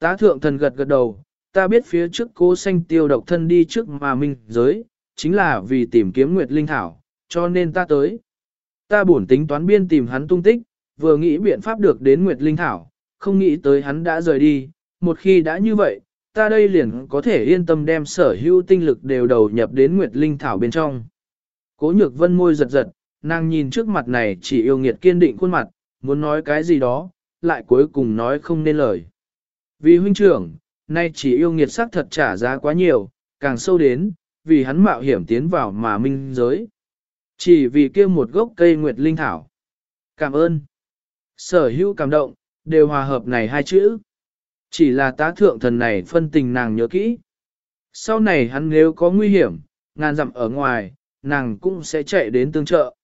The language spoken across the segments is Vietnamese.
Tá thượng thần gật gật đầu, ta biết phía trước cố xanh tiêu độc thân đi trước mà minh giới, chính là vì tìm kiếm Nguyệt Linh Thảo, cho nên ta tới. Ta buồn tính toán biên tìm hắn tung tích, vừa nghĩ biện pháp được đến Nguyệt Linh Thảo, không nghĩ tới hắn đã rời đi, một khi đã như vậy, ta đây liền có thể yên tâm đem sở hữu tinh lực đều đầu nhập đến Nguyệt Linh Thảo bên trong. Cố nhược vân môi giật giật, nàng nhìn trước mặt này chỉ yêu nghiệt kiên định khuôn mặt, muốn nói cái gì đó, lại cuối cùng nói không nên lời. Vì huynh trưởng, nay chỉ yêu nghiệt sắc thật trả giá quá nhiều, càng sâu đến, vì hắn mạo hiểm tiến vào mà minh giới. Chỉ vì kia một gốc cây nguyệt linh thảo. Cảm ơn. Sở hữu cảm động, đều hòa hợp này hai chữ. Chỉ là tá thượng thần này phân tình nàng nhớ kỹ. Sau này hắn nếu có nguy hiểm, ngàn dặm ở ngoài, nàng cũng sẽ chạy đến tương trợ.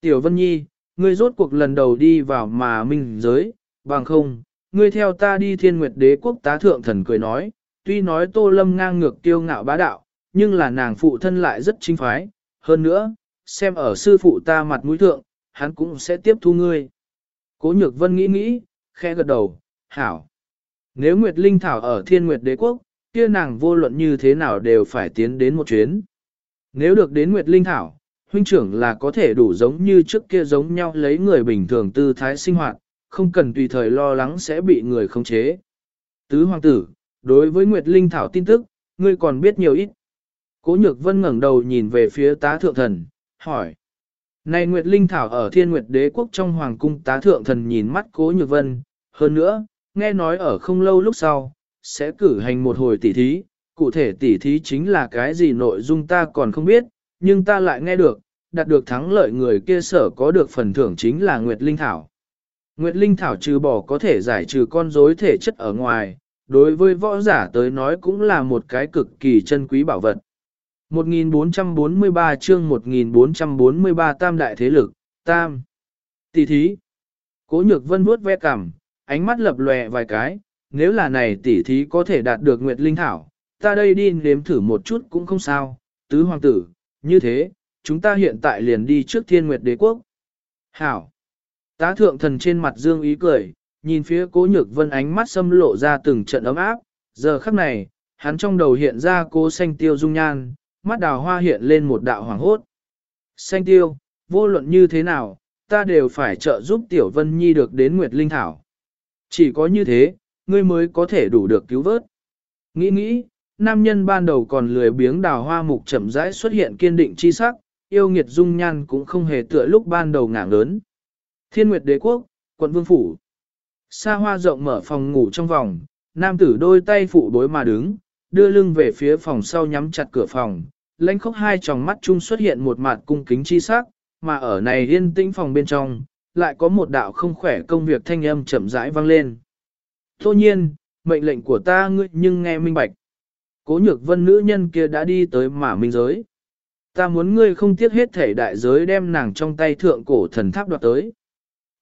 Tiểu Vân Nhi, ngươi rốt cuộc lần đầu đi vào mà minh giới, bằng không, ngươi theo ta đi thiên nguyệt đế quốc tá thượng thần cười nói, tuy nói tô lâm ngang ngược tiêu ngạo bá đạo, nhưng là nàng phụ thân lại rất chính phái, hơn nữa, xem ở sư phụ ta mặt mũi thượng, hắn cũng sẽ tiếp thu ngươi. Cố nhược vân nghĩ nghĩ, khẽ gật đầu, hảo. Nếu Nguyệt Linh Thảo ở thiên Nguyệt đế quốc, kia nàng vô luận như thế nào đều phải tiến đến một chuyến. Nếu được đến Nguyệt Linh Thảo, huynh trưởng là có thể đủ giống như trước kia giống nhau lấy người bình thường tư thái sinh hoạt, không cần tùy thời lo lắng sẽ bị người khống chế. Tứ hoàng tử, đối với Nguyệt Linh Thảo tin tức, ngươi còn biết nhiều ít. Cố nhược vân ngẩng đầu nhìn về phía tá thượng thần, hỏi. Này Nguyệt Linh Thảo ở thiên Nguyệt đế quốc trong hoàng cung tá thượng thần nhìn mắt cố nhược vân, hơn nữa, nghe nói ở không lâu lúc sau, sẽ cử hành một hồi tỉ thí, cụ thể tỉ thí chính là cái gì nội dung ta còn không biết, nhưng ta lại nghe được, đạt được thắng lợi người kia sở có được phần thưởng chính là Nguyệt Linh Thảo. Nguyệt Linh Thảo trừ bỏ có thể giải trừ con rối thể chất ở ngoài, đối với võ giả tới nói cũng là một cái cực kỳ chân quý bảo vật. 1443 chương 1443 tam đại thế lực, tam. Tỷ thí. Cố nhược vân vuốt ve cằm, ánh mắt lập lòe vài cái, nếu là này tỷ thí có thể đạt được Nguyệt Linh Thảo, ta đây đi nếm thử một chút cũng không sao, tứ hoàng tử, như thế, chúng ta hiện tại liền đi trước thiên nguyệt đế quốc. Hảo. Tá thượng thần trên mặt dương ý cười, nhìn phía cố nhược vân ánh mắt xâm lộ ra từng trận ấm áp, giờ khắc này, hắn trong đầu hiện ra cố xanh tiêu dung nhan, mắt đào hoa hiện lên một đạo hoàng hốt. Xanh tiêu, vô luận như thế nào, ta đều phải trợ giúp Tiểu Vân Nhi được đến Nguyệt Linh Thảo. Chỉ có như thế, ngươi mới có thể đủ được cứu vớt. Nghĩ nghĩ, nam nhân ban đầu còn lười biếng đào hoa mục chậm rãi xuất hiện kiên định chi sắc, yêu nghiệt dung nhan cũng không hề tựa lúc ban đầu ngảng lớn. Thiên Nguyệt Đế Quốc, quận Vương Phủ. Sa hoa rộng mở phòng ngủ trong vòng, nam tử đôi tay phụ đối mà đứng, đưa lưng về phía phòng sau nhắm chặt cửa phòng, lãnh khóc hai tròng mắt chung xuất hiện một mặt cung kính chi sắc, mà ở này yên tĩnh phòng bên trong, lại có một đạo không khỏe công việc thanh âm chậm rãi vang lên. Thô nhiên, mệnh lệnh của ta ngươi nhưng nghe minh bạch. Cố nhược vân nữ nhân kia đã đi tới mà minh giới. Ta muốn ngươi không tiếc hết thể đại giới đem nàng trong tay thượng cổ thần tháp đoạt tới.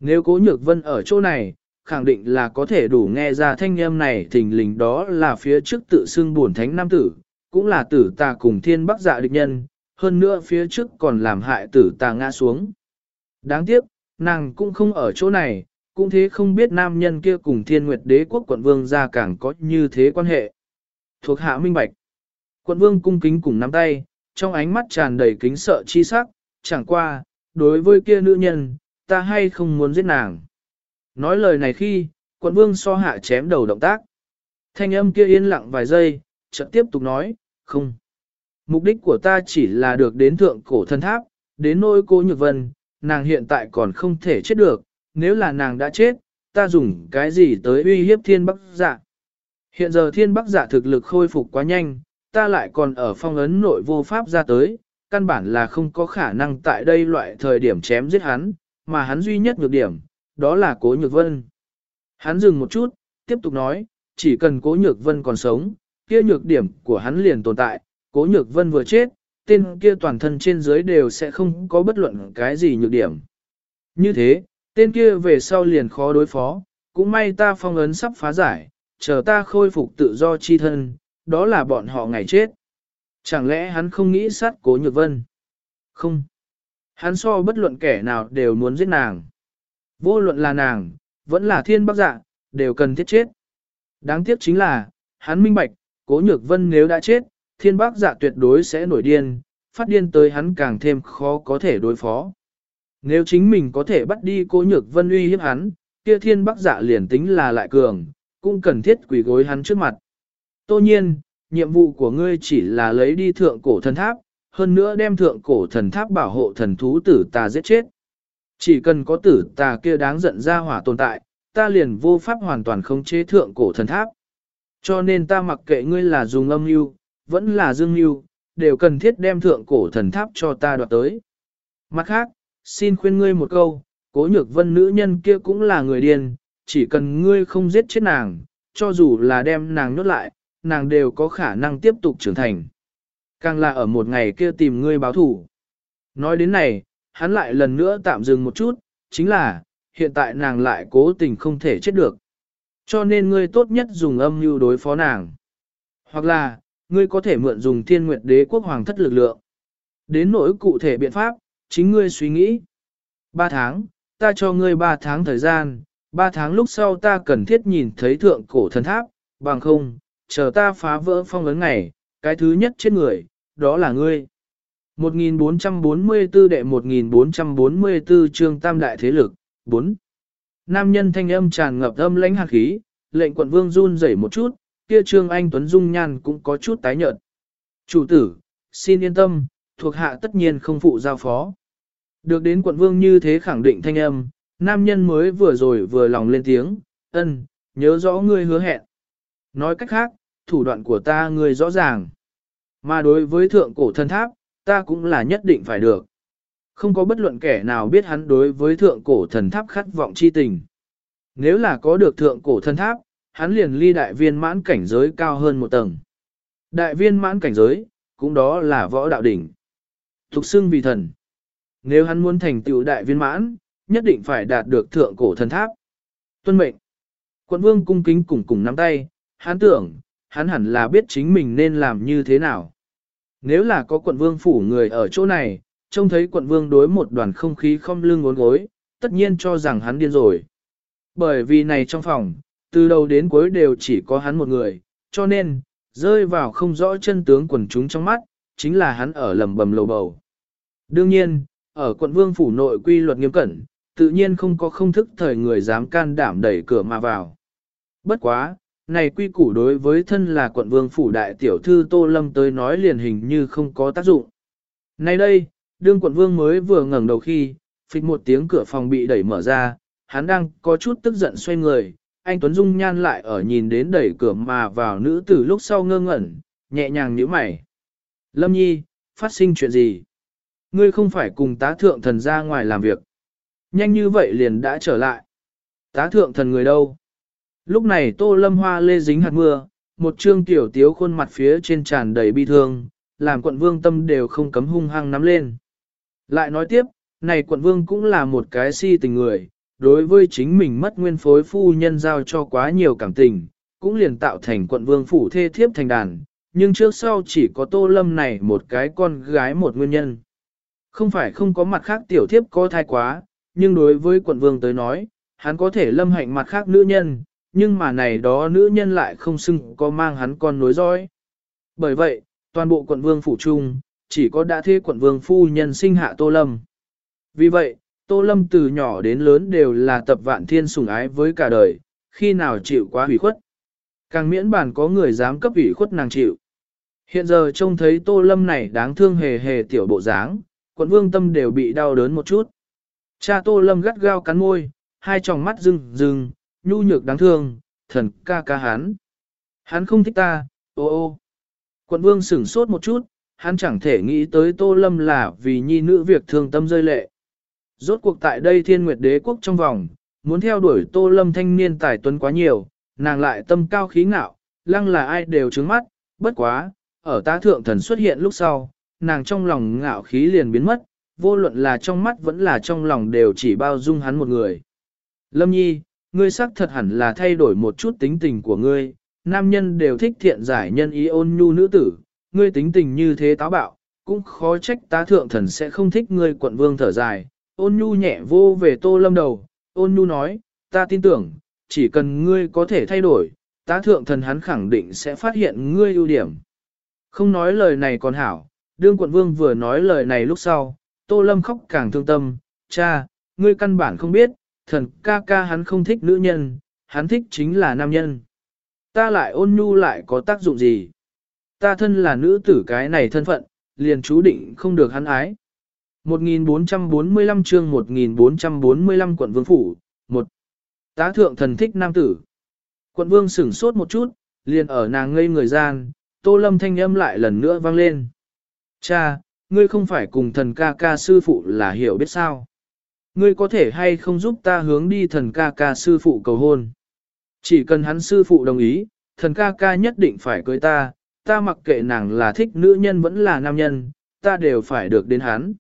Nếu cố nhược vân ở chỗ này, khẳng định là có thể đủ nghe ra thanh âm này thình lình đó là phía trước tự xưng buồn thánh nam tử, cũng là tử tà cùng thiên bắc dạ địch nhân, hơn nữa phía trước còn làm hại tử tà ngã xuống. Đáng tiếc, nàng cũng không ở chỗ này, cũng thế không biết nam nhân kia cùng thiên nguyệt đế quốc quận vương ra càng có như thế quan hệ. Thuộc hạ minh bạch. Quận vương cung kính cùng nắm tay, trong ánh mắt tràn đầy kính sợ chi sắc, chẳng qua, đối với kia nữ nhân, ta hay không muốn giết nàng. Nói lời này khi, quận vương so hạ chém đầu động tác. Thanh âm kia yên lặng vài giây, chợt tiếp tục nói, không. Mục đích của ta chỉ là được đến thượng cổ thân tháp, đến nôi cô nhược vân, nàng hiện tại còn không thể chết được, nếu là nàng đã chết, ta dùng cái gì tới uy hiếp thiên bắc dạ. Hiện giờ thiên bắc dạ thực lực khôi phục quá nhanh, ta lại còn ở phong ấn nội vô pháp ra tới, căn bản là không có khả năng tại đây loại thời điểm chém giết hắn, mà hắn duy nhất nhược điểm, đó là cố nhược vân. Hắn dừng một chút, tiếp tục nói, chỉ cần cố nhược vân còn sống, kia nhược điểm của hắn liền tồn tại, cố nhược vân vừa chết, tên kia toàn thân trên dưới đều sẽ không có bất luận cái gì nhược điểm. Như thế, tên kia về sau liền khó đối phó, cũng may ta phong ấn sắp phá giải, chờ ta khôi phục tự do chi thân, đó là bọn họ ngày chết. Chẳng lẽ hắn không nghĩ sát cố nhược vân? Không. Hắn so bất luận kẻ nào đều muốn giết nàng. Vô luận là nàng, vẫn là thiên bác dạ, đều cần thiết chết. Đáng tiếc chính là, hắn minh bạch, cố nhược vân nếu đã chết, thiên bác dạ tuyệt đối sẽ nổi điên, phát điên tới hắn càng thêm khó có thể đối phó. Nếu chính mình có thể bắt đi cố nhược vân uy hiếp hắn, kia thiên bác dạ liền tính là lại cường, cũng cần thiết quỷ gối hắn trước mặt. Tô nhiên, nhiệm vụ của ngươi chỉ là lấy đi thượng cổ thần tháp, hơn nữa đem thượng cổ thần tháp bảo hộ thần thú tử ta giết chết. Chỉ cần có tử ta kia đáng giận ra hỏa tồn tại, ta liền vô pháp hoàn toàn không chế thượng cổ thần tháp. Cho nên ta mặc kệ ngươi là dùng âm mưu, vẫn là dương mưu, đều cần thiết đem thượng cổ thần tháp cho ta đoạt tới. Mặt khác, xin khuyên ngươi một câu, cố nhược vân nữ nhân kia cũng là người điên, chỉ cần ngươi không giết chết nàng, cho dù là đem nàng nhốt lại, nàng đều có khả năng tiếp tục trưởng thành. Càng là ở một ngày kia tìm ngươi báo thủ. Nói đến này, hắn lại lần nữa tạm dừng một chút, chính là, hiện tại nàng lại cố tình không thể chết được. Cho nên ngươi tốt nhất dùng âm mưu đối phó nàng. Hoặc là, ngươi có thể mượn dùng thiên nguyệt đế quốc hoàng thất lực lượng. Đến nỗi cụ thể biện pháp, chính ngươi suy nghĩ. Ba tháng, ta cho ngươi ba tháng thời gian, ba tháng lúc sau ta cần thiết nhìn thấy thượng cổ thần tháp, bằng không, chờ ta phá vỡ phong ấn ngày, cái thứ nhất chết người, đó là ngươi. 1444 đệ 1444 chương tam đại thế lực, 4. Nam nhân thanh âm tràn ngập âm lãnh hạt khí, lệnh quận vương run rẩy một chút, kia trương anh Tuấn Dung Nhan cũng có chút tái nhợt. Chủ tử, xin yên tâm, thuộc hạ tất nhiên không phụ giao phó. Được đến quận vương như thế khẳng định thanh âm, nam nhân mới vừa rồi vừa lòng lên tiếng, ân, nhớ rõ ngươi hứa hẹn. Nói cách khác, thủ đoạn của ta ngươi rõ ràng. Mà đối với thượng cổ thân tháp, ta cũng là nhất định phải được. Không có bất luận kẻ nào biết hắn đối với thượng cổ thần tháp khát vọng chi tình. Nếu là có được thượng cổ thần tháp, hắn liền ly đại viên mãn cảnh giới cao hơn một tầng. Đại viên mãn cảnh giới, cũng đó là võ đạo đỉnh. Thục xưng vì thần. Nếu hắn muốn thành tựu đại viên mãn, nhất định phải đạt được thượng cổ thần tháp. Tuân mệnh. Quận vương cung kính cùng cùng nắm tay, hắn tưởng, hắn hẳn là biết chính mình nên làm như thế nào. Nếu là có quận vương phủ người ở chỗ này, trông thấy quận vương đối một đoàn không khí không lưng ngốn gối, tất nhiên cho rằng hắn điên rồi. Bởi vì này trong phòng, từ đầu đến cuối đều chỉ có hắn một người, cho nên, rơi vào không rõ chân tướng quần chúng trong mắt, chính là hắn ở lầm bầm lầu bầu. Đương nhiên, ở quận vương phủ nội quy luật nghiêm cẩn, tự nhiên không có không thức thời người dám can đảm đẩy cửa mà vào. Bất quá, này quy củ đối với thân là quận vương phủ đại tiểu thư Tô Lâm tới nói liền hình như không có tác dụng. Nay đây, đương quận vương mới vừa ngẩng đầu khi, phịch một tiếng cửa phòng bị đẩy mở ra, hắn đang có chút tức giận xoay người, anh Tuấn Dung nhan lại ở nhìn đến đẩy cửa mà vào nữ tử lúc sau ngơ ngẩn, nhẹ nhàng nhíu mày. Lâm Nhi, phát sinh chuyện gì? Ngươi không phải cùng tá thượng thần ra ngoài làm việc. Nhanh như vậy liền đã trở lại. Tá thượng thần người đâu? Lúc này tô lâm hoa lê dính hạt mưa, một trương tiểu tiếu khuôn mặt phía trên tràn đầy bi thương, làm quận vương tâm đều không cấm hung hăng nắm lên. Lại nói tiếp, này quận vương cũng là một cái si tình người, đối với chính mình mất nguyên phối phu nhân giao cho quá nhiều cảm tình, cũng liền tạo thành quận vương phủ thê thiếp thành đàn, nhưng trước sau chỉ có tô lâm này một cái con gái một nguyên nhân. Không phải không có mặt khác tiểu thiếp có thai quá, nhưng đối với quận vương tới nói, hắn có thể lâm hạnh mặt khác nữ nhân, nhưng mà này đó nữ nhân lại không xưng có mang hắn con nối dõi. Bởi vậy, toàn bộ quận vương phủ trung, chỉ có đã thế quận vương phu nhân sinh hạ Tô Lâm. Vì vậy, Tô Lâm từ nhỏ đến lớn đều là tập vạn thiên sủng ái với cả đời, khi nào chịu quá hủy khuất. Càng miễn bản có người dám cấp hủy khuất nàng chịu. Hiện giờ trông thấy Tô Lâm này đáng thương hề hề tiểu bộ dáng, quận vương tâm đều bị đau đớn một chút. Cha Tô Lâm gắt gao cắn môi, hai tròng mắt rưng rưng, nhu nhược đáng thương, thần ca ca hắn. Hắn không thích ta, ô ô. Quận vương sửng sốt một chút, hắn chẳng thể nghĩ tới Tô Lâm là vì nhi nữ việc thương tâm rơi lệ. Rốt cuộc tại đây thiên nguyệt đế quốc trong vòng, muốn theo đuổi Tô Lâm thanh niên tài tuấn quá nhiều, nàng lại tâm cao khí ngạo, lăng là ai đều trứng mắt, bất quá, ở tá thượng thần xuất hiện lúc sau, nàng trong lòng ngạo khí liền biến mất, vô luận là trong mắt vẫn là trong lòng đều chỉ bao dung hắn một người. Lâm nhi, ngươi xác thật hẳn là thay đổi một chút tính tình của ngươi, nam nhân đều thích thiện giải nhân ý ôn nhu nữ tử, ngươi tính tình như thế táo bạo, cũng khó trách tá thượng thần sẽ không thích ngươi quận vương thở dài, ôn nhu nhẹ vô về tô lâm đầu, ôn nhu nói, ta tin tưởng, chỉ cần ngươi có thể thay đổi, tá thượng thần hắn khẳng định sẽ phát hiện ngươi ưu điểm. Không nói lời này còn hảo, đương quận vương vừa nói lời này lúc sau, Tô Lâm khóc càng thương tâm, cha, ngươi căn bản không biết, thần ca ca hắn không thích nữ nhân, hắn thích chính là nam nhân. Ta lại ôn nhu lại có tác dụng gì? Ta thân là nữ tử cái này thân phận, liền chú định không được hắn ái. 1445 chương 1445 quận vương phủ, một Tá thượng thần thích nam tử. Quận vương sửng sốt một chút, liền ở nàng ngây người gian, tô lâm thanh âm lại lần nữa vang lên. Cha, ngươi không phải cùng thần ca ca sư phụ là hiểu biết sao. Ngươi có thể hay không giúp ta hướng đi thần ca ca sư phụ cầu hôn. Chỉ cần hắn sư phụ đồng ý, thần ca ca nhất định phải cưới ta, ta mặc kệ nàng là thích nữ nhân vẫn là nam nhân, ta đều phải được đến hắn.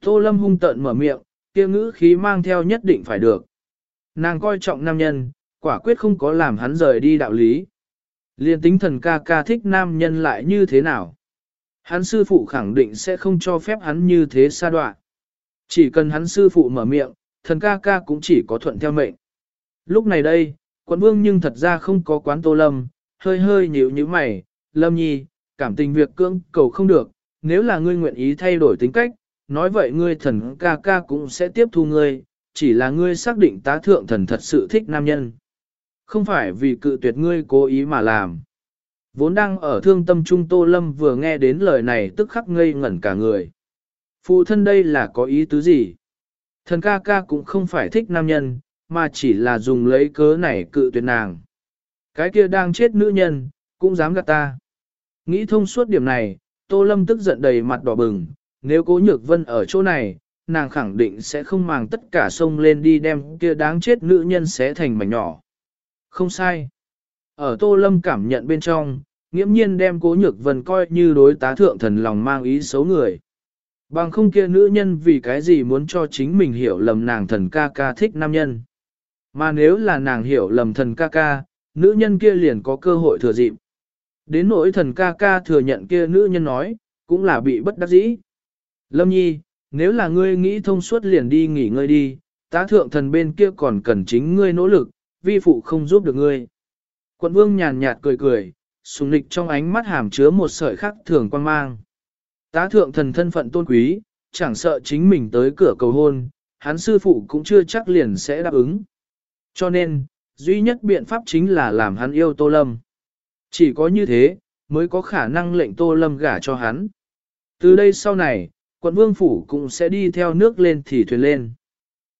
Tô Lâm hung tợn mở miệng, kia ngữ khí mang theo nhất định phải được. Nàng coi trọng nam nhân, quả quyết không có làm hắn rời đi đạo lý. Liên tính thần ca ca thích nam nhân lại như thế nào? Hắn sư phụ khẳng định sẽ không cho phép hắn như thế xa đoạn. Chỉ cần hắn sư phụ mở miệng, thần ca ca cũng chỉ có thuận theo mệnh. Lúc này đây, quận vương nhưng thật ra không có quán tô lâm, hơi hơi nhíu như mày, lâm nhi, cảm tình việc cưỡng cầu không được, nếu là ngươi nguyện ý thay đổi tính cách, nói vậy ngươi thần ca ca cũng sẽ tiếp thu ngươi, chỉ là ngươi xác định tá thượng thần thật sự thích nam nhân. Không phải vì cự tuyệt ngươi cố ý mà làm. Vốn đang ở thương tâm trung Tô Lâm vừa nghe đến lời này tức khắc ngây ngẩn cả người. Phụ thân đây là có ý tứ gì? Thần ca ca cũng không phải thích nam nhân, mà chỉ là dùng lấy cớ này cự tuyệt nàng. Cái kia đang chết nữ nhân, cũng dám gạt ta. Nghĩ thông suốt điểm này, Tô Lâm tức giận đầy mặt đỏ bừng, nếu cố nhược vân ở chỗ này, nàng khẳng định sẽ không màng tất cả sông lên đi đem kia đáng chết nữ nhân xé thành mảnh nhỏ. Không sai. Ở Tô Lâm cảm nhận bên trong, nghiễm nhiên đem cố nhược vân coi như đối tá thượng thần lòng mang ý xấu người. Bằng không kia nữ nhân vì cái gì muốn cho chính mình hiểu lầm nàng thần ca ca thích nam nhân. Mà nếu là nàng hiểu lầm thần ca ca, nữ nhân kia liền có cơ hội thừa dịp. Đến nỗi thần ca ca thừa nhận kia nữ nhân nói, cũng là bị bất đắc dĩ. Lâm nhi, nếu là ngươi nghĩ thông suốt liền đi nghỉ ngơi đi, tá thượng thần bên kia còn cần chính ngươi nỗ lực, vi phụ không giúp được ngươi. Quận vương nhàn nhạt cười cười, sùng lịch trong ánh mắt hàm chứa một sợi khắc thường quan mang. Tá thượng thần thân phận tôn quý, chẳng sợ chính mình tới cửa cầu hôn, hắn sư phụ cũng chưa chắc liền sẽ đáp ứng. Cho nên, duy nhất biện pháp chính là làm hắn yêu Tô Lâm. Chỉ có như thế, mới có khả năng lệnh Tô Lâm gả cho hắn. Từ đây sau này, quận vương phủ cũng sẽ đi theo nước lên thì thuyền lên.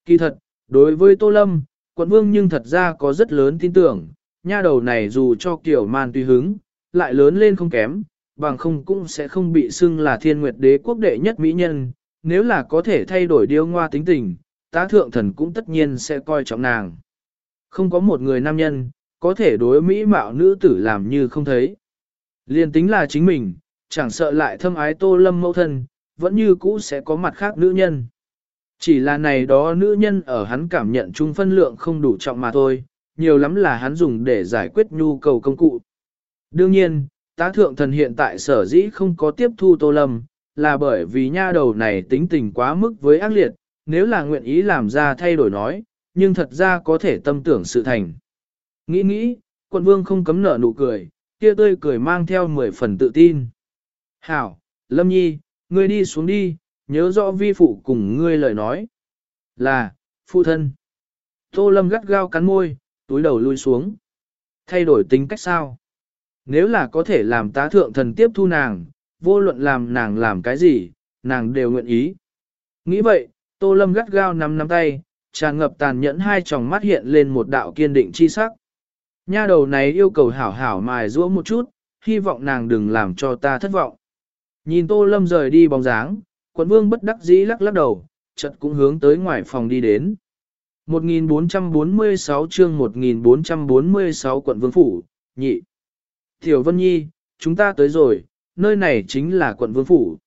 Kỳ thật, đối với Tô Lâm, quận vương nhưng thật ra có rất lớn tin tưởng, nha đầu này dù cho kiểu man tùy hứng, lại lớn lên không kém, bằng không cũng sẽ không bị xưng là thiên nguyệt đế quốc đệ nhất mỹ nhân, nếu là có thể thay đổi điêu ngoa tính tình, tá thượng thần cũng tất nhiên sẽ coi trọng nàng. Không có một người nam nhân, có thể đối mỹ mạo nữ tử làm như không thấy. Liên tính là chính mình, chẳng sợ lại thâm ái tô lâm mẫu thân, vẫn như cũ sẽ có mặt khác nữ nhân. Chỉ là này đó nữ nhân ở hắn cảm nhận chung phân lượng không đủ trọng mà thôi, nhiều lắm là hắn dùng để giải quyết nhu cầu công cụ. Đương nhiên, tá thượng thần hiện tại sở dĩ không có tiếp thu tô lâm, là bởi vì nha đầu này tính tình quá mức với ác liệt, nếu là nguyện ý làm ra thay đổi nói, nhưng thật ra có thể tâm tưởng sự thành. Nghĩ nghĩ, quận vương không cấm nở nụ cười, kia tươi cười mang theo mười phần tự tin. Hảo, Lâm Nhi, ngươi đi xuống đi, nhớ rõ vi phụ cùng ngươi lời nói. Là, phụ thân. Tô Lâm gắt gao cắn môi, túi đầu lui xuống. Thay đổi tính cách sao? Nếu là có thể làm tá thượng thần tiếp thu nàng, vô luận làm nàng làm cái gì, nàng đều nguyện ý. Nghĩ vậy, Tô Lâm gắt gao nắm nắm tay, tràn ngập tàn nhẫn hai tròng mắt hiện lên một đạo kiên định chi sắc. Nha đầu này yêu cầu hảo hảo mài giũa một chút, hy vọng nàng đừng làm cho ta thất vọng. Nhìn Tô Lâm rời đi bóng dáng, quận vương bất đắc dĩ lắc lắc đầu, chợt cũng hướng tới ngoài phòng đi đến. 1446 chương 1446 quận vương phủ, nhị. Tiểu Vân Nhi, chúng ta tới rồi, nơi này chính là quận vương phủ.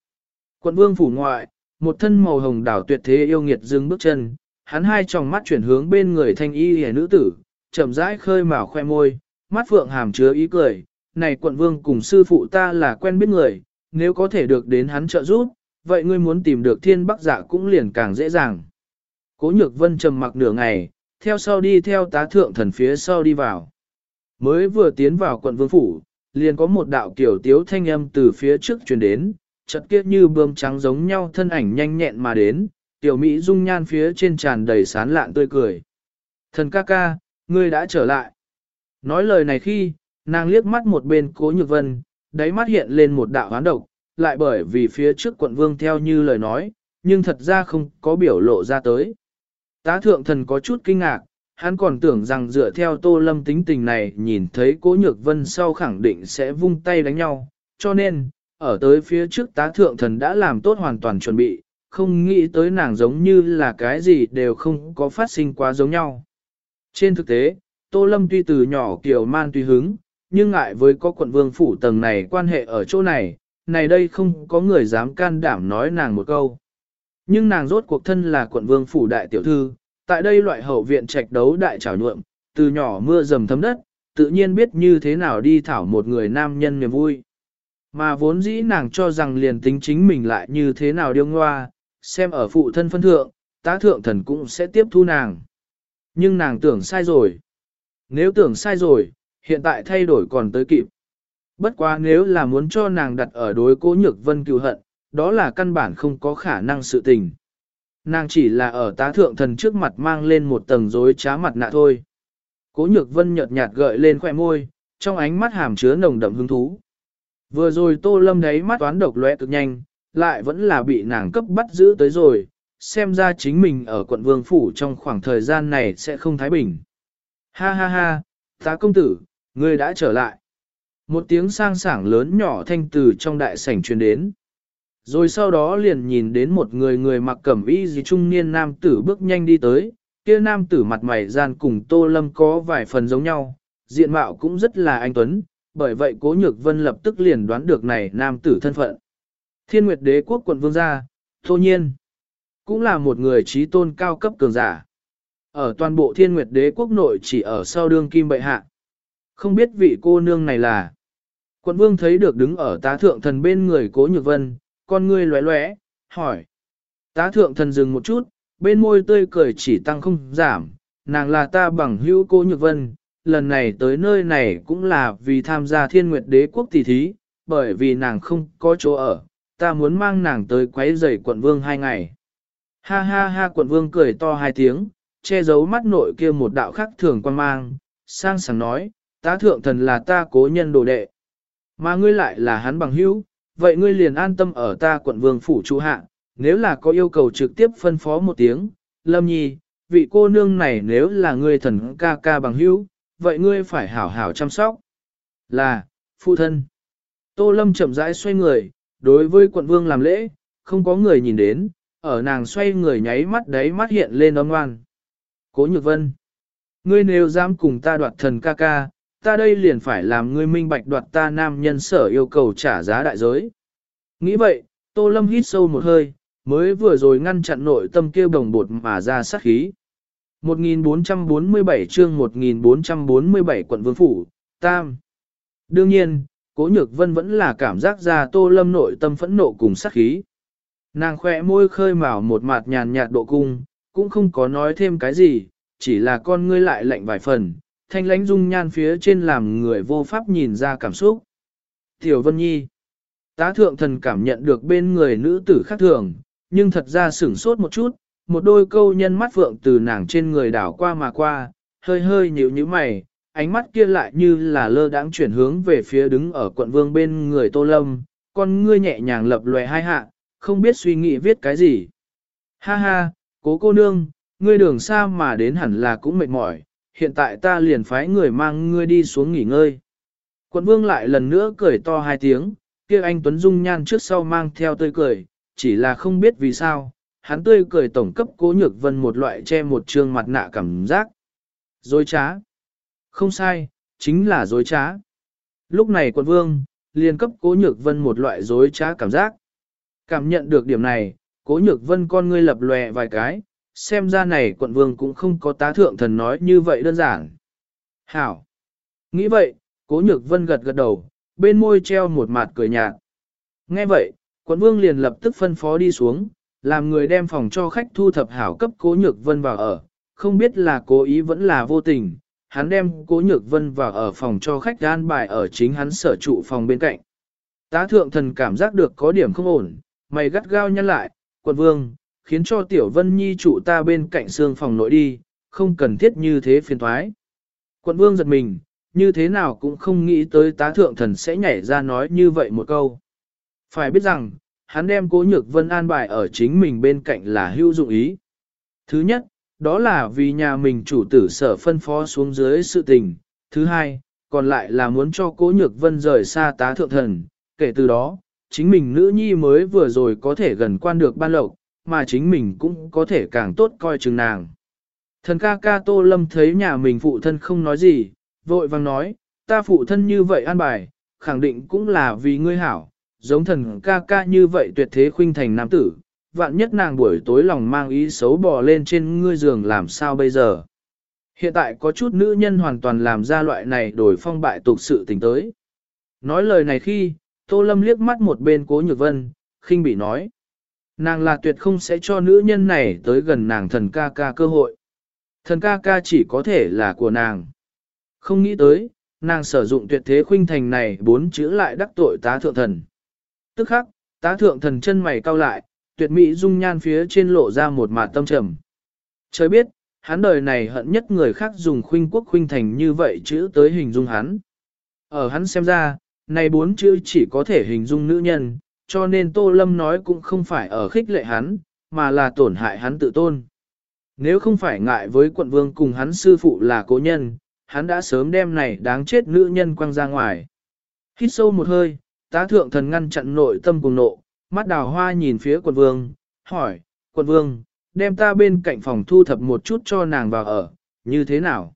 Quận vương phủ ngoại, một thân màu hồng đảo tuyệt thế yêu nghiệt dừng bước chân, hắn hai tròng mắt chuyển hướng bên người thanh y hề nữ tử, chậm rãi khơi mào khoe môi, mắt phượng hàm chứa ý cười, này quận vương cùng sư phụ ta là quen biết người, nếu có thể được đến hắn trợ giúp, vậy ngươi muốn tìm được thiên bắc dạ cũng liền càng dễ dàng. Cố nhược vân trầm mặc nửa ngày, theo sau đi theo tá thượng thần phía sau đi vào. Mới vừa tiến vào quận vương phủ, liền có một đạo kiểu tiếu thanh âm từ phía trước truyền đến, chật kia như bươm trắng giống nhau thân ảnh nhanh nhẹn mà đến, tiểu Mỹ dung nhan phía trên tràn đầy sán lạn tươi cười. Thần ca ca, ngươi đã trở lại. Nói lời này khi, nàng liếc mắt một bên cố nhược vân, đáy mắt hiện lên một đạo hán độc, lại bởi vì phía trước quận vương theo như lời nói, nhưng thật ra không có biểu lộ ra tới. Tá thượng thần có chút kinh ngạc, hắn còn tưởng rằng dựa theo tô lâm tính tình này nhìn thấy cố nhược vân sau khẳng định sẽ vung tay đánh nhau, cho nên, ở tới phía trước tá thượng thần đã làm tốt hoàn toàn chuẩn bị, không nghĩ tới nàng giống như là cái gì đều không có phát sinh quá giống nhau. Trên thực tế, Tô Lâm tuy từ nhỏ kiểu man tùy hứng, nhưng ngại với có quận vương phủ tầng này quan hệ ở chỗ này, này đây không có người dám can đảm nói nàng một câu. Nhưng nàng rốt cuộc thân là quận vương phủ đại tiểu thư, tại đây loại hậu viện trạch đấu đại trảo nhuộm, từ nhỏ mưa dầm thấm đất, tự nhiên biết như thế nào đi thảo một người nam nhân niềm vui. Mà vốn dĩ nàng cho rằng liền tính chính mình lại như thế nào điêu ngoa, xem ở phụ thân phân thượng, tá thượng thần cũng sẽ tiếp thu nàng. Nhưng nàng tưởng sai rồi. Nếu tưởng sai rồi, hiện tại thay đổi còn tới kịp. Bất quá nếu là muốn cho nàng đặt ở đối cố nhược vân cựu hận, đó là căn bản không có khả năng sự tình. Nàng chỉ là ở tá thượng thần trước mặt mang lên một tầng rối trá mặt nạ thôi. Cố nhược vân nhợt nhạt gợi lên khỏe môi, trong ánh mắt hàm chứa nồng đậm hứng thú. Vừa rồi tô lâm đấy mắt toán độc lóe cực nhanh, lại vẫn là bị nàng cấp bắt giữ tới rồi, xem ra chính mình ở quận vương phủ trong khoảng thời gian này sẽ không thái bình. Ha ha ha, tá công tử, ngươi đã trở lại. Một tiếng sang sảng lớn nhỏ thanh từ trong đại sảnh truyền đến. Rồi sau đó liền nhìn đến một người người mặc cẩm y gì trung niên nam tử bước nhanh đi tới, kia nam tử mặt mày gian cùng tô lâm có vài phần giống nhau, diện mạo cũng rất là anh tuấn, bởi vậy cố nhược vân lập tức liền đoán được này nam tử thân phận. Thiên Nguyệt đế quốc quận vương gia, thô nhiên, cũng là một người trí tôn cao cấp cường giả. Ở toàn bộ thiên nguyệt đế quốc nội chỉ ở sau đương kim bệ hạ. Không biết vị cô nương này là. Quận vương thấy được đứng ở tá thượng thần bên người cố nhược vân, con ngươi lóe lóe, hỏi. Tá thượng thần dừng một chút, bên môi tươi cười chỉ tăng không giảm, nàng là ta bằng hữu cô nhược vân, lần này tới nơi này cũng là vì tham gia thiên nguyệt đế quốc tỷ thí, bởi vì nàng không có chỗ ở, ta muốn mang nàng tới quấy rầy quận vương hai ngày. Ha ha ha quận vương cười to hai tiếng, che giấu mắt nội kia một đạo khắc thường quan mang, sang sảng nói, tá thượng thần là ta cố nhân đồ đệ. Mà ngươi lại là hắn bằng hữu, vậy ngươi liền an tâm ở ta quận vương phủ trụ hạ, nếu là có yêu cầu trực tiếp phân phó một tiếng, lâm nhi, vị cô nương này nếu là ngươi thần ca ca bằng hữu, vậy ngươi phải hảo hảo chăm sóc. Là, phụ thân. Tô lâm chậm rãi xoay người, đối với quận vương làm lễ, không có người nhìn đến, ở nàng xoay người nháy mắt đấy mắt hiện lên âm ngoan. Cố nhược vân, ngươi nếu dám cùng ta đoạt thần ca ca, ta đây liền phải làm ngươi minh bạch đoạt ta nam nhân sở yêu cầu trả giá đại giới. Nghĩ vậy, Tô Lâm hít sâu một hơi, mới vừa rồi ngăn chặn nội tâm kêu đồng bột mà ra sát khí. 1447 chương 1447 quận Vương Phủ, Tam. Đương nhiên, Cố Nhược Vân vẫn là cảm giác ra Tô Lâm nội tâm phẫn nộ cùng sát khí. Nàng khỏe môi khơi mào một mặt nhàn nhạt độ cung, cũng không có nói thêm cái gì, chỉ là con ngươi lại lạnh vài phần, thanh lãnh dung nhan phía trên làm người vô pháp nhìn ra cảm xúc. Tiểu Vân Nhi Tá thượng thần cảm nhận được bên người nữ tử khác thường, nhưng thật ra sửng sốt một chút, một đôi câu nhân mắt vượng từ nàng trên người đảo qua mà qua, hơi hơi nhíu nhíu mày, ánh mắt kia lại như là lơ đãng chuyển hướng về phía đứng ở quận vương bên người Tô Lâm, con ngươi nhẹ nhàng lập lòe hai hạ, không biết suy nghĩ viết cái gì. Ha ha, cố cô nương, ngươi đường xa mà đến hẳn là cũng mệt mỏi, hiện tại ta liền phái người mang ngươi đi xuống nghỉ ngơi. Quận vương lại lần nữa cười to hai tiếng, kia anh Tuấn Dung nhan trước sau mang theo tươi cười, chỉ là không biết vì sao, hắn tươi cười tổng cấp cố nhược vân một loại che một trương mặt nạ cảm giác. Dối trá. Không sai, chính là dối trá. Lúc này quận vương, liền cấp cố nhược vân một loại dối trá cảm giác. Cảm nhận được điểm này, cố nhược vân con ngươi lập lòe vài cái, xem ra này quận vương cũng không có tá thượng thần nói như vậy đơn giản. Hảo! Nghĩ vậy, cố nhược vân gật gật đầu, bên môi treo một mặt cười nhạt. Nghe vậy, quận vương liền lập tức phân phó đi xuống, làm người đem phòng cho khách thu thập hảo cấp cố nhược vân vào ở, không biết là cố ý vẫn là vô tình, hắn đem cố nhược vân vào ở phòng cho khách gan bài ở chính hắn sở trụ phòng bên cạnh. Tá thượng thần cảm giác được có điểm không ổn, mày gắt gao nhăn lại, quận vương, khiến cho tiểu vân nhi trụ ta bên cạnh xương phòng nội đi, không cần thiết như thế phiền thoái. Quận vương giật mình, như thế nào cũng không nghĩ tới tá thượng thần sẽ nhảy ra nói như vậy một câu. Phải biết rằng, hắn đem cố nhược vân an bài ở chính mình bên cạnh là hữu dụng ý. Thứ nhất, đó là vì nhà mình chủ tử sở phân phó xuống dưới sự tình. Thứ hai, còn lại là muốn cho cố nhược vân rời xa tá thượng thần. Kể từ đó, chính mình nữ nhi mới vừa rồi có thể gần quan được ban lộc, mà chính mình cũng có thể càng tốt coi chừng nàng. Thần ca ca tô lâm thấy nhà mình phụ thân không nói gì, vội vang nói, ta phụ thân như vậy an bài, khẳng định cũng là vì ngươi hảo, giống thần ca ca như vậy tuyệt thế khuynh thành nam tử, vạn nhất nàng buổi tối lòng mang ý xấu bò lên trên ngươi giường làm sao bây giờ. Hiện tại có chút nữ nhân hoàn toàn làm ra loại này đổi phong bại tục sự tình tới. Nói lời này khi, Tô Lâm liếc mắt một bên cố nhược vân, khinh bị nói. Nàng là tuyệt không sẽ cho nữ nhân này tới gần nàng thần ca ca cơ hội. Thần ca ca chỉ có thể là của nàng. Không nghĩ tới, nàng sử dụng tuyệt thế khuynh thành này bốn chữ lại đắc tội tá thượng thần. Tức khắc, tá thượng thần chân mày cau lại, tuyệt mỹ dung nhan phía trên lộ ra một mạt tâm trầm. Trời biết, hắn đời này hận nhất người khác dùng khuynh quốc khuynh thành như vậy chữ tới hình dung hắn. Ở hắn xem ra, này bốn chữ chỉ có thể hình dung nữ nhân, cho nên Tô Lâm nói cũng không phải ở khích lệ hắn, mà là tổn hại hắn tự tôn. Nếu không phải ngại với quận vương cùng hắn sư phụ là cố nhân, hắn đã sớm đem này đáng chết nữ nhân quăng ra ngoài. Hít sâu một hơi, tá thượng thần ngăn chặn nội tâm cùng nộ, mắt đào hoa nhìn phía quận vương, hỏi, quận vương, đem ta bên cạnh phòng thu thập một chút cho nàng vào ở, như thế nào?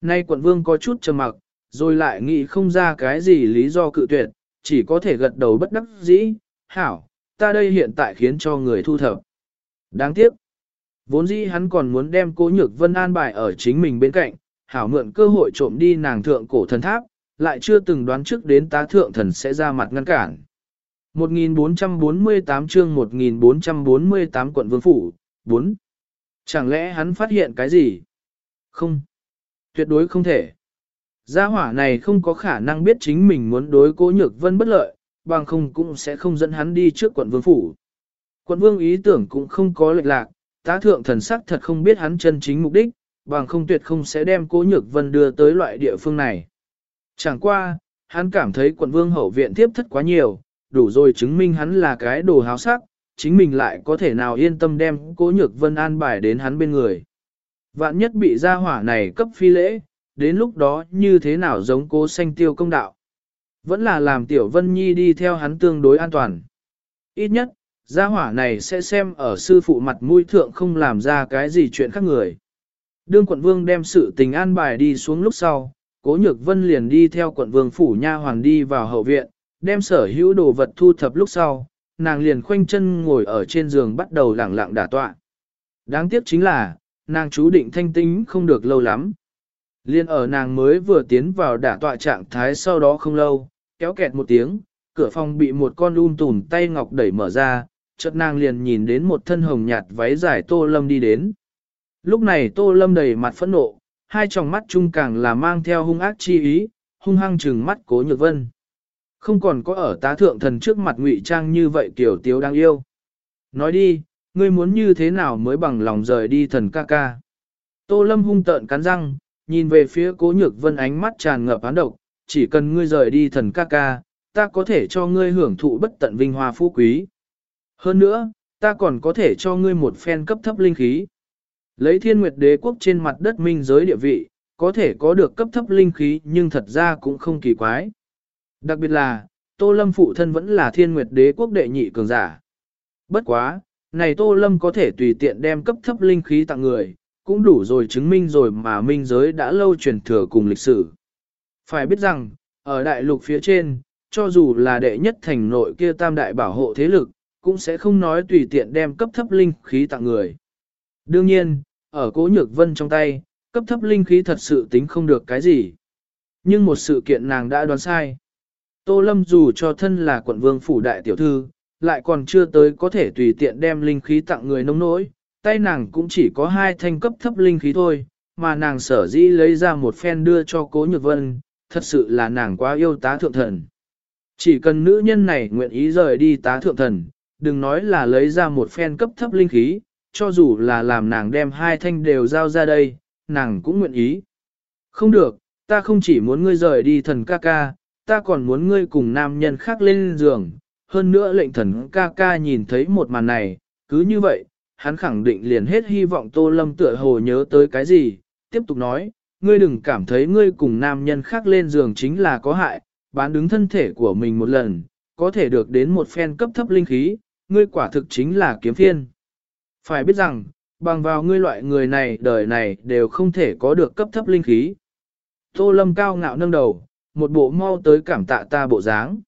Nay quận vương có chút trầm mặc, rồi lại nghĩ không ra cái gì lý do cự tuyệt, chỉ có thể gật đầu bất đắc dĩ, hảo, ta đây hiện tại khiến cho người thu thập. Đáng tiếc, vốn dĩ hắn còn muốn đem cố nhược vân an bài ở chính mình bên cạnh, hảo mượn cơ hội trộm đi nàng thượng cổ thần tháp, lại chưa từng đoán trước đến tá thượng thần sẽ ra mặt ngăn cản. 1448 chương 1448 quận vương phủ, 4. Chẳng lẽ hắn phát hiện cái gì? Không. Tuyệt đối không thể. Gia hỏa này không có khả năng biết chính mình muốn đối cố nhược vân bất lợi, bằng không cũng sẽ không dẫn hắn đi trước quận vương phủ. Quận vương ý tưởng cũng không có lệch lạc, tá thượng thần sắc thật không biết hắn chân chính mục đích, bằng không tuyệt không sẽ đem cố nhược vân đưa tới loại địa phương này. Chẳng qua, hắn cảm thấy quận vương hậu viện tiếp thất quá nhiều, đủ rồi chứng minh hắn là cái đồ háo sắc, chính mình lại có thể nào yên tâm đem cố nhược vân an bài đến hắn bên người. Vạn nhất bị gia hỏa này cấp phi lễ, đến lúc đó như thế nào giống cố sanh tiêu công đạo. Vẫn là làm tiểu vân nhi đi theo hắn tương đối an toàn. Ít nhất, gia hỏa này sẽ xem ở sư phụ mặt mũi thượng không làm ra cái gì chuyện khác người. Đương quận vương đem sự tình an bài đi xuống lúc sau, cố nhược vân liền đi theo quận vương phủ nha hoàng đi vào hậu viện, đem sở hữu đồ vật thu thập lúc sau, nàng liền khoanh chân ngồi ở trên giường bắt đầu lẳng lặng đả tọa. Đáng tiếc chính là, nàng chú định thanh tính không được lâu lắm. Liên ở nàng mới vừa tiến vào đả tọa trạng thái sau đó không lâu, kéo kẹt một tiếng, cửa phòng bị một con um tùn tay ngọc đẩy mở ra, chợt nàng liền nhìn đến một thân hồng nhạt váy dài tô lâm đi đến. Lúc này tô lâm đầy mặt phẫn nộ, hai tròng mắt chung càng là mang theo hung ác chi ý, hung hăng trừng mắt cố nhược vân. Không còn có ở tá thượng thần trước mặt ngụy trang như vậy kiểu tiếu đang yêu. Nói đi, ngươi muốn như thế nào mới bằng lòng rời đi thần ca ca. Tô lâm hung tợn cắn răng, nhìn về phía cố nhược vân ánh mắt tràn ngập án độc, chỉ cần ngươi rời đi thần ca ca, ta có thể cho ngươi hưởng thụ bất tận vinh hoa phú quý. Hơn nữa, ta còn có thể cho ngươi một phen cấp thấp linh khí. Lấy thiên nguyệt đế quốc trên mặt đất minh giới địa vị, có thể có được cấp thấp linh khí nhưng thật ra cũng không kỳ quái. Đặc biệt là, Tô Lâm phụ thân vẫn là thiên nguyệt đế quốc đệ nhị cường giả. Bất quá, này Tô Lâm có thể tùy tiện đem cấp thấp linh khí tặng người, cũng đủ rồi chứng minh rồi mà minh giới đã lâu truyền thừa cùng lịch sử. Phải biết rằng, ở đại lục phía trên, cho dù là đệ nhất thành nội kia tam đại bảo hộ thế lực, cũng sẽ không nói tùy tiện đem cấp thấp linh khí tặng người. Đương nhiên, ở cố nhược vân trong tay, cấp thấp linh khí thật sự tính không được cái gì. Nhưng một sự kiện nàng đã đoán sai. Tô Lâm dù cho thân là quận vương phủ đại tiểu thư, lại còn chưa tới có thể tùy tiện đem linh khí tặng người nông nỗi, tay nàng cũng chỉ có hai thanh cấp thấp linh khí thôi, mà nàng sở dĩ lấy ra một phen đưa cho cố nhược vân, thật sự là nàng quá yêu tá thượng thần. Chỉ cần nữ nhân này nguyện ý rời đi tá thượng thần, đừng nói là lấy ra một phen cấp thấp linh khí, cho dù là làm nàng đem hai thanh đều giao ra đây, nàng cũng nguyện ý. Không được, ta không chỉ muốn ngươi rời đi thần ca ca, ta còn muốn ngươi cùng nam nhân khác lên giường. Hơn nữa lệnh thần ca ca nhìn thấy một màn này, cứ như vậy, hắn khẳng định liền hết hy vọng Tô Lâm tựa hồ nhớ tới cái gì, tiếp tục nói, ngươi đừng cảm thấy ngươi cùng nam nhân khác lên giường chính là có hại, bán đứng thân thể của mình một lần, có thể được đến một phen cấp thấp linh khí, ngươi quả thực chính là kiếm phiên. Phải biết rằng, bằng vào ngươi loại người này đời này đều không thể có được cấp thấp linh khí. Tô Lâm cao ngạo nâng đầu, một bộ mau tới cảm tạ ta bộ dáng.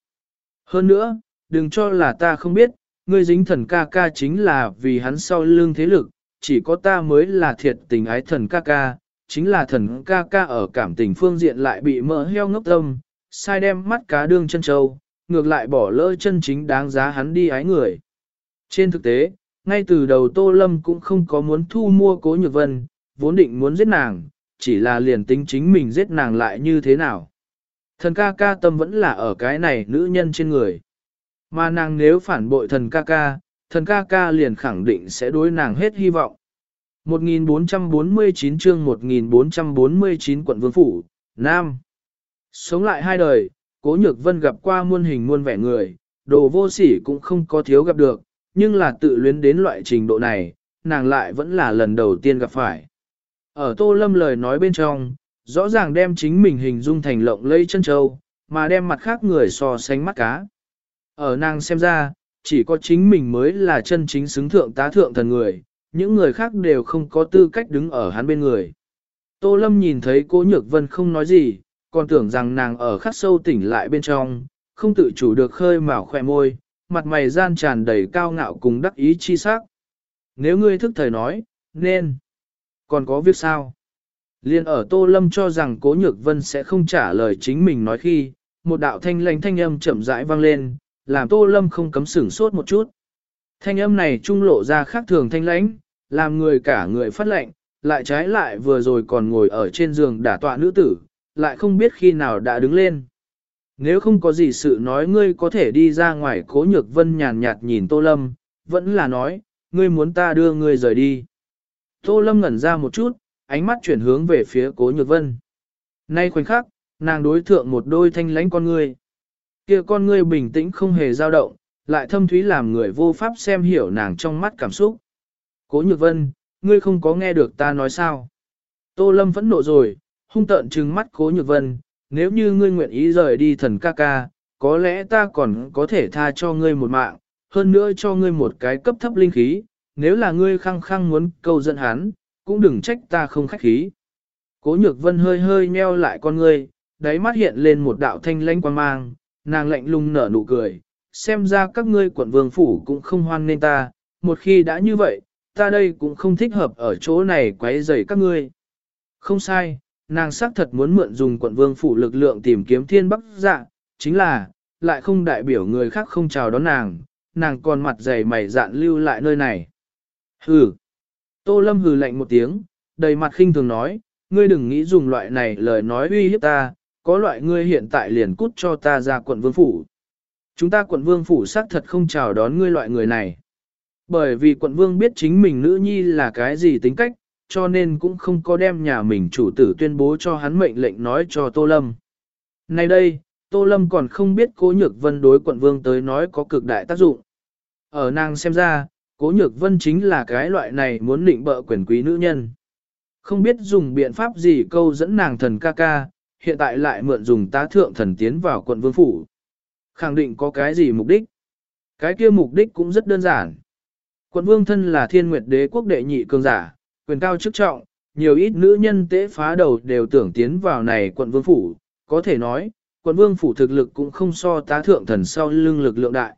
Hơn nữa, đừng cho là ta không biết, ngươi dính thần ca ca chính là vì hắn sau lương thế lực, chỉ có ta mới là thiệt tình ái thần ca ca, chính là thần ca ca ở cảm tình phương diện lại bị mỡ heo ngốc tâm, sai đem mắt cá đương chân châu, ngược lại bỏ lỡ chân chính đáng giá hắn đi ái người. Trên thực tế, ngay từ đầu Tô Lâm cũng không có muốn thu mua cố nhược vân, vốn định muốn giết nàng, chỉ là liền tính chính mình giết nàng lại như thế nào. Thần ca ca tâm vẫn là ở cái này nữ nhân trên người. Mà nàng nếu phản bội thần ca ca, thần ca ca liền khẳng định sẽ đối nàng hết hy vọng. 1449 chương 1449 quận Vương Phủ, Nam. Sống lại hai đời, Cố Nhược Vân gặp qua muôn hình muôn vẻ người, đồ vô sỉ cũng không có thiếu gặp được, nhưng là tự luyến đến loại trình độ này, nàng lại vẫn là lần đầu tiên gặp phải. Ở Tô Lâm lời nói bên trong, rõ ràng đem chính mình hình dung thành lộng lây chân châu, mà đem mặt khác người so sánh mắt cá. Ở nàng xem ra, chỉ có chính mình mới là chân chính xứng thượng tá thượng thần người, những người khác đều không có tư cách đứng ở hắn bên người. Tô Lâm nhìn thấy cố nhược vân không nói gì, còn tưởng rằng nàng ở khắc sâu tỉnh lại bên trong, không tự chủ được khơi mào khỏe môi, mặt mày gian tràn đầy cao ngạo cùng đắc ý chi sắc. Nếu ngươi thức thời nói, nên. Còn có việc sao? Liên ở Tô Lâm cho rằng Cố Nhược Vân sẽ không trả lời chính mình nói khi, một đạo thanh lãnh thanh âm chậm rãi vang lên, làm Tô Lâm không cấm sửng sốt một chút. Thanh âm này trung lộ ra khác thường thanh lãnh, làm người cả người phát lệnh, lại trái lại vừa rồi còn ngồi ở trên giường đả tọa nữ tử, lại không biết khi nào đã đứng lên. Nếu không có gì sự nói ngươi có thể đi ra ngoài cố nhược vân nhàn nhạt nhìn Tô Lâm, vẫn là nói, ngươi muốn ta đưa ngươi rời đi. Tô Lâm ngẩn ra một chút, ánh mắt chuyển hướng về phía cố nhược vân. Nay khoảnh khắc, nàng đối thượng một đôi thanh lãnh con ngươi kia con ngươi bình tĩnh không hề dao động, lại thâm thúy làm người vô pháp xem hiểu nàng trong mắt cảm xúc. Cố nhược vân, ngươi không có nghe được ta nói sao. Tô Lâm vẫn nộ rồi, hung tợn trừng mắt cố nhược vân, nếu như ngươi nguyện ý rời đi thần ca ca, có lẽ ta còn có thể tha cho ngươi một mạng, hơn nữa cho ngươi một cái cấp thấp linh khí, nếu là ngươi khăng khăng muốn câu dẫn hắn, cũng đừng trách ta không khách khí. Cố nhược vân hơi hơi nheo lại con ngươi, đáy mắt hiện lên một đạo thanh lãnh quan mang, nàng lạnh lùng nở nụ cười, xem ra các ngươi quận vương phủ cũng không hoan nên ta, một khi đã như vậy, ta đây cũng không thích hợp ở chỗ này quấy rầy các ngươi. Không sai, nàng xác thật muốn mượn dùng quận vương phủ lực lượng tìm kiếm thiên bắc dạ, chính là, lại không đại biểu người khác không chào đón nàng, nàng còn mặt dày mày dạn lưu lại nơi này. Hừ. Tô Lâm hừ lạnh một tiếng, đầy mặt khinh thường nói, ngươi đừng nghĩ dùng loại này lời nói uy hiếp ta, có loại ngươi hiện tại liền cút cho ta ra quận vương phủ. Chúng ta quận vương phủ xác thật không chào đón ngươi loại người này. Bởi vì quận vương biết chính mình nữ nhi là cái gì tính cách, cho nên cũng không có đem nhà mình chủ tử tuyên bố cho hắn mệnh lệnh nói cho Tô Lâm. Nay đây, Tô Lâm còn không biết Cố Nhược Vân đối quận vương tới nói có cực đại tác dụng. Ở nàng xem ra, Cố Nhược Vân chính là cái loại này muốn định bợ quyền quý nữ nhân. Không biết dùng biện pháp gì câu dẫn nàng thần ca ca, hiện tại lại mượn dùng tá thượng thần tiến vào quận vương phủ. Khẳng định có cái gì mục đích. Cái kia mục đích cũng rất đơn giản. Quận vương thân là thiên nguyệt đế quốc đệ nhị cường giả, quyền cao chức trọng, nhiều ít nữ nhân tế phá đầu đều tưởng tiến vào này quận vương phủ, có thể nói, quận vương phủ thực lực cũng không so tá thượng thần sau lưng lực lượng đại.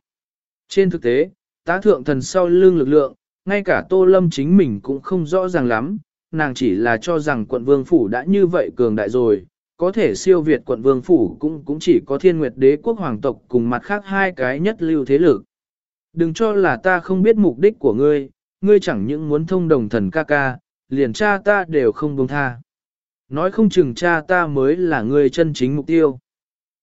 Trên thực tế, tá thượng thần sau lưng lực lượng, ngay cả Tô Lâm chính mình cũng không rõ ràng lắm, nàng chỉ là cho rằng quận vương phủ đã như vậy cường đại rồi, có thể siêu việt quận vương phủ cũng cũng chỉ có thiên nguyệt đế quốc hoàng tộc cùng mặt khác hai cái nhất lưu thế lực. Đừng cho là ta không biết mục đích của ngươi, ngươi chẳng những muốn thông đồng thần ca ca, liền cha ta đều không buông tha. Nói không chừng cha ta mới là ngươi chân chính mục tiêu.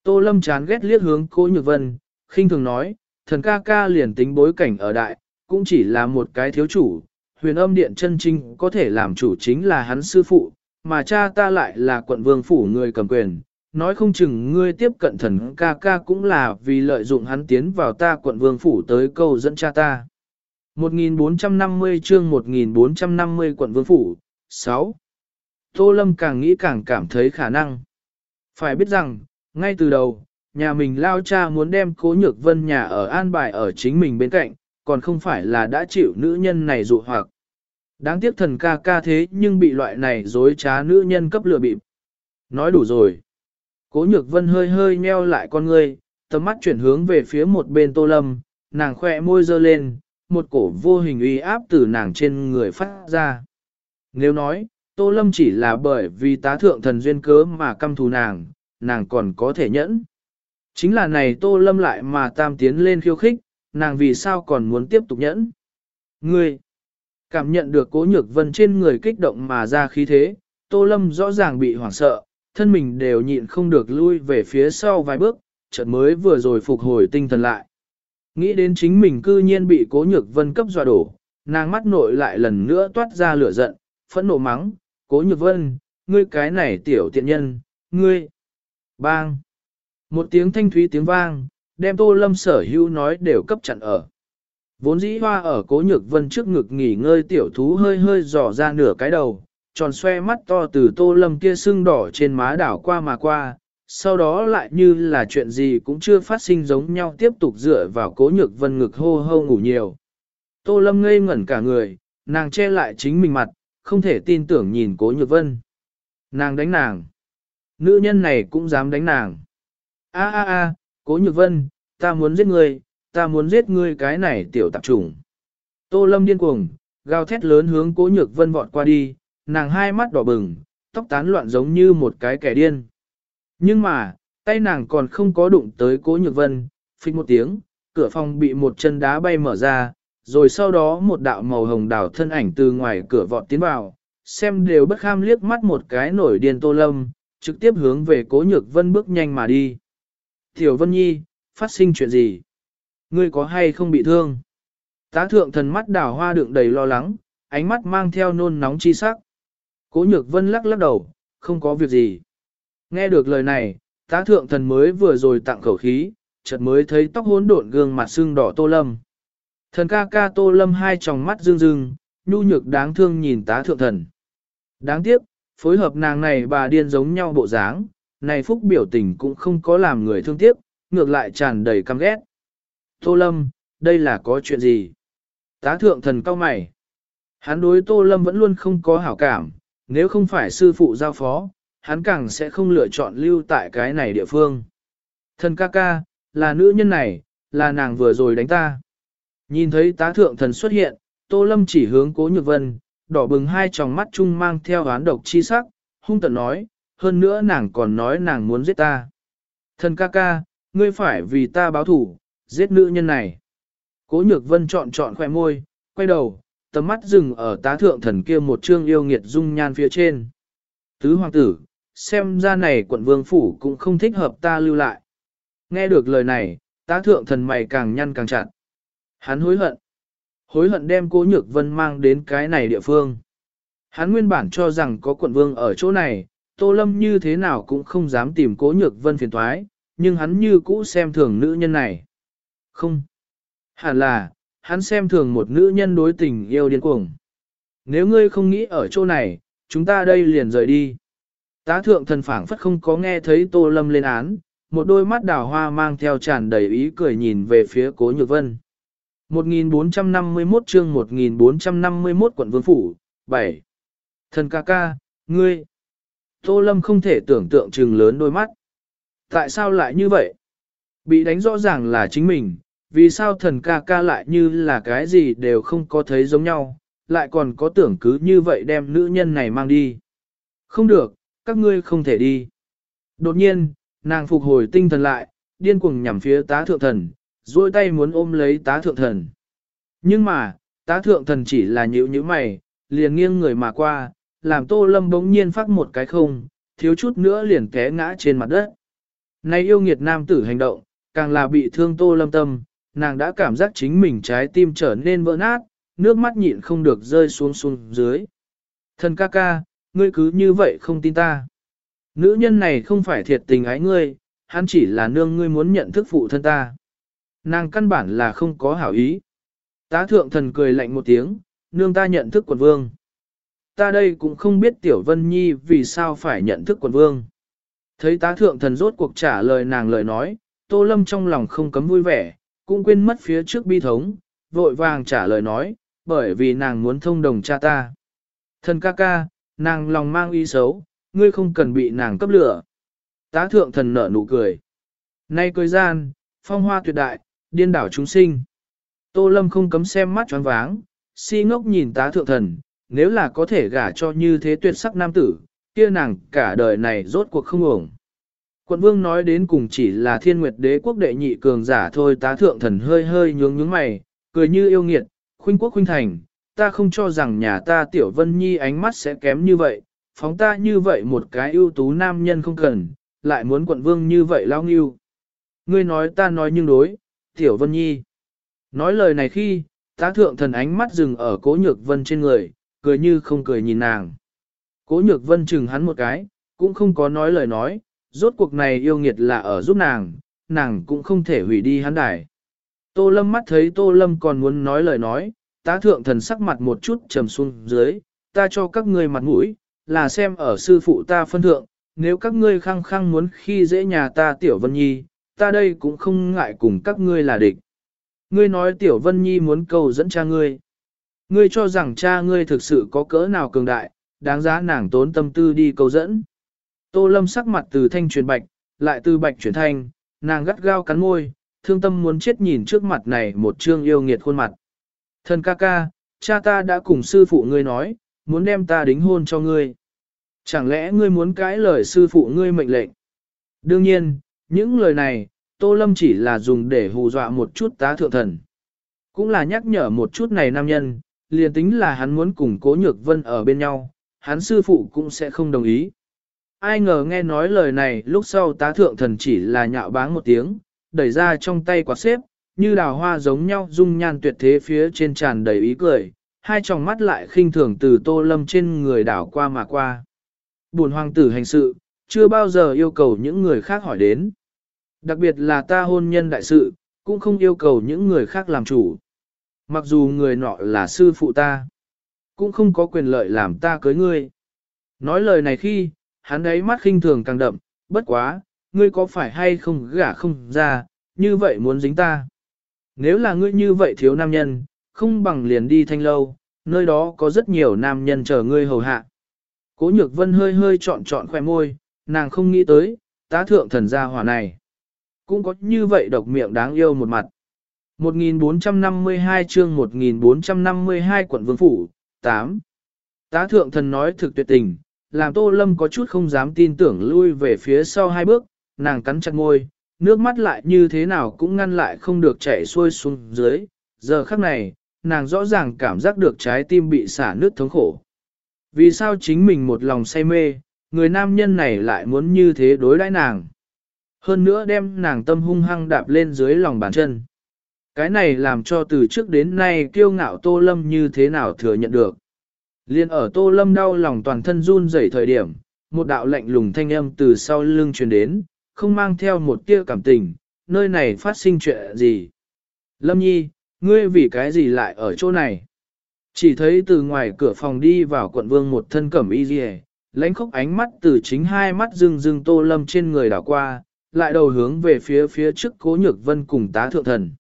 Tô Lâm chán ghét liếc hướng Cố Nhược Vân, khinh thường nói, thần ca ca liền tính bối cảnh ở đại, cũng chỉ là một cái thiếu chủ, huyền âm điện chân chính có thể làm chủ chính là hắn sư phụ, mà cha ta lại là quận vương phủ người cầm quyền, nói không chừng ngươi tiếp cận thần ca ca cũng là vì lợi dụng hắn tiến vào ta quận vương phủ tới câu dẫn cha ta. 1450 chương 1450 quận vương phủ, 6. Tô Lâm càng nghĩ càng cảm thấy khả năng. Phải biết rằng, ngay từ đầu, nhà mình lao cha muốn đem cố nhược vân nhà ở an bài ở chính mình bên cạnh, còn không phải là đã chịu nữ nhân này dụ hoặc. Đáng tiếc thần ca ca thế nhưng bị loại này dối trá nữ nhân cấp lừa bịp. Nói đủ rồi. Cố nhược vân hơi hơi nheo lại con ngươi, tầm mắt chuyển hướng về phía một bên tô lâm, nàng khỏe môi dơ lên, một cổ vô hình uy áp từ nàng trên người phát ra. Nếu nói, tô lâm chỉ là bởi vì tá thượng thần duyên cớ mà căm thù nàng, nàng còn có thể nhẫn. Chính là này tô lâm lại mà tam tiến lên khiêu khích, nàng vì sao còn muốn tiếp tục nhẫn. Ngươi, cảm nhận được cố nhược vân trên người kích động mà ra khí thế, tô lâm rõ ràng bị hoảng sợ, thân mình đều nhịn không được lui về phía sau vài bước, chợt mới vừa rồi phục hồi tinh thần lại. Nghĩ đến chính mình cư nhiên bị cố nhược vân cấp dọa đổ, nàng mắt nội lại lần nữa toát ra lửa giận, phẫn nộ mắng, cố nhược vân, ngươi cái này tiểu tiện nhân, ngươi. Bang! Một tiếng thanh thúy tiếng vang, đem tô lâm sở hữu nói đều cấp chặn ở. Vốn dĩ hoa ở cố nhược vân trước ngực nghỉ ngơi tiểu thú hơi hơi dò ra nửa cái đầu, tròn xoe mắt to từ tô lâm kia sưng đỏ trên má đảo qua mà qua, sau đó lại như là chuyện gì cũng chưa phát sinh giống nhau tiếp tục dựa vào cố nhược vân ngực hô hô ngủ nhiều. Tô lâm ngây ngẩn cả người, nàng che lại chính mình mặt, không thể tin tưởng nhìn cố nhược vân. Nàng đánh nàng. Nữ nhân này cũng dám đánh nàng. A a a, cố nhược vân, ta muốn giết người ta muốn giết ngươi cái này tiểu tạp trùng. Tô lâm điên cuồng, gào thét lớn hướng cố nhược vân vọt qua đi, nàng hai mắt đỏ bừng, tóc tán loạn giống như một cái kẻ điên. Nhưng mà, tay nàng còn không có đụng tới cố nhược vân, phích một tiếng, cửa phòng bị một chân đá bay mở ra, rồi sau đó một đạo màu hồng đảo thân ảnh từ ngoài cửa vọt tiến vào, xem đều bất kham liếc mắt một cái nổi điên tô lâm, trực tiếp hướng về cố nhược vân bước nhanh mà đi. Tiểu Vân Nhi, phát sinh chuyện gì? Ngươi có hay không bị thương? Tá thượng thần mắt đảo hoa đựng đầy lo lắng, ánh mắt mang theo nôn nóng chi sắc. Cố nhược vân lắc lắc đầu, không có việc gì. Nghe được lời này, tá thượng thần mới vừa rồi tặng khẩu khí, chợt mới thấy tóc hỗn độn gương mặt xương đỏ tô lâm. Thần ca ca tô lâm hai tròng mắt rưng rưng, nhu nhược đáng thương nhìn tá thượng thần. Đáng tiếc, phối hợp nàng này bà điên giống nhau bộ dáng, này phúc biểu tình cũng không có làm người thương tiếc, ngược lại tràn đầy căm ghét. Tô lâm, đây là có chuyện gì? Tá thượng thần cao mày. Hắn đối tô lâm vẫn luôn không có hảo cảm, nếu không phải sư phụ giao phó, hắn càng sẽ không lựa chọn lưu tại cái này địa phương. Thần ca ca, là nữ nhân này, là nàng vừa rồi đánh ta. Nhìn thấy tá thượng thần xuất hiện, Tô Lâm chỉ hướng cố nhược vân, đỏ bừng hai tròng mắt chung mang theo án độc chi sắc, hung tận nói, hơn nữa nàng còn nói nàng muốn giết ta. Thần ca ca, ngươi phải vì ta báo thủ, giết nữ nhân này. Cố nhược vân chọn chọn khoe môi, quay đầu, tầm mắt dừng ở tá thượng thần kia một trương yêu nghiệt dung nhan phía trên. Tứ hoàng tử, xem ra này quận vương phủ cũng không thích hợp ta lưu lại. Nghe được lời này, tá thượng thần mày càng nhăn càng chặt. Hắn hối hận. Hối hận đem cố nhược vân mang đến cái này địa phương. Hắn nguyên bản cho rằng có quận vương ở chỗ này, tô lâm như thế nào cũng không dám tìm cố nhược vân phiền thoái, nhưng hắn như cũ xem thường nữ nhân này. Không. Hẳn là, hắn xem thường một nữ nhân đối tình yêu điên cuồng. Nếu ngươi không nghĩ ở chỗ này, chúng ta đây liền rời đi. Tá thượng thần phảng phất không có nghe thấy Tô Lâm lên án, một đôi mắt đào hoa mang theo tràn đầy ý cười nhìn về phía Cố Nhược Vân. 1451 chương 1451 quận Vương Phủ, 7. Thần ca ca, ngươi. Tô Lâm không thể tưởng tượng trừng lớn đôi mắt. Tại sao lại như vậy? Bị đánh rõ ràng là chính mình, vì sao thần ca ca lại như là cái gì đều không có thấy giống nhau, lại còn có tưởng cứ như vậy đem nữ nhân này mang đi. Không được, các ngươi không thể đi. Đột nhiên, nàng phục hồi tinh thần lại, điên cuồng nhằm phía tá thượng thần, duỗi tay muốn ôm lấy tá thượng thần. Nhưng mà, tá thượng thần chỉ là nhữ như mày, liền nghiêng người mà qua, làm tô lâm bỗng nhiên phát một cái không, thiếu chút nữa liền té ngã trên mặt đất. Này yêu nghiệt nam tử hành động, càng là bị thương tô lâm tâm, nàng đã cảm giác chính mình trái tim trở nên vỡ nát, nước mắt nhịn không được rơi xuống xuống dưới. Thần ca ca, ngươi cứ như vậy không tin ta. Nữ nhân này không phải thiệt tình ái ngươi, hắn chỉ là nương ngươi muốn nhận thức phụ thân ta. Nàng căn bản là không có hảo ý. Tá thượng thần cười lạnh một tiếng, nương ta nhận thức quần vương. Ta đây cũng không biết Tiểu Vân Nhi vì sao phải nhận thức quần vương. Thấy tá thượng thần rốt cuộc trả lời nàng lời nói, Tô Lâm trong lòng không cấm vui vẻ, cũng quên mất phía trước bi thống, vội vàng trả lời nói, bởi vì nàng muốn thông đồng cha ta. Thần ca ca, nàng lòng mang ý xấu, ngươi không cần bị nàng cấp lửa. Tá thượng thần nở nụ cười. Nay cười gian, phong hoa tuyệt đại, điên đảo chúng sinh. Tô Lâm không cấm xem mắt choáng váng, si ngốc nhìn tá thượng thần, nếu là có thể gả cho như thế tuyệt sắc nam tử, kia nàng cả đời này rốt cuộc không ổng. Quận vương nói đến cùng chỉ là thiên nguyệt đế quốc đệ nhị cường giả thôi tá thượng thần hơi hơi nhướng nhướng mày, cười như yêu nghiệt, khuynh quốc khuynh thành, ta không cho rằng nhà ta tiểu vân nhi ánh mắt sẽ kém như vậy, phóng ta như vậy một cái ưu tú nam nhân không cần, lại muốn quận vương như vậy lao nghiêu. Ngươi nói ta nói nhưng đối, tiểu vân nhi. Nói lời này khi, tá thượng thần ánh mắt dừng ở cố nhược vân trên người, cười như không cười nhìn nàng. Cố nhược vân chừng hắn một cái, cũng không có nói lời nói, rốt cuộc này yêu nghiệt là ở giúp nàng, nàng cũng không thể hủy đi hắn đài. Tô lâm mắt thấy tô lâm còn muốn nói lời nói, tá thượng thần sắc mặt một chút trầm xuống dưới, ta cho các ngươi mặt mũi, là xem ở sư phụ ta phân thượng, nếu các ngươi khăng khăng muốn khi dễ nhà ta tiểu vân nhi, ta đây cũng không ngại cùng các ngươi là địch. Ngươi nói tiểu vân nhi muốn cầu dẫn cha ngươi. Ngươi cho rằng cha ngươi thực sự có cỡ nào cường đại, đáng giá nàng tốn tâm tư đi cầu dẫn. Tô lâm sắc mặt từ thanh chuyển bạch, lại từ bạch chuyển thanh, nàng gắt gao cắn môi, thương tâm muốn chết nhìn trước mặt này một trương yêu nghiệt khuôn mặt. Thần ca ca, cha ta đã cùng sư phụ ngươi nói, muốn đem ta đính hôn cho ngươi. Chẳng lẽ ngươi muốn cãi lời sư phụ ngươi mệnh lệnh? Đương nhiên, những lời này, Tô Lâm chỉ là dùng để hù dọa một chút tá thượng thần. Cũng là nhắc nhở một chút này nam nhân, liền tính là hắn muốn cùng cố nhược vân ở bên nhau, hắn sư phụ cũng sẽ không đồng ý. Ai ngờ nghe nói lời này lúc sau tá thượng thần chỉ là nhạo báng một tiếng, đẩy ra trong tay quạt xếp, như đào hoa giống nhau dung nhan tuyệt thế phía trên tràn đầy ý cười, hai tròng mắt lại khinh thường từ tô lâm trên người đảo qua mà qua. Buồn hoàng tử hành sự, chưa bao giờ yêu cầu những người khác hỏi đến. Đặc biệt là ta hôn nhân đại sự, cũng không yêu cầu những người khác làm chủ. Mặc dù người nọ là sư phụ ta, cũng không có quyền lợi làm ta cưới ngươi. Nói lời này khi, hắn ấy mắt khinh thường càng đậm, bất quá, ngươi có phải hay không gả không ra, như vậy muốn dính ta. Nếu là ngươi như vậy thiếu nam nhân, không bằng liền đi thanh lâu, nơi đó có rất nhiều nam nhân chờ ngươi hầu hạ. Cố nhược vân hơi hơi trọn trọn khoẻ môi, nàng không nghĩ tới, tá thượng thần gia hỏa này. Cũng có như vậy độc miệng đáng yêu một mặt. 1452 chương 1452 quận vương phủ, 8. Tá thượng thần nói thực tuyệt tình, làm tô lâm có chút không dám tin tưởng lui về phía sau hai bước, nàng cắn chặt môi, nước mắt lại như thế nào cũng ngăn lại không được chảy xuôi xuống dưới. Giờ khắc này, nàng rõ ràng cảm giác được trái tim bị xả nước thống khổ. Vì sao chính mình một lòng say mê, người nam nhân này lại muốn như thế đối đãi nàng. Hơn nữa đem nàng tâm hung hăng đạp lên dưới lòng bàn chân. Cái này làm cho từ trước đến nay kiêu ngạo Tô Lâm như thế nào thừa nhận được. Liên ở Tô Lâm đau lòng toàn thân run rẩy thời điểm, một đạo lạnh lùng thanh âm từ sau lưng truyền đến, không mang theo một tia cảm tình, nơi này phát sinh chuyện gì. Lâm Nhi, ngươi vì cái gì lại ở chỗ này? Chỉ thấy từ ngoài cửa phòng đi vào quận vương một thân cẩm y rìa, lãnh khóc ánh mắt từ chính hai mắt rưng rưng tô lâm trên người đảo qua, lại đầu hướng về phía phía trước cố nhược vân cùng tá thượng thần.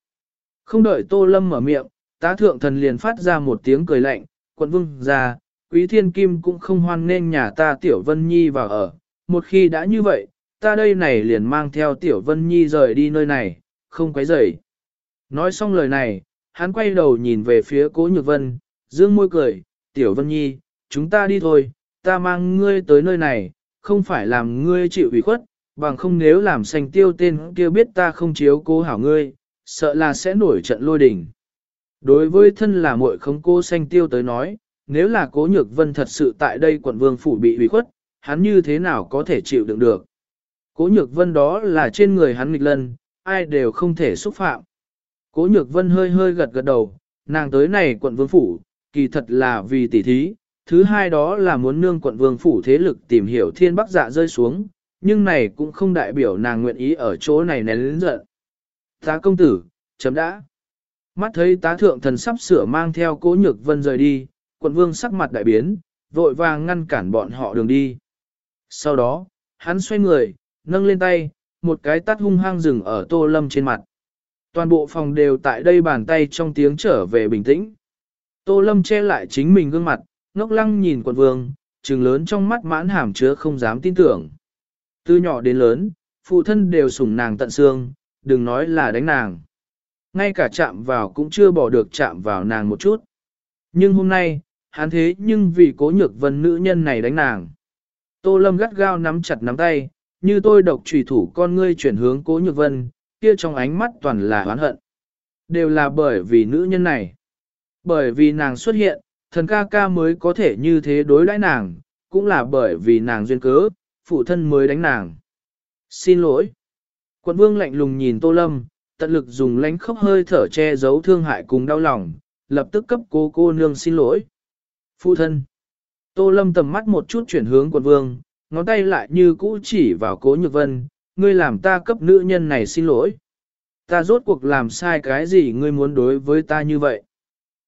Không đợi tô lâm mở miệng, tá thượng thần liền phát ra một tiếng cười lạnh, quận vương ra, quý thiên kim cũng không hoan nên nhà ta tiểu vân nhi vào ở, một khi đã như vậy, ta đây này liền mang theo tiểu vân nhi rời đi nơi này, không quấy rầy. Nói xong lời này, hắn quay đầu nhìn về phía cố nhược vân, dương môi cười, tiểu vân nhi, chúng ta đi thôi, ta mang ngươi tới nơi này, không phải làm ngươi chịu ủy khuất, bằng không nếu làm xanh tiêu tên kia biết ta không chiếu cố hảo ngươi, sợ là sẽ nổi trận lôi đình. Đối với thân là muội không cô xanh tiêu tới nói, nếu là cố nhược vân thật sự tại đây quận vương phủ bị hủy khuất, hắn như thế nào có thể chịu đựng được. Cố nhược vân đó là trên người hắn nghịch lân, ai đều không thể xúc phạm. Cố nhược vân hơi hơi gật gật đầu, nàng tới này quận vương phủ, kỳ thật là vì tỉ thí, thứ hai đó là muốn nương quận vương phủ thế lực tìm hiểu thiên bắc dạ rơi xuống, nhưng này cũng không đại biểu nàng nguyện ý ở chỗ này nén lĩnh giận. Tá công tử, chấm đã. Mắt thấy tá thượng thần sắp sửa mang theo cố nhược vân rời đi, quận vương sắc mặt đại biến, vội vàng ngăn cản bọn họ đường đi. Sau đó, hắn xoay người, nâng lên tay, một cái tắt hung hăng rừng ở tô lâm trên mặt. Toàn bộ phòng đều tại đây bàn tay trong tiếng trở về bình tĩnh. Tô lâm che lại chính mình gương mặt, ngốc lăng nhìn quận vương, trừng lớn trong mắt mãn hàm chứa không dám tin tưởng. Từ nhỏ đến lớn, phụ thân đều sủng nàng tận xương, đừng nói là đánh nàng. Ngay cả chạm vào cũng chưa bỏ được chạm vào nàng một chút. Nhưng hôm nay, hắn thế nhưng vì cố nhược vân nữ nhân này đánh nàng. Tô Lâm gắt gao nắm chặt nắm tay, như tôi độc trùy thủ con ngươi chuyển hướng cố nhược vân, kia trong ánh mắt toàn là oán hận. Đều là bởi vì nữ nhân này. Bởi vì nàng xuất hiện, thần ca ca mới có thể như thế đối đãi nàng, cũng là bởi vì nàng duyên cớ, phụ thân mới đánh nàng. Xin lỗi. Quận vương lạnh lùng nhìn Tô Lâm, tận lực dùng lánh khóc hơi thở che giấu thương hại cùng đau lòng, lập tức cấp cô cô nương xin lỗi. Phụ thân. Tô Lâm tầm mắt một chút chuyển hướng quận vương, ngón tay lại như cũ chỉ vào cố nhược vân, ngươi làm ta cấp nữ nhân này xin lỗi. Ta rốt cuộc làm sai cái gì ngươi muốn đối với ta như vậy?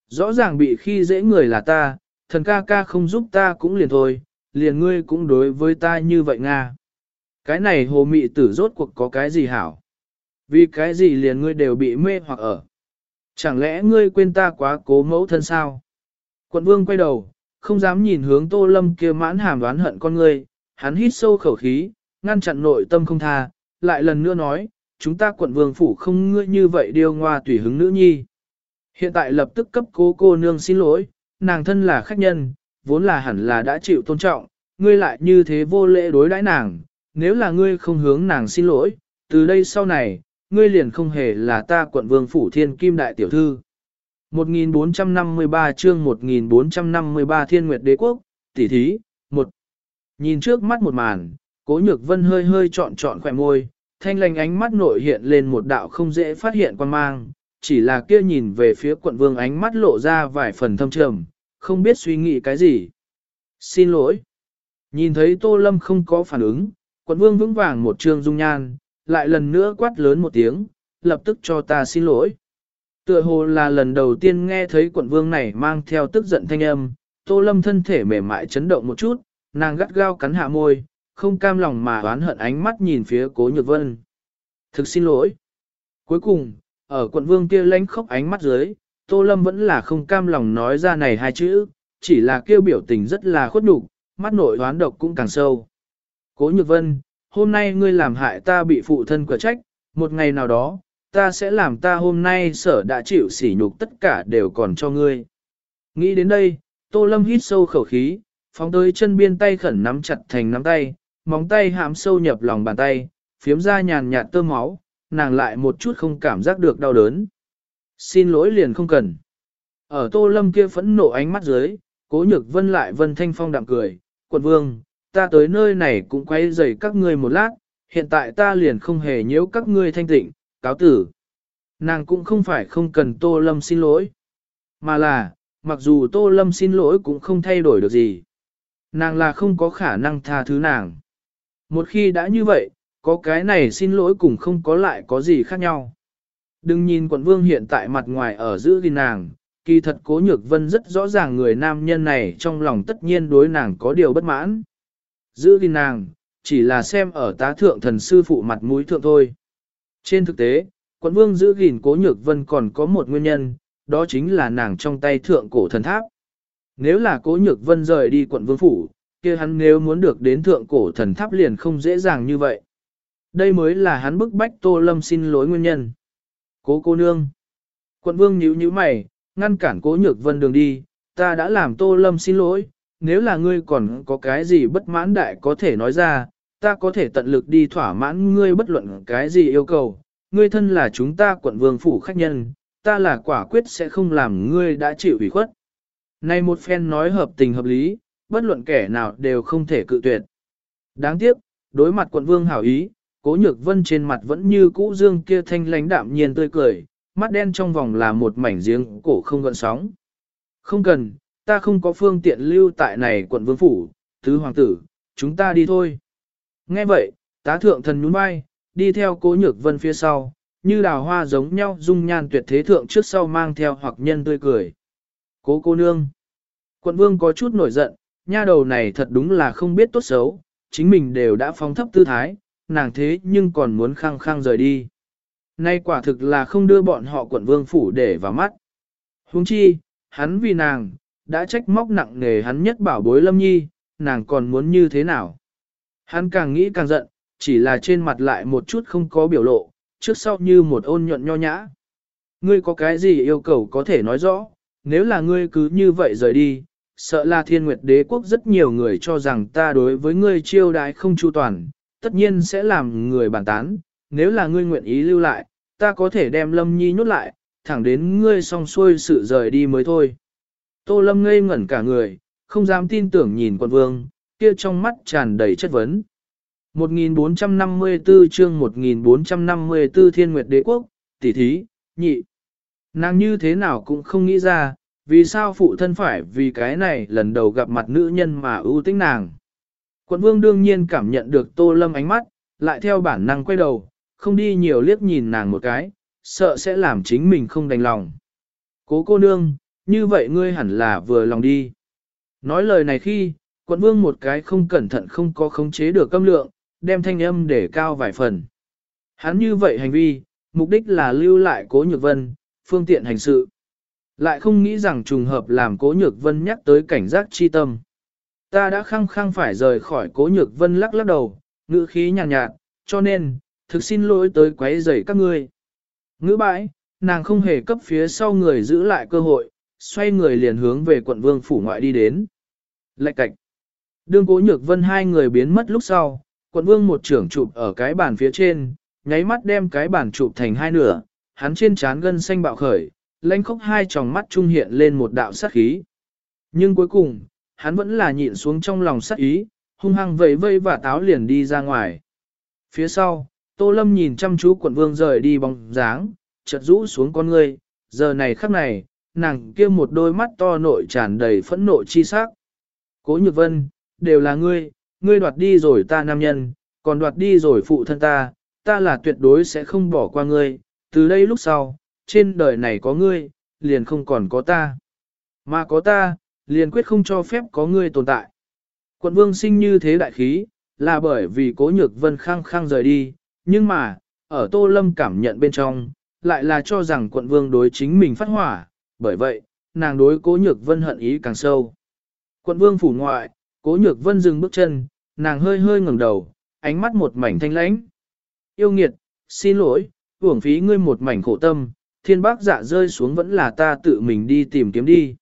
Rõ ràng bị khi dễ người là ta, thần ca ca không giúp ta cũng liền thôi, liền ngươi cũng đối với ta như vậy Nga. Cái này hồ mị tử rốt cuộc có cái gì hảo? Vì cái gì liền ngươi đều bị mê hoặc ở? Chẳng lẽ ngươi quên ta quá cố mẫu thân sao? Quận vương quay đầu, không dám nhìn hướng tô lâm kia mãn hàm đoán hận con ngươi, hắn hít sâu khẩu khí, ngăn chặn nội tâm không tha, lại lần nữa nói, chúng ta quận vương phủ không ngươi như vậy điêu ngoa tùy hứng nữ nhi. Hiện tại lập tức cấp cố cô nương xin lỗi, nàng thân là khách nhân, vốn là hẳn là đã chịu tôn trọng, ngươi lại như thế vô lễ đối đãi nàng, nếu là ngươi không hướng nàng xin lỗi, từ đây sau này, ngươi liền không hề là ta quận vương phủ thiên kim đại tiểu thư. 1453 chương 1453 Thiên Nguyệt Đế Quốc, tỷ thí, một Nhìn trước mắt một màn, cố nhược vân hơi hơi trọn trọn khỏe môi, thanh lành ánh mắt nội hiện lên một đạo không dễ phát hiện quan mang, chỉ là kia nhìn về phía quận vương ánh mắt lộ ra vài phần thâm trầm, không biết suy nghĩ cái gì. Xin lỗi. Nhìn thấy Tô Lâm không có phản ứng, quận vương vững vàng một trương dung nhan, lại lần nữa quát lớn một tiếng, lập tức cho ta xin lỗi. Tựa hồ là lần đầu tiên nghe thấy quận vương này mang theo tức giận thanh âm, Tô Lâm thân thể mềm mại chấn động một chút, nàng gắt gao cắn hạ môi, không cam lòng mà oán hận ánh mắt nhìn phía cố nhược vân. Thực xin lỗi. Cuối cùng, ở quận vương kia lánh khóc ánh mắt dưới, Tô Lâm vẫn là không cam lòng nói ra này hai chữ, chỉ là kêu biểu tình rất là khuất nhục, mắt nội oán độc cũng càng sâu. Cố Nhược Vân, hôm nay ngươi làm hại ta bị phụ thân quả trách, một ngày nào đó, ta sẽ làm ta hôm nay sở đã chịu sỉ nhục tất cả đều còn cho ngươi. Nghĩ đến đây, Tô Lâm hít sâu khẩu khí, phóng tới chân biên tay khẩn nắm chặt thành nắm tay, móng tay hãm sâu nhập lòng bàn tay, phiếm ra nhàn nhạt tơ máu, nàng lại một chút không cảm giác được đau đớn. Xin lỗi liền không cần. Ở Tô Lâm kia phẫn nộ ánh mắt dưới, cố nhược vân lại vân thanh phong đạm cười, quận vương, ta tới nơi này cũng quay dày các ngươi một lát, hiện tại ta liền không hề nhiễu các ngươi thanh tịnh, cáo tử. Nàng cũng không phải không cần Tô Lâm xin lỗi, mà là, mặc dù Tô Lâm xin lỗi cũng không thay đổi được gì. Nàng là không có khả năng tha thứ nàng. Một khi đã như vậy, có cái này xin lỗi cũng không có lại có gì khác nhau. Đừng nhìn quận vương hiện tại mặt ngoài ở giữa gìn nàng, kỳ thật cố nhược vân rất rõ ràng người nam nhân này trong lòng tất nhiên đối nàng có điều bất mãn. Giữ gìn nàng, chỉ là xem ở tá thượng thần sư phụ mặt mũi thượng thôi. Trên thực tế, quận vương giữ gìn cố nhược vân còn có một nguyên nhân, đó chính là nàng trong tay thượng cổ thần tháp. Nếu là cố nhược vân rời đi quận vương phủ, kia hắn nếu muốn được đến thượng cổ thần tháp liền không dễ dàng như vậy. Đây mới là hắn bức bách Tô Lâm xin lỗi nguyên nhân. Cố cô nương. Quận vương nhíu nhíu mày, ngăn cản cố nhược vân đường đi, ta đã làm Tô Lâm xin lỗi, nếu là ngươi còn có cái gì bất mãn đại có thể nói ra, ta có thể tận lực đi thỏa mãn ngươi bất luận cái gì yêu cầu, ngươi thân là chúng ta quận vương phủ khách nhân, ta là quả quyết sẽ không làm ngươi đã chịu ủy khuất. Này một phen nói hợp tình hợp lý, bất luận kẻ nào đều không thể cự tuyệt. Đáng tiếc, đối mặt quận vương hảo ý, cố nhược vân trên mặt vẫn như cũ dương kia thanh lãnh đạm nhiên tươi cười, mắt đen trong vòng là một mảnh giếng cổ không gợn sóng. Không cần, ta không có phương tiện lưu tại này quận vương phủ, tứ hoàng tử, chúng ta đi thôi. Nghe vậy, tá thượng thần nhún vai, đi theo cố nhược vân phía sau, như đào hoa giống nhau dung nhan tuyệt thế thượng trước sau mang theo hoặc nhân tươi cười. Cố cô nương. Quận vương có chút nổi giận, nha đầu này thật đúng là không biết tốt xấu, chính mình đều đã phóng thấp tư thái, nàng thế nhưng còn muốn khăng khăng rời đi. Nay quả thực là không đưa bọn họ quận vương phủ để vào mắt. Huống chi, hắn vì nàng, đã trách móc nặng nề hắn nhất bảo bối lâm nhi, nàng còn muốn như thế nào. Hắn càng nghĩ càng giận, chỉ là trên mặt lại một chút không có biểu lộ, trước sau như một ôn nhuận nho nhã. Ngươi có cái gì yêu cầu có thể nói rõ, nếu là ngươi cứ như vậy rời đi, sợ là thiên nguyệt đế quốc rất nhiều người cho rằng ta đối với ngươi chiêu đái không chu toàn, tất nhiên sẽ làm người bàn tán, nếu là ngươi nguyện ý lưu lại, ta có thể đem Lâm Nhi nhốt lại, thẳng đến ngươi xong xuôi sự rời đi mới thôi. Tô Lâm ngây ngẩn cả người, không dám tin tưởng nhìn quận vương, kia trong mắt tràn đầy chất vấn. 1454 chương 1454 Thiên Nguyệt Đế Quốc, tỷ thí, nhị. Nàng như thế nào cũng không nghĩ ra, vì sao phụ thân phải vì cái này lần đầu gặp mặt nữ nhân mà ưu tính nàng. Quận vương đương nhiên cảm nhận được tô lâm ánh mắt, lại theo bản năng quay đầu, không đi nhiều liếc nhìn nàng một cái, sợ sẽ làm chính mình không đành lòng. Cố cô nương, như vậy ngươi hẳn là vừa lòng đi. Nói lời này khi, quận vương một cái không cẩn thận không có khống chế được câm lượng, đem thanh âm để cao vài phần. Hắn như vậy hành vi, mục đích là lưu lại cố nhược vân, phương tiện hành sự. Lại không nghĩ rằng trùng hợp làm cố nhược vân nhắc tới cảnh giác chi tâm. Ta đã khăng khăng phải rời khỏi cố nhược vân lắc lắc đầu, ngữ khí nhàn nhạt, nhạt, cho nên, thực xin lỗi tới quấy rầy các ngươi. Ngữ bãi, nàng không hề cấp phía sau người giữ lại cơ hội, xoay người liền hướng về quận vương phủ ngoại đi đến. Lạch cạch. Đương cố nhược vân hai người biến mất lúc sau, quận vương một trưởng chụp ở cái bàn phía trên, nháy mắt đem cái bàn chụp thành hai nửa, hắn trên trán gân xanh bạo khởi, lãnh khốc hai tròng mắt trung hiện lên một đạo sát khí. Nhưng cuối cùng, hắn vẫn là nhịn xuống trong lòng sát ý, hung hăng vẫy vây và táo liền đi ra ngoài. Phía sau, Tô Lâm nhìn chăm chú quận vương rời đi bóng dáng, chợt rũ xuống con ngươi, giờ này khắc này, nàng kia một đôi mắt to nội tràn đầy phẫn nộ chi sắc. Cố Nhược Vân, đều là ngươi, ngươi đoạt đi rồi ta nam nhân, còn đoạt đi rồi phụ thân ta, ta là tuyệt đối sẽ không bỏ qua ngươi, từ đây lúc sau, trên đời này có ngươi, liền không còn có ta. Mà có ta, liền quyết không cho phép có ngươi tồn tại. Quận vương sinh như thế đại khí, là bởi vì cố nhược vân khăng khăng rời đi, nhưng mà, ở tô lâm cảm nhận bên trong, lại là cho rằng quận vương đối chính mình phát hỏa, bởi vậy, nàng đối cố nhược vân hận ý càng sâu. Quận vương phủ ngoại, cố nhược vân dừng bước chân, nàng hơi hơi ngẩng đầu, ánh mắt một mảnh thanh lãnh. Yêu nghiệt, xin lỗi, uổng phí ngươi một mảnh khổ tâm, thiên bác dạ rơi xuống vẫn là ta tự mình đi tìm kiếm đi.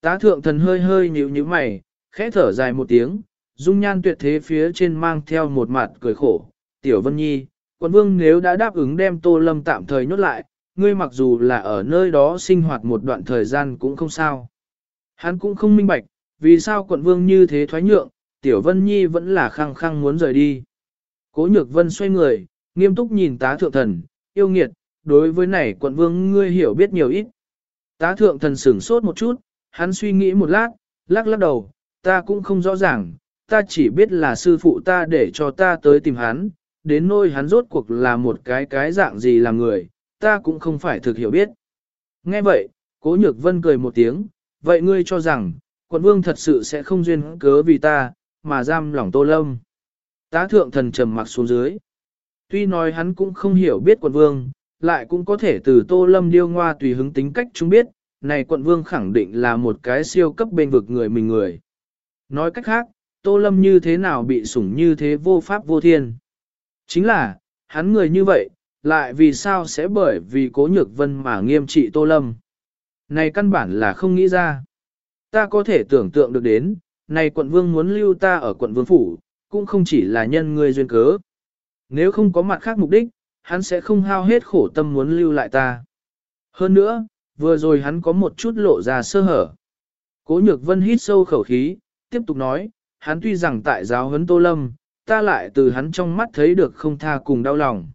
Tá thượng thần hơi hơi nhíu nhíu mày, khẽ thở dài một tiếng, dung nhan tuyệt thế phía trên mang theo một mặt cười khổ. Tiểu Vân Nhi, quận vương nếu đã đáp ứng đem Tô Lâm tạm thời nhốt lại, ngươi mặc dù là ở nơi đó sinh hoạt một đoạn thời gian cũng không sao. Hắn cũng không minh bạch, vì sao quận vương như thế thoái nhượng, Tiểu Vân Nhi vẫn là khăng khăng muốn rời đi. Cố nhược vân xoay người, nghiêm túc nhìn tá thượng thần, yêu nghiệt, đối với này quận vương ngươi hiểu biết nhiều ít. Tá thượng thần sửng sốt một chút, hắn suy nghĩ một lát, lắc lắc đầu, ta cũng không rõ ràng, ta chỉ biết là sư phụ ta để cho ta tới tìm hắn, đến nôi hắn rốt cuộc là một cái cái dạng gì là người, ta cũng không phải thực hiểu biết. Nghe vậy, cố nhược vân cười một tiếng, vậy ngươi cho rằng, quận vương thật sự sẽ không duyên cớ vì ta, mà giam lỏng tô lâm. Tá thượng thần trầm mặc xuống dưới. Tuy nói hắn cũng không hiểu biết quận vương, lại cũng có thể từ tô lâm điêu ngoa tùy hứng tính cách chúng biết, này quận vương khẳng định là một cái siêu cấp bên vực người mình người. Nói cách khác, tô lâm như thế nào bị sủng như thế vô pháp vô thiên. Chính là, hắn người như vậy, lại vì sao sẽ bởi vì cố nhược vân mà nghiêm trị tô lâm. Này căn bản là không nghĩ ra. Ta có thể tưởng tượng được đến, này quận vương muốn lưu ta ở quận vương phủ, cũng không chỉ là nhân người duyên cớ. Nếu không có mặt khác mục đích, hắn sẽ không hao hết khổ tâm muốn lưu lại ta. Hơn nữa, vừa rồi hắn có một chút lộ ra sơ hở. Cố nhược vân hít sâu khẩu khí, tiếp tục nói, hắn tuy rằng tại giáo huấn Tô Lâm, ta lại từ hắn trong mắt thấy được không tha cùng đau lòng.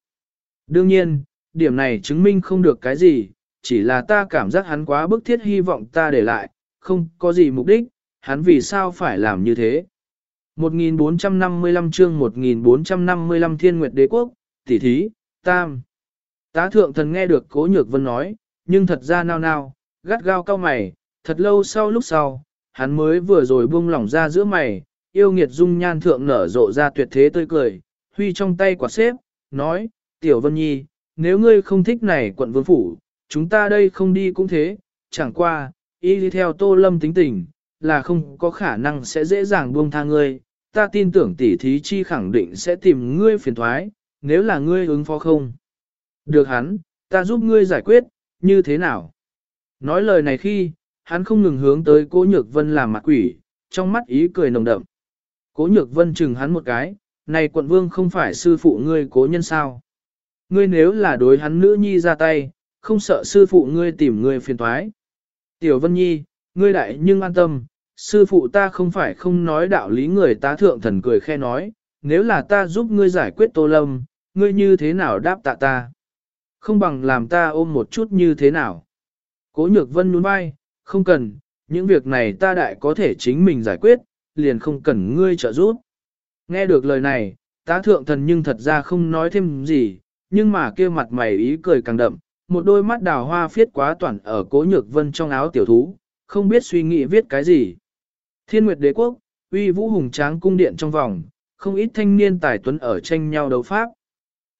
Đương nhiên, điểm này chứng minh không được cái gì, chỉ là ta cảm giác hắn quá bức thiết hy vọng ta để lại, không có gì mục đích, hắn vì sao phải làm như thế. 1455 chương 1455 Thiên Nguyệt Đế Quốc, tỷ thí, tam. Tá thượng thần nghe được Cố Nhược Vân nói, nhưng thật ra nao nao, gắt gao cao mày, thật lâu sau lúc sau, hắn mới vừa rồi buông lỏng ra giữa mày, yêu nghiệt dung nhan thượng nở rộ ra tuyệt thế tươi cười, huy trong tay quả xếp, nói, Tiểu Vân Nhi, nếu ngươi không thích này quận vương phủ, chúng ta đây không đi cũng thế, chẳng qua, y đi theo Tô Lâm tính tình, là không có khả năng sẽ dễ dàng buông tha ngươi, ta tin tưởng tỷ thí chi khẳng định sẽ tìm ngươi phiền thoái, nếu là ngươi ứng phó không. Được hắn, ta giúp ngươi giải quyết, như thế nào? Nói lời này khi, hắn không ngừng hướng tới cố nhược vân làm mặt quỷ, trong mắt ý cười nồng đậm. Cố nhược vân chừng hắn một cái, này quận vương không phải sư phụ ngươi cố nhân sao? Ngươi nếu là đối hắn nữ nhi ra tay, không sợ sư phụ ngươi tìm ngươi phiền toái. Tiểu vân nhi, ngươi đại nhưng an tâm, sư phụ ta không phải không nói đạo lý người ta thượng thần cười khe nói, nếu là ta giúp ngươi giải quyết tô lâm, ngươi như thế nào đáp tạ ta? Không bằng làm ta ôm một chút như thế nào? Cố nhược vân nhún vai, không cần, những việc này ta đại có thể chính mình giải quyết, liền không cần ngươi trợ giúp. Nghe được lời này, tá thượng thần nhưng thật ra không nói thêm gì, nhưng mà kia mặt mày ý cười càng đậm, một đôi mắt đào hoa phiết quá toàn ở cố nhược vân trong áo tiểu thú, không biết suy nghĩ viết cái gì. Thiên Nguyệt Đế Quốc, uy vũ hùng tráng cung điện trong vòng, không ít thanh niên tài tuấn ở tranh nhau đấu pháp.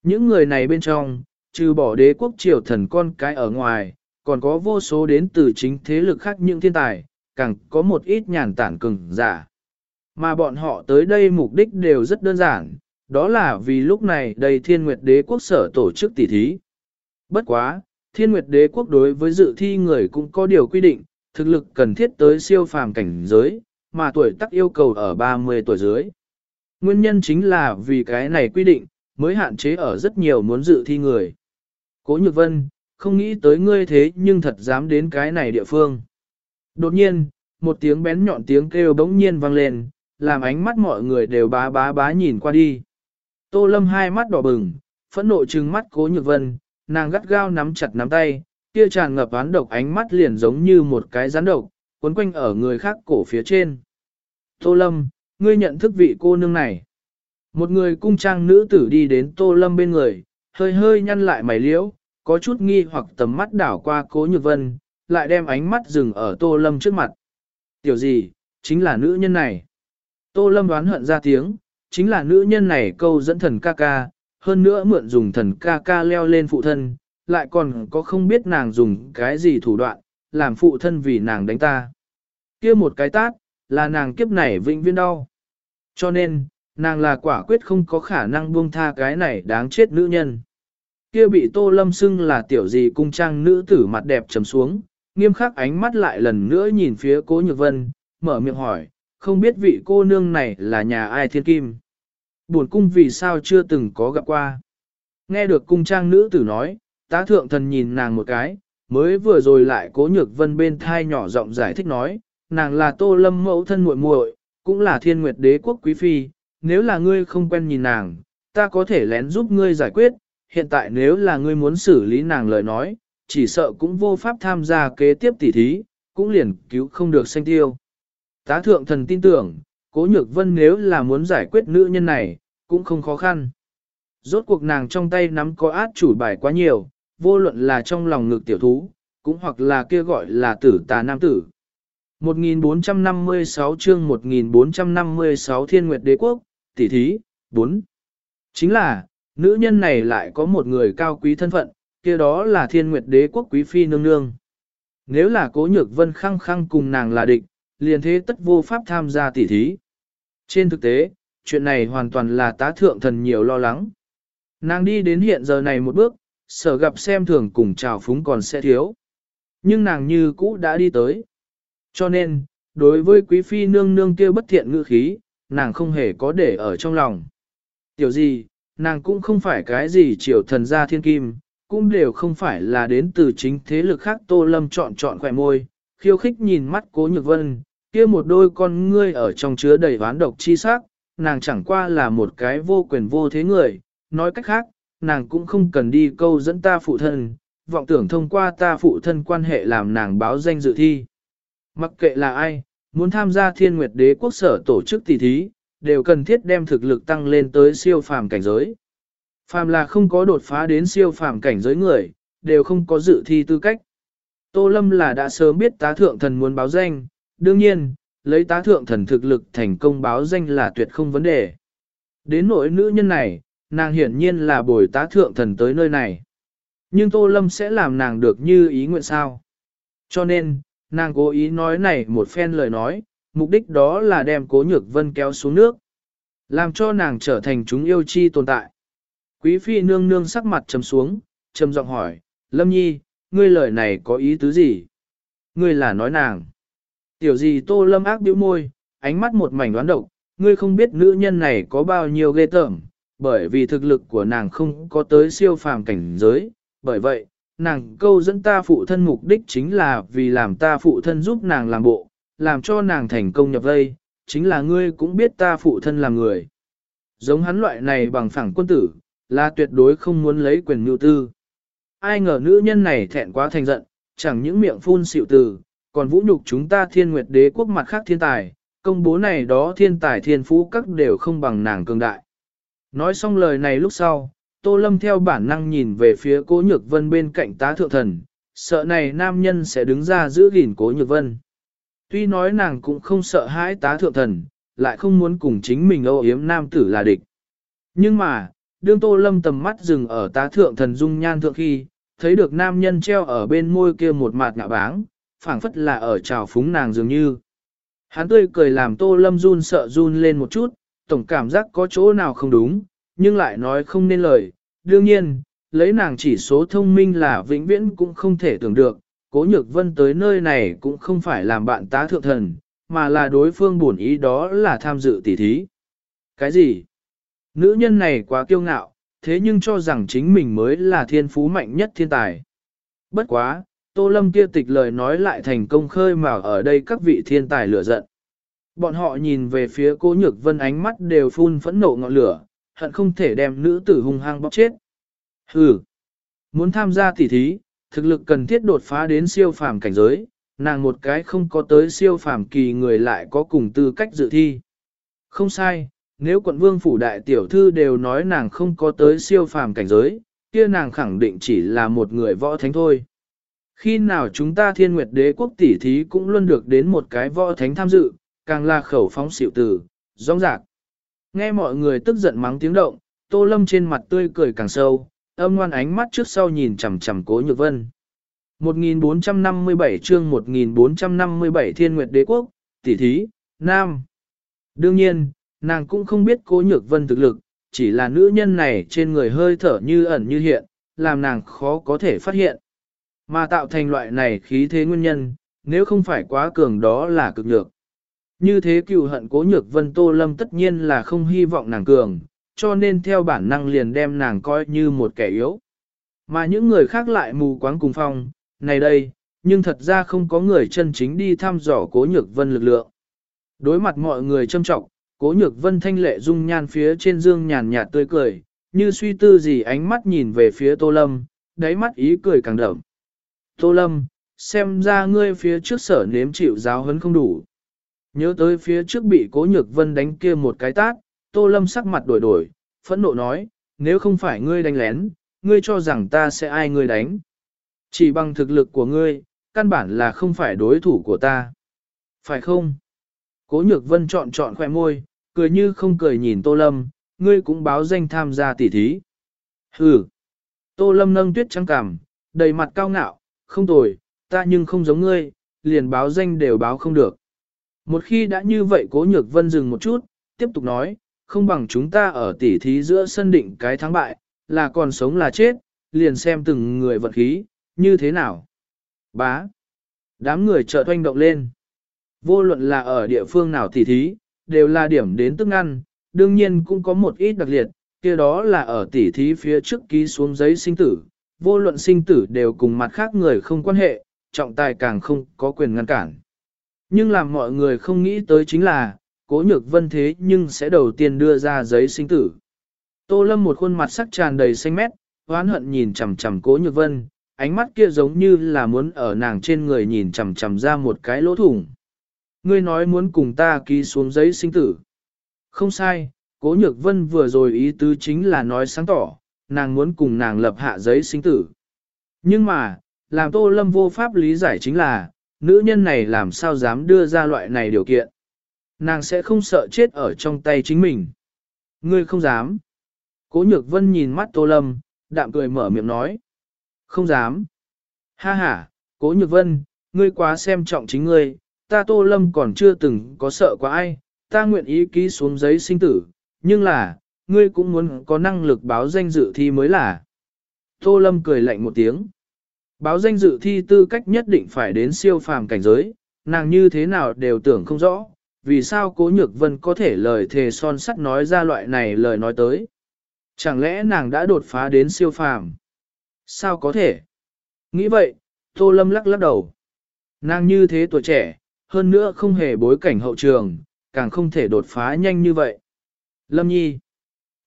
Những người này bên trong, trừ bỏ đế quốc triều thần con cái ở ngoài, còn có vô số đến từ chính thế lực khác những thiên tài, càng có một ít nhàn tản cường giả. Mà bọn họ tới đây mục đích đều rất đơn giản, đó là vì lúc này đây thiên nguyệt đế quốc sở tổ chức tỷ thí. Bất quá, thiên nguyệt đế quốc đối với dự thi người cũng có điều quy định, thực lực cần thiết tới siêu phàm cảnh giới, mà tuổi tác yêu cầu ở 30 tuổi dưới. Nguyên nhân chính là vì cái này quy định, mới hạn chế ở rất nhiều muốn dự thi người. Cố Nhược Vân, không nghĩ tới ngươi thế nhưng thật dám đến cái này địa phương. Đột nhiên, một tiếng bén nhọn tiếng kêu bỗng nhiên vang lên, làm ánh mắt mọi người đều bá bá bá nhìn qua đi. Tô Lâm hai mắt đỏ bừng, phẫn nộ trừng mắt Cố Nhược Vân, nàng gắt gao nắm chặt nắm tay, kia tràn ngập án độc ánh mắt liền giống như một cái rắn độc, cuốn quanh ở người khác cổ phía trên. Tô Lâm, ngươi nhận thức vị cô nương này. Một người cung trang nữ tử đi đến Tô Lâm bên người, hơi hơi nhăn lại mày liễu, có chút nghi hoặc tầm mắt đảo qua cố nhược vân, lại đem ánh mắt dừng ở Tô Lâm trước mặt. Tiểu gì, chính là nữ nhân này. Tô Lâm đoán hận ra tiếng, chính là nữ nhân này câu dẫn thần ca ca, hơn nữa mượn dùng thần ca ca leo lên phụ thân, lại còn có không biết nàng dùng cái gì thủ đoạn, làm phụ thân vì nàng đánh ta. kia một cái tát, là nàng kiếp này vĩnh viên đau. Cho nên, nàng là quả quyết không có khả năng buông tha cái này đáng chết nữ nhân. Kia bị tô lâm xưng là tiểu gì cung trang nữ tử mặt đẹp trầm xuống, nghiêm khắc ánh mắt lại lần nữa nhìn phía cố nhược vân, mở miệng hỏi, không biết vị cô nương này là nhà ai thiên kim. Buồn cung vì sao chưa từng có gặp qua. Nghe được cung trang nữ tử nói, tá thượng thần nhìn nàng một cái, mới vừa rồi lại cố nhược vân bên thai nhỏ giọng giải thích nói, nàng là tô lâm mẫu thân muội muội, cũng là thiên nguyệt đế quốc quý phi, nếu là ngươi không quen nhìn nàng, ta có thể lén giúp ngươi giải quyết, hiện tại nếu là ngươi muốn xử lý nàng lời nói, chỉ sợ cũng vô pháp tham gia kế tiếp tỉ thí, cũng liền cứu không được sanh tiêu. Tá thượng thần tin tưởng, cố nhược vân nếu là muốn giải quyết nữ nhân này, cũng không khó khăn. Rốt cuộc nàng trong tay nắm có át chủ bài quá nhiều, vô luận là trong lòng ngực tiểu thú, cũng hoặc là kia gọi là tử tà nam tử. 1456 chương 1456 Thiên Nguyệt Đế Quốc, tỷ thí, 4. Chính là, nữ nhân này lại có một người cao quý thân phận, kia đó là Thiên Nguyệt Đế Quốc quý phi nương nương. Nếu là Cố Nhược Vân khăng khăng cùng nàng là địch, liền thế tất vô pháp tham gia tỷ thí. Trên thực tế, chuyện này hoàn toàn là tá thượng thần nhiều lo lắng. Nàng đi đến hiện giờ này một bước, sở gặp xem thường cùng chào phúng còn sẽ thiếu. Nhưng nàng như cũ đã đi tới. Cho nên, đối với quý phi nương nương kia bất thiện ngữ khí, nàng không hề có để ở trong lòng. Tiểu gì, nàng cũng không phải cái gì triều thần gia thiên kim, cũng đều không phải là đến từ chính thế lực khác tô lâm chọn chọn khỏe môi, khiêu khích nhìn mắt cố nhược vân, kia một đôi con ngươi ở trong chứa đầy ván độc chi sắc, nàng chẳng qua là một cái vô quyền vô thế người, nói cách khác, nàng cũng không cần đi câu dẫn ta phụ thân, vọng tưởng thông qua ta phụ thân quan hệ làm nàng báo danh dự thi. Mặc kệ là ai, muốn tham gia thiên nguyệt đế quốc sở tổ chức tỷ thí, đều cần thiết đem thực lực tăng lên tới siêu phàm cảnh giới. Phàm là không có đột phá đến siêu phàm cảnh giới người, đều không có dự thi tư cách. Tô Lâm là đã sớm biết tá thượng thần muốn báo danh, đương nhiên, lấy tá thượng thần thực lực thành công báo danh là tuyệt không vấn đề. Đến nỗi nữ nhân này, nàng hiển nhiên là bồi tá thượng thần tới nơi này. Nhưng Tô Lâm sẽ làm nàng được như ý nguyện sao. Cho nên, nàng cố ý nói này một phen lời nói, mục đích đó là đem cố nhược vân kéo xuống nước. Làm cho nàng trở thành chúng yêu chi tồn tại. Quý phi nương nương sắc mặt trầm xuống, trầm giọng hỏi, Lâm Nhi, ngươi lời này có ý tứ gì? Ngươi là nói nàng. Tiểu gì tô lâm ác biểu môi, ánh mắt một mảnh đoán độc, ngươi không biết nữ nhân này có bao nhiêu ghê tởm, bởi vì thực lực của nàng không có tới siêu phàm cảnh giới, bởi vậy, nàng câu dẫn ta phụ thân mục đích chính là vì làm ta phụ thân giúp nàng làm bộ, làm cho nàng thành công nhập vây, chính là ngươi cũng biết ta phụ thân là người. Giống hắn loại này bằng phẳng quân tử, là tuyệt đối không muốn lấy quyền nhu tư. Ai ngờ nữ nhân này thẹn quá thành giận, chẳng những miệng phun xịu từ, còn vũ nhục chúng ta thiên nguyệt đế quốc mặt khác thiên tài, công bố này đó thiên tài thiên phú các đều không bằng nàng cường đại. Nói xong lời này lúc sau, Tô Lâm theo bản năng nhìn về phía cố nhược vân bên cạnh tá thượng thần, sợ này nam nhân sẽ đứng ra giữ gìn cố nhược vân. Tuy nói nàng cũng không sợ hãi tá thượng thần, lại không muốn cùng chính mình âu yếm nam tử là địch. Nhưng mà, đương Tô Lâm tầm mắt dừng ở tá thượng thần dung nhan thượng khi, thấy được nam nhân treo ở bên môi kia một mạt ngạ báng, phảng phất là ở trào phúng nàng dường như. Hắn tươi cười làm Tô Lâm run sợ run lên một chút, tổng cảm giác có chỗ nào không đúng, nhưng lại nói không nên lời. Đương nhiên, lấy nàng chỉ số thông minh là vĩnh viễn cũng không thể tưởng được, cố nhược vân tới nơi này cũng không phải làm bạn tá thượng thần, mà là đối phương buồn ý đó là tham dự tỉ thí. Cái gì? Nữ nhân này quá kiêu ngạo, thế nhưng cho rằng chính mình mới là thiên phú mạnh nhất thiên tài. Bất quá, Tô Lâm kia tịch lời nói lại thành công khơi mà ở đây các vị thiên tài lửa giận. Bọn họ nhìn về phía cô nhược vân ánh mắt đều phun phẫn nộ ngọn lửa, hận không thể đem nữ tử hung hăng bóc chết. Hừ, muốn tham gia tỉ thí, thực lực cần thiết đột phá đến siêu phàm cảnh giới, nàng một cái không có tới siêu phàm kỳ người lại có cùng tư cách dự thi. Không sai, nếu quận vương phủ đại tiểu thư đều nói nàng không có tới siêu phàm cảnh giới, kia nàng khẳng định chỉ là một người võ thánh thôi. Khi nào chúng ta thiên nguyệt đế quốc tỷ thí cũng luôn được đến một cái võ thánh tham dự, càng là khẩu phóng xịu tử, rong rạc. Nghe mọi người tức giận mắng tiếng động, tô lâm trên mặt tươi cười càng sâu, âm ngoan ánh mắt trước sau nhìn chằm chằm cố nhược vân. 1457 chương 1457 thiên nguyệt đế quốc, tỷ thí, Nam. Đương nhiên, nàng cũng không biết cố nhược vân thực lực, chỉ là nữ nhân này trên người hơi thở như ẩn như hiện, làm nàng khó có thể phát hiện. Mà tạo thành loại này khí thế nguyên nhân, nếu không phải quá cường đó là cực nhược. Như thế cựu hận cố nhược vân tô lâm tất nhiên là không hy vọng nàng cường, cho nên theo bản năng liền đem nàng coi như một kẻ yếu. Mà những người khác lại mù quáng cùng phong, này đây, nhưng thật ra không có người chân chính đi thăm dò cố nhược vân lực lượng. Đối mặt mọi người châm trọng, cố nhược vân thanh lệ dung nhan phía trên dương nhàn nhạt tươi cười, như suy tư gì ánh mắt nhìn về phía tô lâm, đáy mắt ý cười càng đậm. Tô Lâm, xem ra ngươi phía trước sở nếm chịu giáo hấn không đủ. Nhớ tới phía trước bị cố nhược vân đánh kia một cái tát, Tô Lâm sắc mặt đổi đổi, phẫn nộ nói, nếu không phải ngươi đánh lén, ngươi cho rằng ta sẽ ai ngươi đánh. Chỉ bằng thực lực của ngươi, căn bản là không phải đối thủ của ta. Phải không? Cố nhược vân chọn chọn khoẻ môi, cười như không cười nhìn Tô Lâm, ngươi cũng báo danh tham gia tỉ thí. Hừ. Tô Lâm nâng tuyết trắng cằm, đầy mặt cao ngạo, không tồi, ta nhưng không giống ngươi, liền báo danh đều báo không được. Một khi đã như vậy cố nhược vân dừng một chút, tiếp tục nói, không bằng chúng ta ở tỉ thí giữa sân định cái thắng bại, là còn sống là chết, liền xem từng người vận khí, như thế nào. Bá. Đám người chợt oanh động lên. Vô luận là ở địa phương nào tỉ thí, đều là điểm đến tức ăn, đương nhiên cũng có một ít đặc liệt, kia đó là ở tỉ thí phía trước ký xuống giấy sinh tử, vô luận sinh tử đều cùng mặt khác người không quan hệ, trọng tài càng không có quyền ngăn cản. Nhưng làm mọi người không nghĩ tới chính là, cố nhược vân thế nhưng sẽ đầu tiên đưa ra giấy sinh tử. Tô Lâm một khuôn mặt sắc tràn đầy xanh mét, hoán hận nhìn chằm chằm cố nhược vân, ánh mắt kia giống như là muốn ở nàng trên người nhìn chằm chằm ra một cái lỗ thủng. Ngươi nói muốn cùng ta ký xuống giấy sinh tử. Không sai, cố nhược vân vừa rồi ý tứ chính là nói sáng tỏ, nàng muốn cùng nàng lập hạ giấy sinh tử. Nhưng mà, làm tô lâm vô pháp lý giải chính là, nữ nhân này làm sao dám đưa ra loại này điều kiện. Nàng sẽ không sợ chết ở trong tay chính mình. Ngươi không dám. Cố nhược vân nhìn mắt tô lâm, đạm cười mở miệng nói. Không dám. Ha ha, cố nhược vân, ngươi quá xem trọng chính ngươi, ta tô lâm còn chưa từng có sợ quá ai, ta nguyện ý ký xuống giấy sinh tử, nhưng là, ngươi cũng muốn có năng lực báo danh dự thi mới là. Tô lâm cười lạnh một tiếng. Báo danh dự thi tư cách nhất định phải đến siêu phàm cảnh giới, nàng như thế nào đều tưởng không rõ, vì sao cố nhược vân có thể lời thề son sắt nói ra loại này lời nói tới. Chẳng lẽ nàng đã đột phá đến siêu phàm? Sao có thể? Nghĩ vậy, Tô Lâm lắc lắc đầu. Nàng như thế tuổi trẻ, hơn nữa không hề bối cảnh hậu trường, càng không thể đột phá nhanh như vậy. Lâm Nhi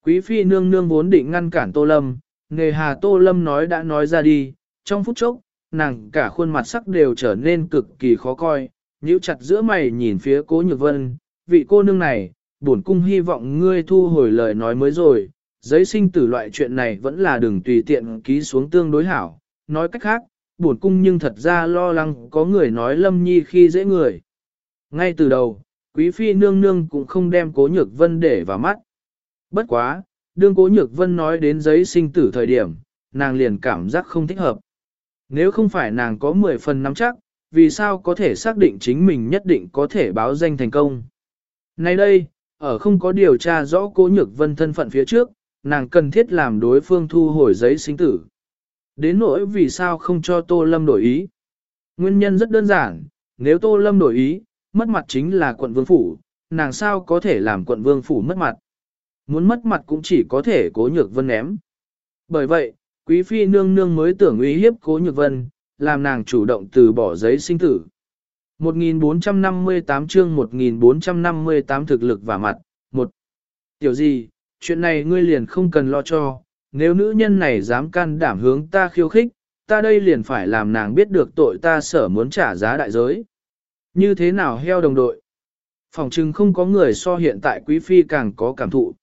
Quý phi nương nương vốn định ngăn cản Tô Lâm, nghề hà Tô Lâm nói đã nói ra đi, trong phút chốc, nàng cả khuôn mặt sắc đều trở nên cực kỳ khó coi, nhíu chặt giữa mày nhìn phía cố nhược vân, vị cô nương này, bổn cung hy vọng ngươi thu hồi lời nói mới rồi, giấy sinh tử loại chuyện này vẫn là đừng tùy tiện ký xuống tương đối hảo, nói cách khác, bổn cung nhưng thật ra lo lắng có người nói lâm nhi khi dễ người. Ngay từ đầu, quý phi nương nương cũng không đem cố nhược vân để vào mắt. Bất quá, đương cố nhược vân nói đến giấy sinh tử thời điểm, nàng liền cảm giác không thích hợp. Nếu không phải nàng có 10 phần nắm chắc, vì sao có thể xác định chính mình nhất định có thể báo danh thành công. Nay đây, ở không có điều tra rõ cố nhược vân thân phận phía trước, nàng cần thiết làm đối phương thu hồi giấy sinh tử. Đến nỗi vì sao không cho Tô Lâm đổi ý. Nguyên nhân rất đơn giản, nếu Tô Lâm đổi ý, mất mặt chính là quận vương phủ, nàng sao có thể làm quận vương phủ mất mặt. Muốn mất mặt cũng chỉ có thể cố nhược vân ném. Bởi vậy, quý phi nương nương mới tưởng uy hiếp cố nhược vân, làm nàng chủ động từ bỏ giấy sinh tử. 1458 chương 1458 thực lực và mặt, một Tiểu gì, chuyện này ngươi liền không cần lo cho, nếu nữ nhân này dám can đảm hướng ta khiêu khích, ta đây liền phải làm nàng biết được tội ta sở muốn trả giá đại giới. Như thế nào heo đồng đội? Phòng trừng không có người so hiện tại quý phi càng có cảm thụ.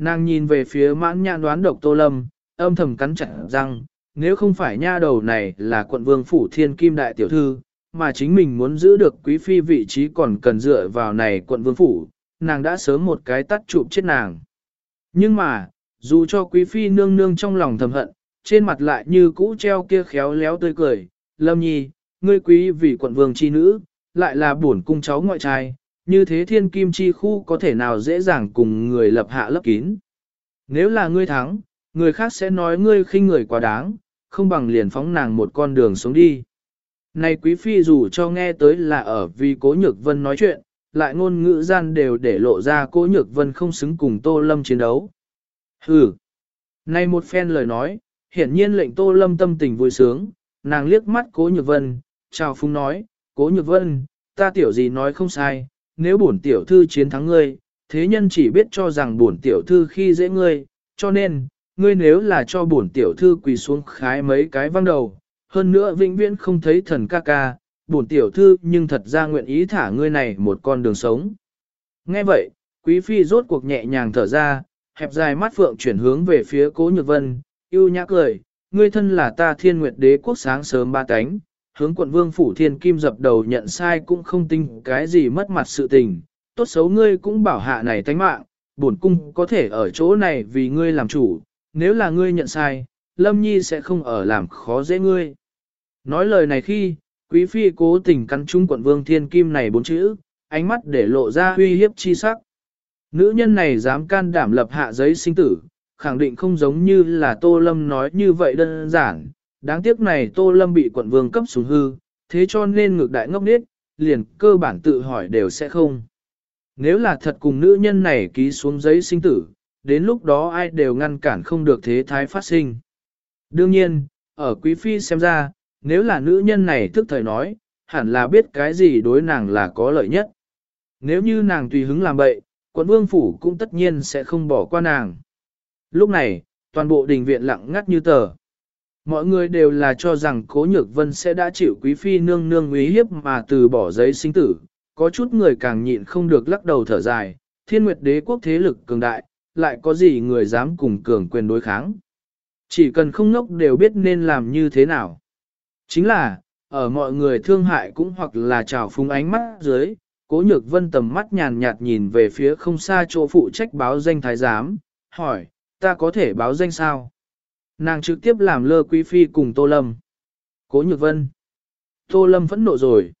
Nàng nhìn về phía mãn nhãn đoán độc tô lâm, âm thầm cắn chặt răng, nếu không phải nha đầu này là quận vương phủ thiên kim đại tiểu thư, mà chính mình muốn giữ được quý phi vị trí còn cần dựa vào này quận vương phủ, nàng đã sớm một cái tắt chụp chết nàng. Nhưng mà, dù cho quý phi nương nương trong lòng thầm hận, trên mặt lại như cũ treo kia khéo léo tươi cười, lâm nhi, ngươi quý vì quận vương chi nữ, lại là bổn cung cháu ngoại trai, như thế thiên kim chi khu có thể nào dễ dàng cùng người lập hạ lấp kín. Nếu là ngươi thắng, người khác sẽ nói ngươi khinh người quá đáng, không bằng liền phóng nàng một con đường xuống đi. Này quý phi dù cho nghe tới là ở vì cố nhược vân nói chuyện, lại ngôn ngữ gian đều để lộ ra cố nhược vân không xứng cùng Tô Lâm chiến đấu. Hừ! Này một phen lời nói, hiển nhiên lệnh Tô Lâm tâm tình vui sướng, nàng liếc mắt cố nhược vân, chào phung nói, cố nhược vân, ta tiểu gì nói không sai, nếu bổn tiểu thư chiến thắng ngươi, thế nhân chỉ biết cho rằng bổn tiểu thư khi dễ ngươi, cho nên, ngươi nếu là cho bổn tiểu thư quỳ xuống khái mấy cái văng đầu, hơn nữa vĩnh viễn không thấy thần ca ca, bổn tiểu thư nhưng thật ra nguyện ý thả ngươi này một con đường sống. Nghe vậy, quý phi rốt cuộc nhẹ nhàng thở ra, hẹp dài mắt phượng chuyển hướng về phía cố nhược vân, yêu nhã cười, ngươi thân là ta thiên nguyệt đế quốc sáng sớm ba cánh, hướng quận vương phủ thiên kim dập đầu nhận sai cũng không tin cái gì mất mặt sự tình, tốt xấu ngươi cũng bảo hạ này tánh mạng, bổn cung có thể ở chỗ này vì ngươi làm chủ, nếu là ngươi nhận sai, Lâm Nhi sẽ không ở làm khó dễ ngươi. Nói lời này khi, quý phi cố tình cắn chung quận vương thiên kim này bốn chữ, ánh mắt để lộ ra uy hiếp chi sắc. Nữ nhân này dám can đảm lập hạ giấy sinh tử, khẳng định không giống như là Tô Lâm nói như vậy đơn giản. Đáng tiếc này Tô Lâm bị quận vương cấp xuống hư, thế cho nên ngược đại ngốc nết, liền cơ bản tự hỏi đều sẽ không. Nếu là thật cùng nữ nhân này ký xuống giấy sinh tử, đến lúc đó ai đều ngăn cản không được thế thái phát sinh. Đương nhiên, ở Quý Phi xem ra, nếu là nữ nhân này thức thời nói, hẳn là biết cái gì đối nàng là có lợi nhất. Nếu như nàng tùy hứng làm bậy, quận vương phủ cũng tất nhiên sẽ không bỏ qua nàng. Lúc này, toàn bộ đình viện lặng ngắt như tờ. Mọi người đều là cho rằng cố nhược vân sẽ đã chịu quý phi nương nương uy hiếp mà từ bỏ giấy sinh tử. Có chút người càng nhịn không được lắc đầu thở dài, thiên nguyệt đế quốc thế lực cường đại, lại có gì người dám cùng cường quyền đối kháng. Chỉ cần không ngốc đều biết nên làm như thế nào. Chính là, ở mọi người thương hại cũng hoặc là trào phúng ánh mắt dưới, cố nhược vân tầm mắt nhàn nhạt nhìn về phía không xa chỗ phụ trách báo danh thái giám, hỏi, ta có thể báo danh sao? Nàng trực tiếp làm lơ quý phi cùng Tô Lâm. Cố nhược vân. Tô Lâm phẫn nộ rồi.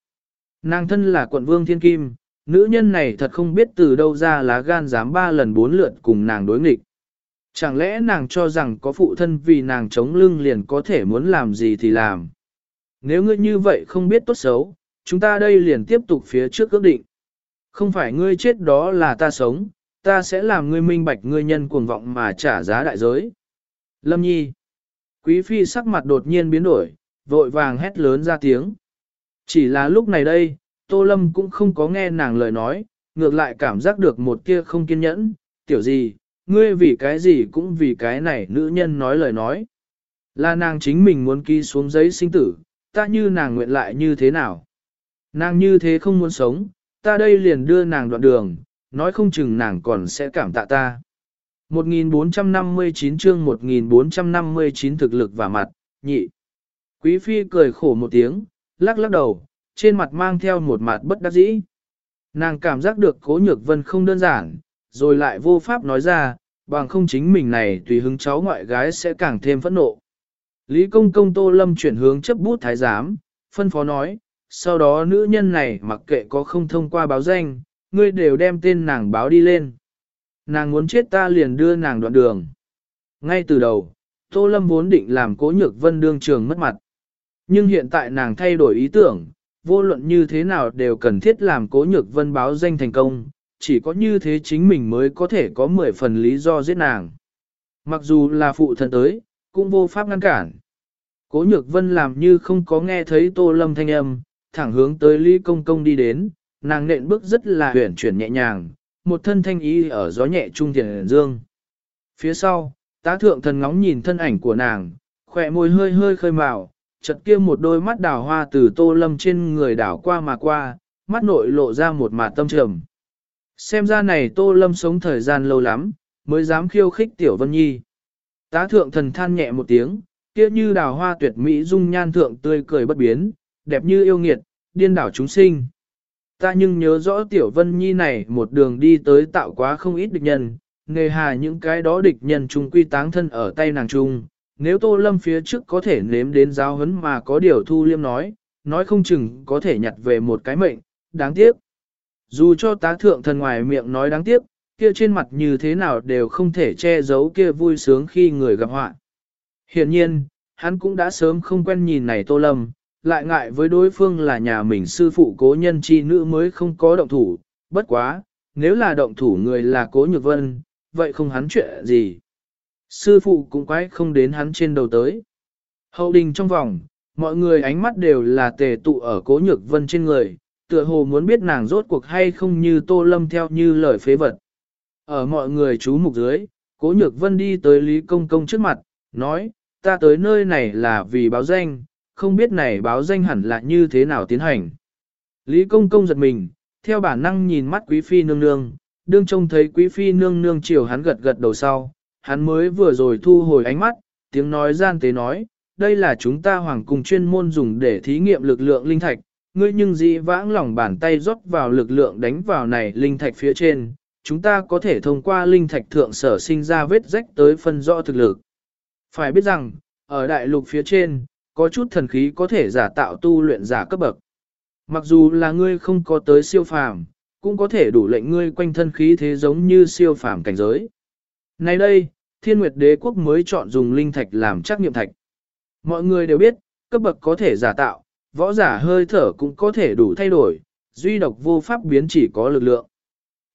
Nàng thân là quận vương thiên kim, nữ nhân này thật không biết từ đâu ra lá gan dám ba lần bốn lượt cùng nàng đối nghịch. Chẳng lẽ nàng cho rằng có phụ thân vì nàng chống lưng liền có thể muốn làm gì thì làm. Nếu ngươi như vậy không biết tốt xấu, chúng ta đây liền tiếp tục phía trước ước định. Không phải ngươi chết đó là ta sống, ta sẽ làm ngươi minh bạch ngươi nhân cuồng vọng mà trả giá đại giới. Lâm Nhi. Quý phi sắc mặt đột nhiên biến đổi, vội vàng hét lớn ra tiếng. Chỉ là lúc này đây, Tô Lâm cũng không có nghe nàng lời nói, ngược lại cảm giác được một kia không kiên nhẫn, tiểu gì, ngươi vì cái gì cũng vì cái này nữ nhân nói lời nói. Là nàng chính mình muốn ký xuống giấy sinh tử, ta như nàng nguyện lại như thế nào. Nàng như thế không muốn sống, ta đây liền đưa nàng đoạn đường, nói không chừng nàng còn sẽ cảm tạ ta. 1459 chương 1459 thực lực và mặt, nhị. Quý phi cười khổ một tiếng, lắc lắc đầu, trên mặt mang theo một mặt bất đắc dĩ. Nàng cảm giác được cố nhược vân không đơn giản, rồi lại vô pháp nói ra, bằng không chính mình này tùy hứng cháu ngoại gái sẽ càng thêm phẫn nộ. Lý công công tô lâm chuyển hướng chấp bút thái giám, phân phó nói, sau đó nữ nhân này mặc kệ có không thông qua báo danh, ngươi đều đem tên nàng báo đi lên. Nàng muốn chết ta liền đưa nàng đoạn đường. Ngay từ đầu, Tô Lâm vốn định làm cố nhược vân đương trường mất mặt. Nhưng hiện tại nàng thay đổi ý tưởng, vô luận như thế nào đều cần thiết làm cố nhược vân báo danh thành công, chỉ có như thế chính mình mới có thể có 10 phần lý do giết nàng. Mặc dù là phụ thân tới, cũng vô pháp ngăn cản. Cố nhược vân làm như không có nghe thấy tô lâm thanh âm, thẳng hướng tới Lý Công Công đi đến, nàng nện bước rất là huyển chuyển nhẹ nhàng, một thân thanh ý ở gió nhẹ trung tiền dương. Phía sau, tá thượng thần ngóng nhìn thân ảnh của nàng, khỏe môi hơi hơi khơi màu, chật kia một đôi mắt đào hoa từ tô lâm trên người đảo qua mà qua, mắt nội lộ ra một mạt tâm trầm. Xem ra này tô lâm sống thời gian lâu lắm, mới dám khiêu khích tiểu vân nhi. Tá thượng thần than nhẹ một tiếng, kia như đào hoa tuyệt mỹ dung nhan thượng tươi cười bất biến, đẹp như yêu nghiệt, điên đảo chúng sinh. Ta nhưng nhớ rõ tiểu vân nhi này một đường đi tới tạo quá không ít địch nhân, nghề hà những cái đó địch nhân chung quy táng thân ở tay nàng chung. Nếu tô lâm phía trước có thể nếm đến giáo huấn mà có điều thu liêm nói, nói không chừng có thể nhặt về một cái mệnh, đáng tiếc. Dù cho tá thượng thần ngoài miệng nói đáng tiếc, kia trên mặt như thế nào đều không thể che giấu kia vui sướng khi người gặp họa. Hiện nhiên, hắn cũng đã sớm không quen nhìn này tô lâm, lại ngại với đối phương là nhà mình sư phụ cố nhân chi nữ mới không có động thủ, bất quá, nếu là động thủ người là cố nhược vân, vậy không hắn chuyện gì. Sư phụ cũng quái không đến hắn trên đầu tới. Hậu đình trong vòng, mọi người ánh mắt đều là tề tụ ở cố nhược vân trên người, tựa hồ muốn biết nàng rốt cuộc hay không như tô lâm theo như lời phế vật. Ở mọi người chú mục dưới, cố nhược vân đi tới Lý Công Công trước mặt, nói, ta tới nơi này là vì báo danh, không biết này báo danh hẳn là như thế nào tiến hành. Lý công công giật mình, theo bản năng nhìn mắt quý phi nương nương, đương trông thấy quý phi nương nương chiều hắn gật gật đầu sau, hắn mới vừa rồi thu hồi ánh mắt, tiếng nói gian tế nói, đây là chúng ta hoàng cung chuyên môn dùng để thí nghiệm lực lượng linh thạch, ngươi nhưng dĩ vãng lòng bàn tay rót vào lực lượng đánh vào này linh thạch phía trên, chúng ta có thể thông qua linh thạch thượng sở sinh ra vết rách tới phân rõ thực lực. Phải biết rằng, ở đại lục phía trên, có chút thần khí có thể giả tạo tu luyện giả cấp bậc. Mặc dù là ngươi không có tới siêu phàm, cũng có thể đủ lệnh ngươi quanh thân khí thế giống như siêu phàm cảnh giới. Nay đây, thiên nguyệt đế quốc mới chọn dùng linh thạch làm trắc nghiệm thạch. Mọi người đều biết, cấp bậc có thể giả tạo, võ giả hơi thở cũng có thể đủ thay đổi, duy độc vô pháp biến chỉ có lực lượng.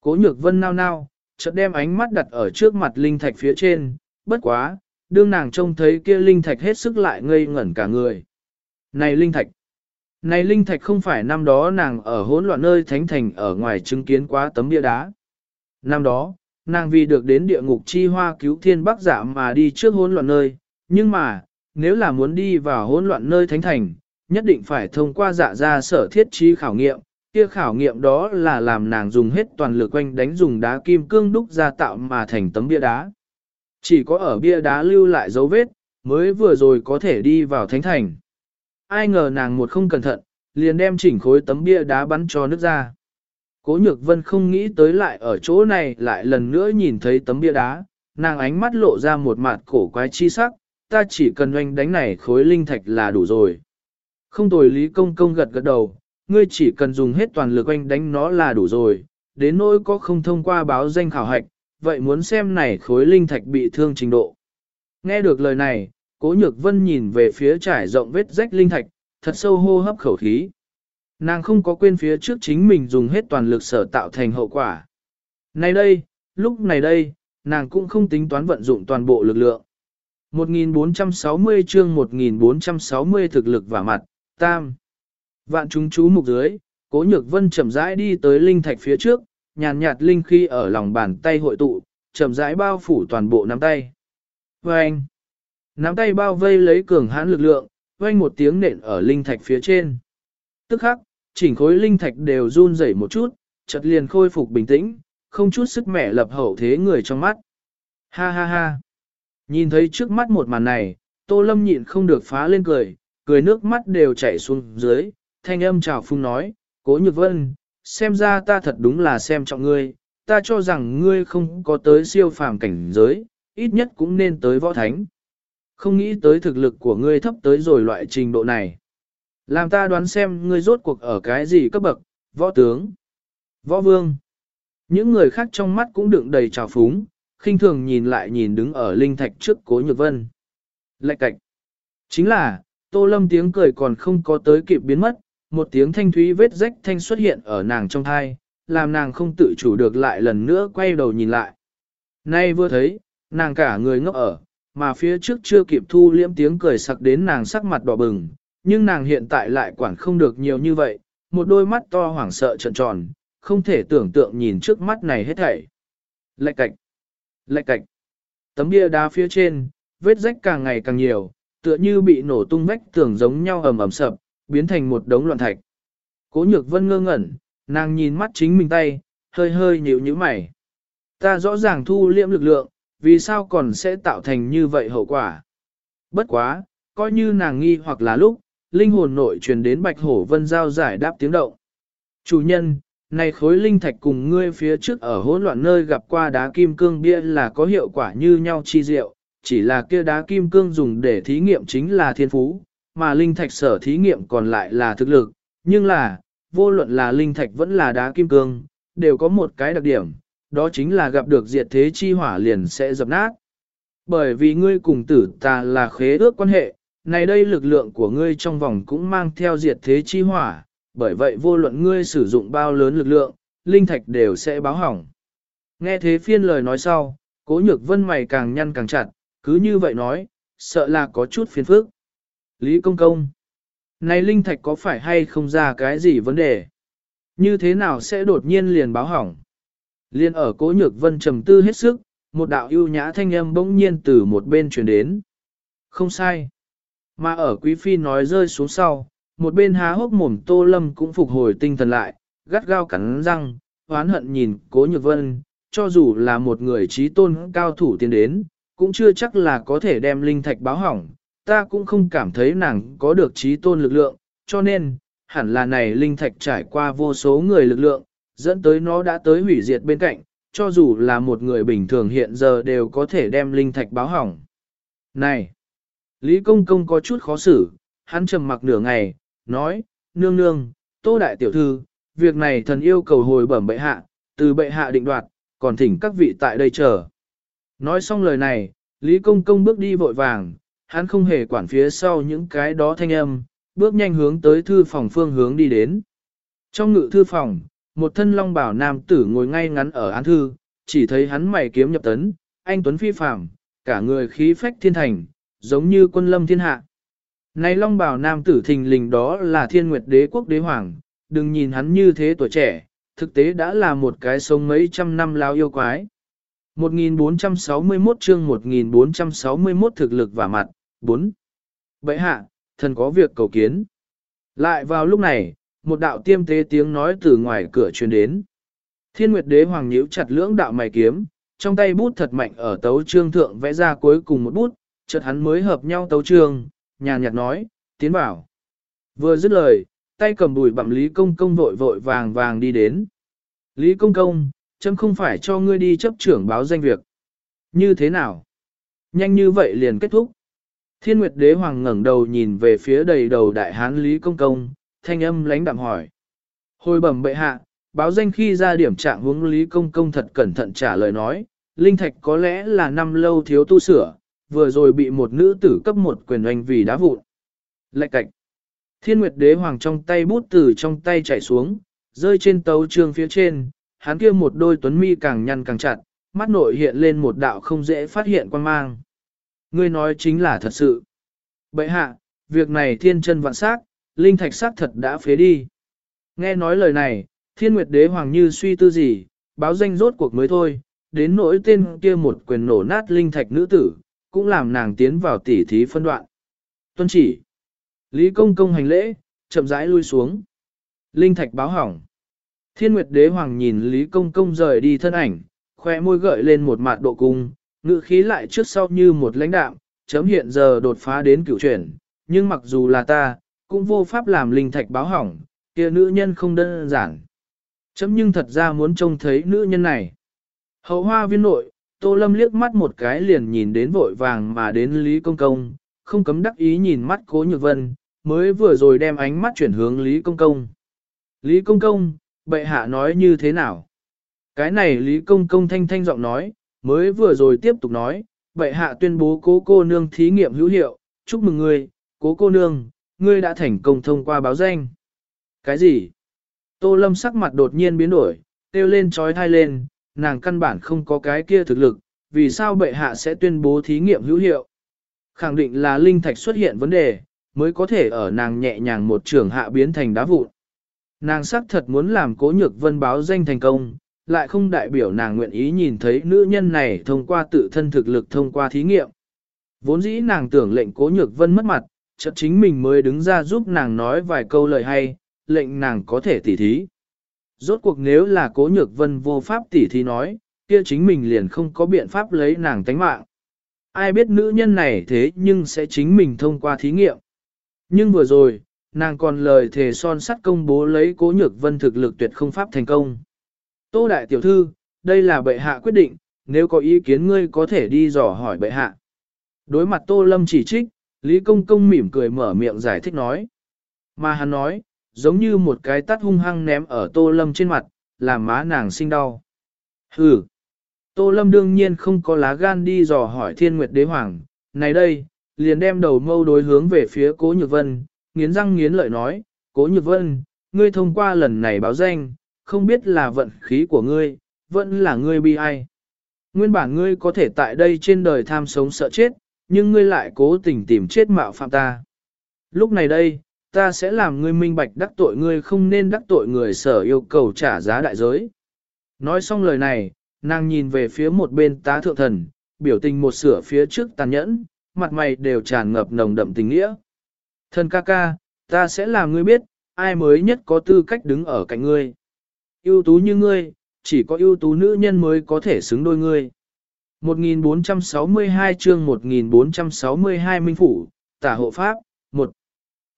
Cố nhược vân nao nao, chợt đem ánh mắt đặt ở trước mặt linh thạch phía trên, bất quá, đương nàng trông thấy kia linh thạch hết sức lại ngây ngẩn cả người. Này linh thạch! Này linh thạch không phải năm đó nàng ở hỗn loạn nơi thánh thành ở ngoài chứng kiến quá tấm bia đá. Năm đó, nàng vì được đến địa ngục chi hoa cứu thiên bắc giả mà đi trước hỗn loạn nơi, nhưng mà, nếu là muốn đi vào hỗn loạn nơi thánh thành, nhất định phải thông qua dạ ra sở thiết trí khảo nghiệm, kia khảo nghiệm đó là làm nàng dùng hết toàn lực quanh đánh dùng đá kim cương đúc ra tạo mà thành tấm bia đá. Chỉ có ở bia đá lưu lại dấu vết, mới vừa rồi có thể đi vào thánh thành. Ai ngờ nàng một không cẩn thận, liền đem chỉnh khối tấm bia đá bắn cho nước ra. Cố nhược vân không nghĩ tới lại ở chỗ này lại lần nữa nhìn thấy tấm bia đá, nàng ánh mắt lộ ra một mặt cổ quái chi sắc, ta chỉ cần oanh đánh này khối linh thạch là đủ rồi. Không tồi lý công công gật gật đầu, ngươi chỉ cần dùng hết toàn lực oanh đánh nó là đủ rồi, đến nỗi có không thông qua báo danh khảo hạch, vậy muốn xem này khối linh thạch bị thương trình độ. Nghe được lời này, cố nhược vân nhìn về phía trải rộng vết rách linh thạch, thật sâu hô hấp khẩu khí. Nàng không có quên phía trước chính mình dùng hết toàn lực sở tạo thành hậu quả. Này đây, lúc này đây, nàng cũng không tính toán vận dụng toàn bộ lực lượng. 1460 chương 1460 thực lực và mặt, tam. Vạn chúng chú mục dưới, cố nhược vân chậm rãi đi tới linh thạch phía trước, nhàn nhạt linh khi ở lòng bàn tay hội tụ, chậm rãi bao phủ toàn bộ nắm tay. Vâng! Nắm tay bao vây lấy cường hãn lực lượng, vang một tiếng nện ở linh thạch phía trên. Tức khắc, chỉnh khối linh thạch đều run rẩy một chút, chợt liền khôi phục bình tĩnh, không chút sức mẻ lập hậu thế người trong mắt. Ha ha ha! Nhìn thấy trước mắt một màn này, Tô Lâm nhịn không được phá lên cười, cười nước mắt đều chảy xuống dưới, thanh âm chào phung nói, cố nhược vân, xem ra ta thật đúng là xem trọng ngươi, ta cho rằng ngươi không có tới siêu phàm cảnh giới, ít nhất cũng nên tới võ thánh. Không nghĩ tới thực lực của ngươi thấp tới rồi loại trình độ này. Làm ta đoán xem ngươi rốt cuộc ở cái gì cấp bậc, võ tướng, võ vương. Những người khác trong mắt cũng đựng đầy trào phúng, khinh thường nhìn lại nhìn đứng ở linh thạch trước cố nhược vân. Lạch cạch. Chính là, tô lâm tiếng cười còn không có tới kịp biến mất, một tiếng thanh thúy vết rách thanh xuất hiện ở nàng trong thai, làm nàng không tự chủ được lại lần nữa quay đầu nhìn lại. Nay vừa thấy, nàng cả người ngốc ở, mà phía trước chưa kịp thu liễm tiếng cười sặc đến nàng sắc mặt đỏ bừng, nhưng nàng hiện tại lại quản không được nhiều như vậy, một đôi mắt to hoảng sợ trợn tròn, không thể tưởng tượng nhìn trước mắt này hết thảy. Lạch cạch, lạch cạch, tấm bia đá phía trên, vết rách càng ngày càng nhiều, tựa như bị nổ tung vách tường giống nhau ầm ầm sập, biến thành một đống loạn thạch. Cố nhược vân ngơ ngẩn, nàng nhìn mắt chính mình tay, hơi hơi nhíu nhíu mày. Ta rõ ràng thu liễm lực lượng, vì sao còn sẽ tạo thành như vậy hậu quả. Bất quá, coi như nàng nghi hoặc là lúc, linh hồn nội truyền đến bạch hổ vân giao giải đáp tiếng động. Chủ nhân, này khối linh thạch cùng ngươi phía trước ở hỗn loạn nơi gặp qua đá kim cương bia là có hiệu quả như nhau chi diệu, chỉ là kia đá kim cương dùng để thí nghiệm chính là thiên phú, mà linh thạch sở thí nghiệm còn lại là thực lực, nhưng là, vô luận là linh thạch vẫn là đá kim cương, đều có một cái đặc điểm, đó chính là gặp được diệt thế chi hỏa liền sẽ dập nát. Bởi vì ngươi cùng tử ta là khế ước quan hệ, này đây lực lượng của ngươi trong vòng cũng mang theo diệt thế chi hỏa, bởi vậy vô luận ngươi sử dụng bao lớn lực lượng, linh thạch đều sẽ báo hỏng. Nghe thế phiên lời nói sau, cố nhược vân mày càng nhăn càng chặt, cứ như vậy nói, sợ là có chút phiền phức. Lý công công, này linh thạch có phải hay không ra cái gì vấn đề? Như thế nào sẽ đột nhiên liền báo hỏng? Liên ở cố nhược vân trầm tư hết sức, một đạo ưu nhã thanh âm bỗng nhiên từ một bên truyền đến. Không sai. Mà ở quý phi nói rơi xuống sau, một bên há hốc mồm tô lâm cũng phục hồi tinh thần lại, gắt gao cắn răng, oán hận nhìn cố nhược vân, cho dù là một người trí tôn cao thủ tiến đến, cũng chưa chắc là có thể đem linh thạch báo hỏng, ta cũng không cảm thấy nàng có được trí tôn lực lượng, cho nên, hẳn là này linh thạch trải qua vô số người lực lượng, dẫn tới nó đã tới hủy diệt bên cạnh, cho dù là một người bình thường hiện giờ đều có thể đem linh thạch báo hỏng. Này! Lý Công Công có chút khó xử, hắn trầm mặc nửa ngày, nói, nương nương, tô đại tiểu thư, việc này thần yêu cầu hồi bẩm bệ hạ, từ bệ hạ định đoạt, còn thỉnh các vị tại đây chờ. Nói xong lời này, Lý Công Công bước đi vội vàng, hắn không hề quản phía sau những cái đó thanh âm, bước nhanh hướng tới thư phòng phương hướng đi đến. Trong ngự thư phòng, một thân long bảo nam tử ngồi ngay ngắn ở án thư, chỉ thấy hắn mày kiếm nhập tấn, anh Tuấn phi phàm, cả người khí phách thiên thành, giống như quân lâm thiên hạ. Này long bảo nam tử thình lình đó là thiên nguyệt đế quốc đế hoàng, đừng nhìn hắn như thế tuổi trẻ, thực tế đã là một cái sống mấy trăm năm lao yêu quái. 1461 chương 1461 thực lực và mặt, 4. Bậy hạ, thần có việc cầu kiến. Lại vào lúc này, một đạo tiêm tế tiếng nói từ ngoài cửa truyền đến. Thiên Nguyệt Đế Hoàng nhíu chặt lưỡng đạo mày kiếm, trong tay bút thật mạnh ở tấu trương thượng vẽ ra cuối cùng một bút, chợt hắn mới hợp nhau tấu trương, nhàn nhạt nói, tiến vào. Vừa dứt lời, tay cầm bùi bặm Lý Công Công vội vội vàng vàng đi đến. Lý Công Công, chấm không phải cho ngươi đi chấp trưởng báo danh việc. Như thế nào? Nhanh như vậy liền kết thúc. Thiên Nguyệt Đế Hoàng ngẩng đầu nhìn về phía đầy đầu đại hán Lý Công Công, thanh âm lãnh đạm hỏi. Hồi bẩm bệ hạ, báo danh khi ra điểm trạng hướng Lý Công Công thật cẩn thận trả lời nói, Linh Thạch có lẽ là năm lâu thiếu tu sửa, vừa rồi bị một nữ tử cấp một quyền oanh vì đá vụn. Lạch cạch. Thiên Nguyệt Đế Hoàng trong tay bút từ trong tay chảy xuống, rơi trên tấu trương phía trên, hắn kia một đôi tuấn mi càng nhăn càng chặt, mắt nội hiện lên một đạo không dễ phát hiện quan mang. Ngươi nói chính là thật sự. Bậy hạ, việc này thiên chân vạn sắc, linh thạch xác thật đã phế đi. Nghe nói lời này, thiên nguyệt đế hoàng như suy tư gì, báo danh rốt cuộc mới thôi, đến nỗi tên kia một quyền nổ nát linh thạch nữ tử, cũng làm nàng tiến vào tỉ thí phân đoạn. Tuân chỉ. Lý công công hành lễ, chậm rãi lui xuống. Linh thạch báo hỏng. Thiên Nguyệt Đế Hoàng nhìn Lý Công Công rời đi thân ảnh, khoe môi gợi lên một mạt độ cung, ngự khí lại trước sau như một lãnh đạm, chấm hiện giờ đột phá đến cửu chuyển, nhưng mặc dù là ta, cũng vô pháp làm linh thạch báo hỏng, kia nữ nhân không đơn giản. Chấm nhưng thật ra muốn trông thấy nữ nhân này. Hậu hoa viên nội, Tô Lâm liếc mắt một cái liền nhìn đến vội vàng mà đến Lý Công Công, không cấm đắc ý nhìn mắt Cố Nhược Vân, mới vừa rồi đem ánh mắt chuyển hướng Lý Công Công. Lý Công Công, bệ hạ nói như thế nào? Cái này Lý Công Công thanh thanh giọng nói, mới vừa rồi tiếp tục nói, bệ hạ tuyên bố cố cô nương thí nghiệm hữu hiệu, chúc mừng ngươi, cố cô nương, ngươi đã thành công thông qua báo danh. Cái gì? Tô Lâm sắc mặt đột nhiên biến đổi, kêu lên trói thai lên, nàng căn bản không có cái kia thực lực, vì sao bệ hạ sẽ tuyên bố thí nghiệm hữu hiệu? Khẳng định là linh thạch xuất hiện vấn đề, mới có thể ở nàng nhẹ nhàng một trường hạ biến thành đá vụn. Nàng xác thật muốn làm cố nhược vân báo danh thành công, lại không đại biểu nàng nguyện ý nhìn thấy nữ nhân này thông qua tự thân thực lực thông qua thí nghiệm. Vốn dĩ nàng tưởng lệnh cố nhược vân mất mặt, chợt chính mình mới đứng ra giúp nàng nói vài câu lời hay, lệnh nàng có thể tỉ thí. Rốt cuộc nếu là cố nhược vân vô pháp tỉ thí nói, kia chính mình liền không có biện pháp lấy nàng tánh mạng. Ai biết nữ nhân này thế nhưng sẽ chính mình thông qua thí nghiệm. Nhưng vừa rồi, nàng còn lời thề son sắt công bố lấy cố nhược vân thực lực tuyệt không pháp thành công. Tô đại tiểu thư, đây là bệ hạ quyết định, nếu có ý kiến ngươi có thể đi dò hỏi bệ hạ. Đối mặt Tô Lâm chỉ trích, Lý Công Công mỉm cười mở miệng giải thích nói. Mà hắn nói, giống như một cái tắt hung hăng ném ở Tô Lâm trên mặt, làm má nàng sinh đau. Hừ! Tô Lâm đương nhiên không có lá gan đi dò hỏi Thiên Nguyệt Đế Hoàng, này đây, liền đem đầu mâu đối hướng về phía Cố Nhược Vân, nghiến răng nghiến lợi nói, Cố Nhược Vân, ngươi thông qua lần này báo danh, không biết là vận khí của ngươi, vẫn là ngươi bi ai. Nguyên bản ngươi có thể tại đây trên đời tham sống sợ chết, nhưng ngươi lại cố tình tìm chết mạo phạm ta. Lúc này đây, ta sẽ làm ngươi minh bạch đắc tội ngươi không nên đắc tội người sở yêu cầu trả giá đại giới. Nói xong lời này, nàng nhìn về phía một bên tá thượng thần, biểu tình một sửa phía trước tàn nhẫn, mặt mày đều tràn ngập nồng đậm tình nghĩa. Thần ca ca, ta sẽ làm ngươi biết, ai mới nhất có tư cách đứng ở cạnh ngươi. ưu tú như ngươi, chỉ có ưu tú nữ nhân mới có thể xứng đôi ngươi. 1462 chương 1462 Minh Phủ, tả hộ Pháp, 1.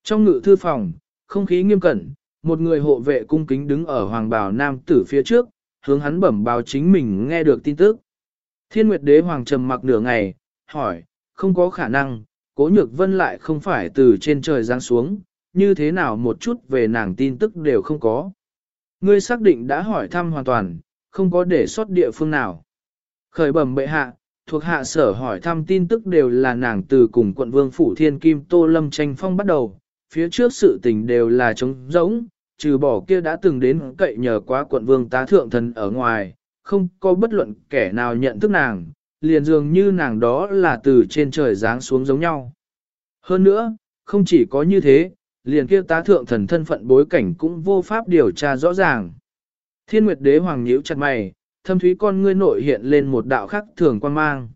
Trong ngự thư phòng, không khí nghiêm cẩn, một người hộ vệ cung kính đứng ở hoàng bào nam tử phía trước, hướng hắn bẩm báo chính mình nghe được tin tức. Thiên Nguyệt Đế Hoàng trầm mặc nửa ngày, hỏi, không có khả năng, cố nhược vân lại không phải từ trên trời giáng xuống, như thế nào một chút về nàng tin tức đều không có. Ngươi xác định đã hỏi thăm hoàn toàn, không có để sót địa phương nào. Khởi bẩm bệ hạ, thuộc hạ sở hỏi thăm tin tức đều là nàng từ cùng quận vương phủ thiên kim tô lâm tranh phong bắt đầu, phía trước sự tình đều là trống rỗng, trừ bỏ kia đã từng đến cậy nhờ quá quận vương tá thượng thần ở ngoài, không có bất luận kẻ nào nhận thức nàng, liền dường như nàng đó là từ trên trời giáng xuống giống nhau. Hơn nữa, không chỉ có như thế, liền kia tá thượng thần thân phận bối cảnh cũng vô pháp điều tra rõ ràng. Thiên Nguyệt Đế Hoàng nhíu chặt mày, thâm thúy con ngươi nội hiện lên một đạo khắc thường quan mang.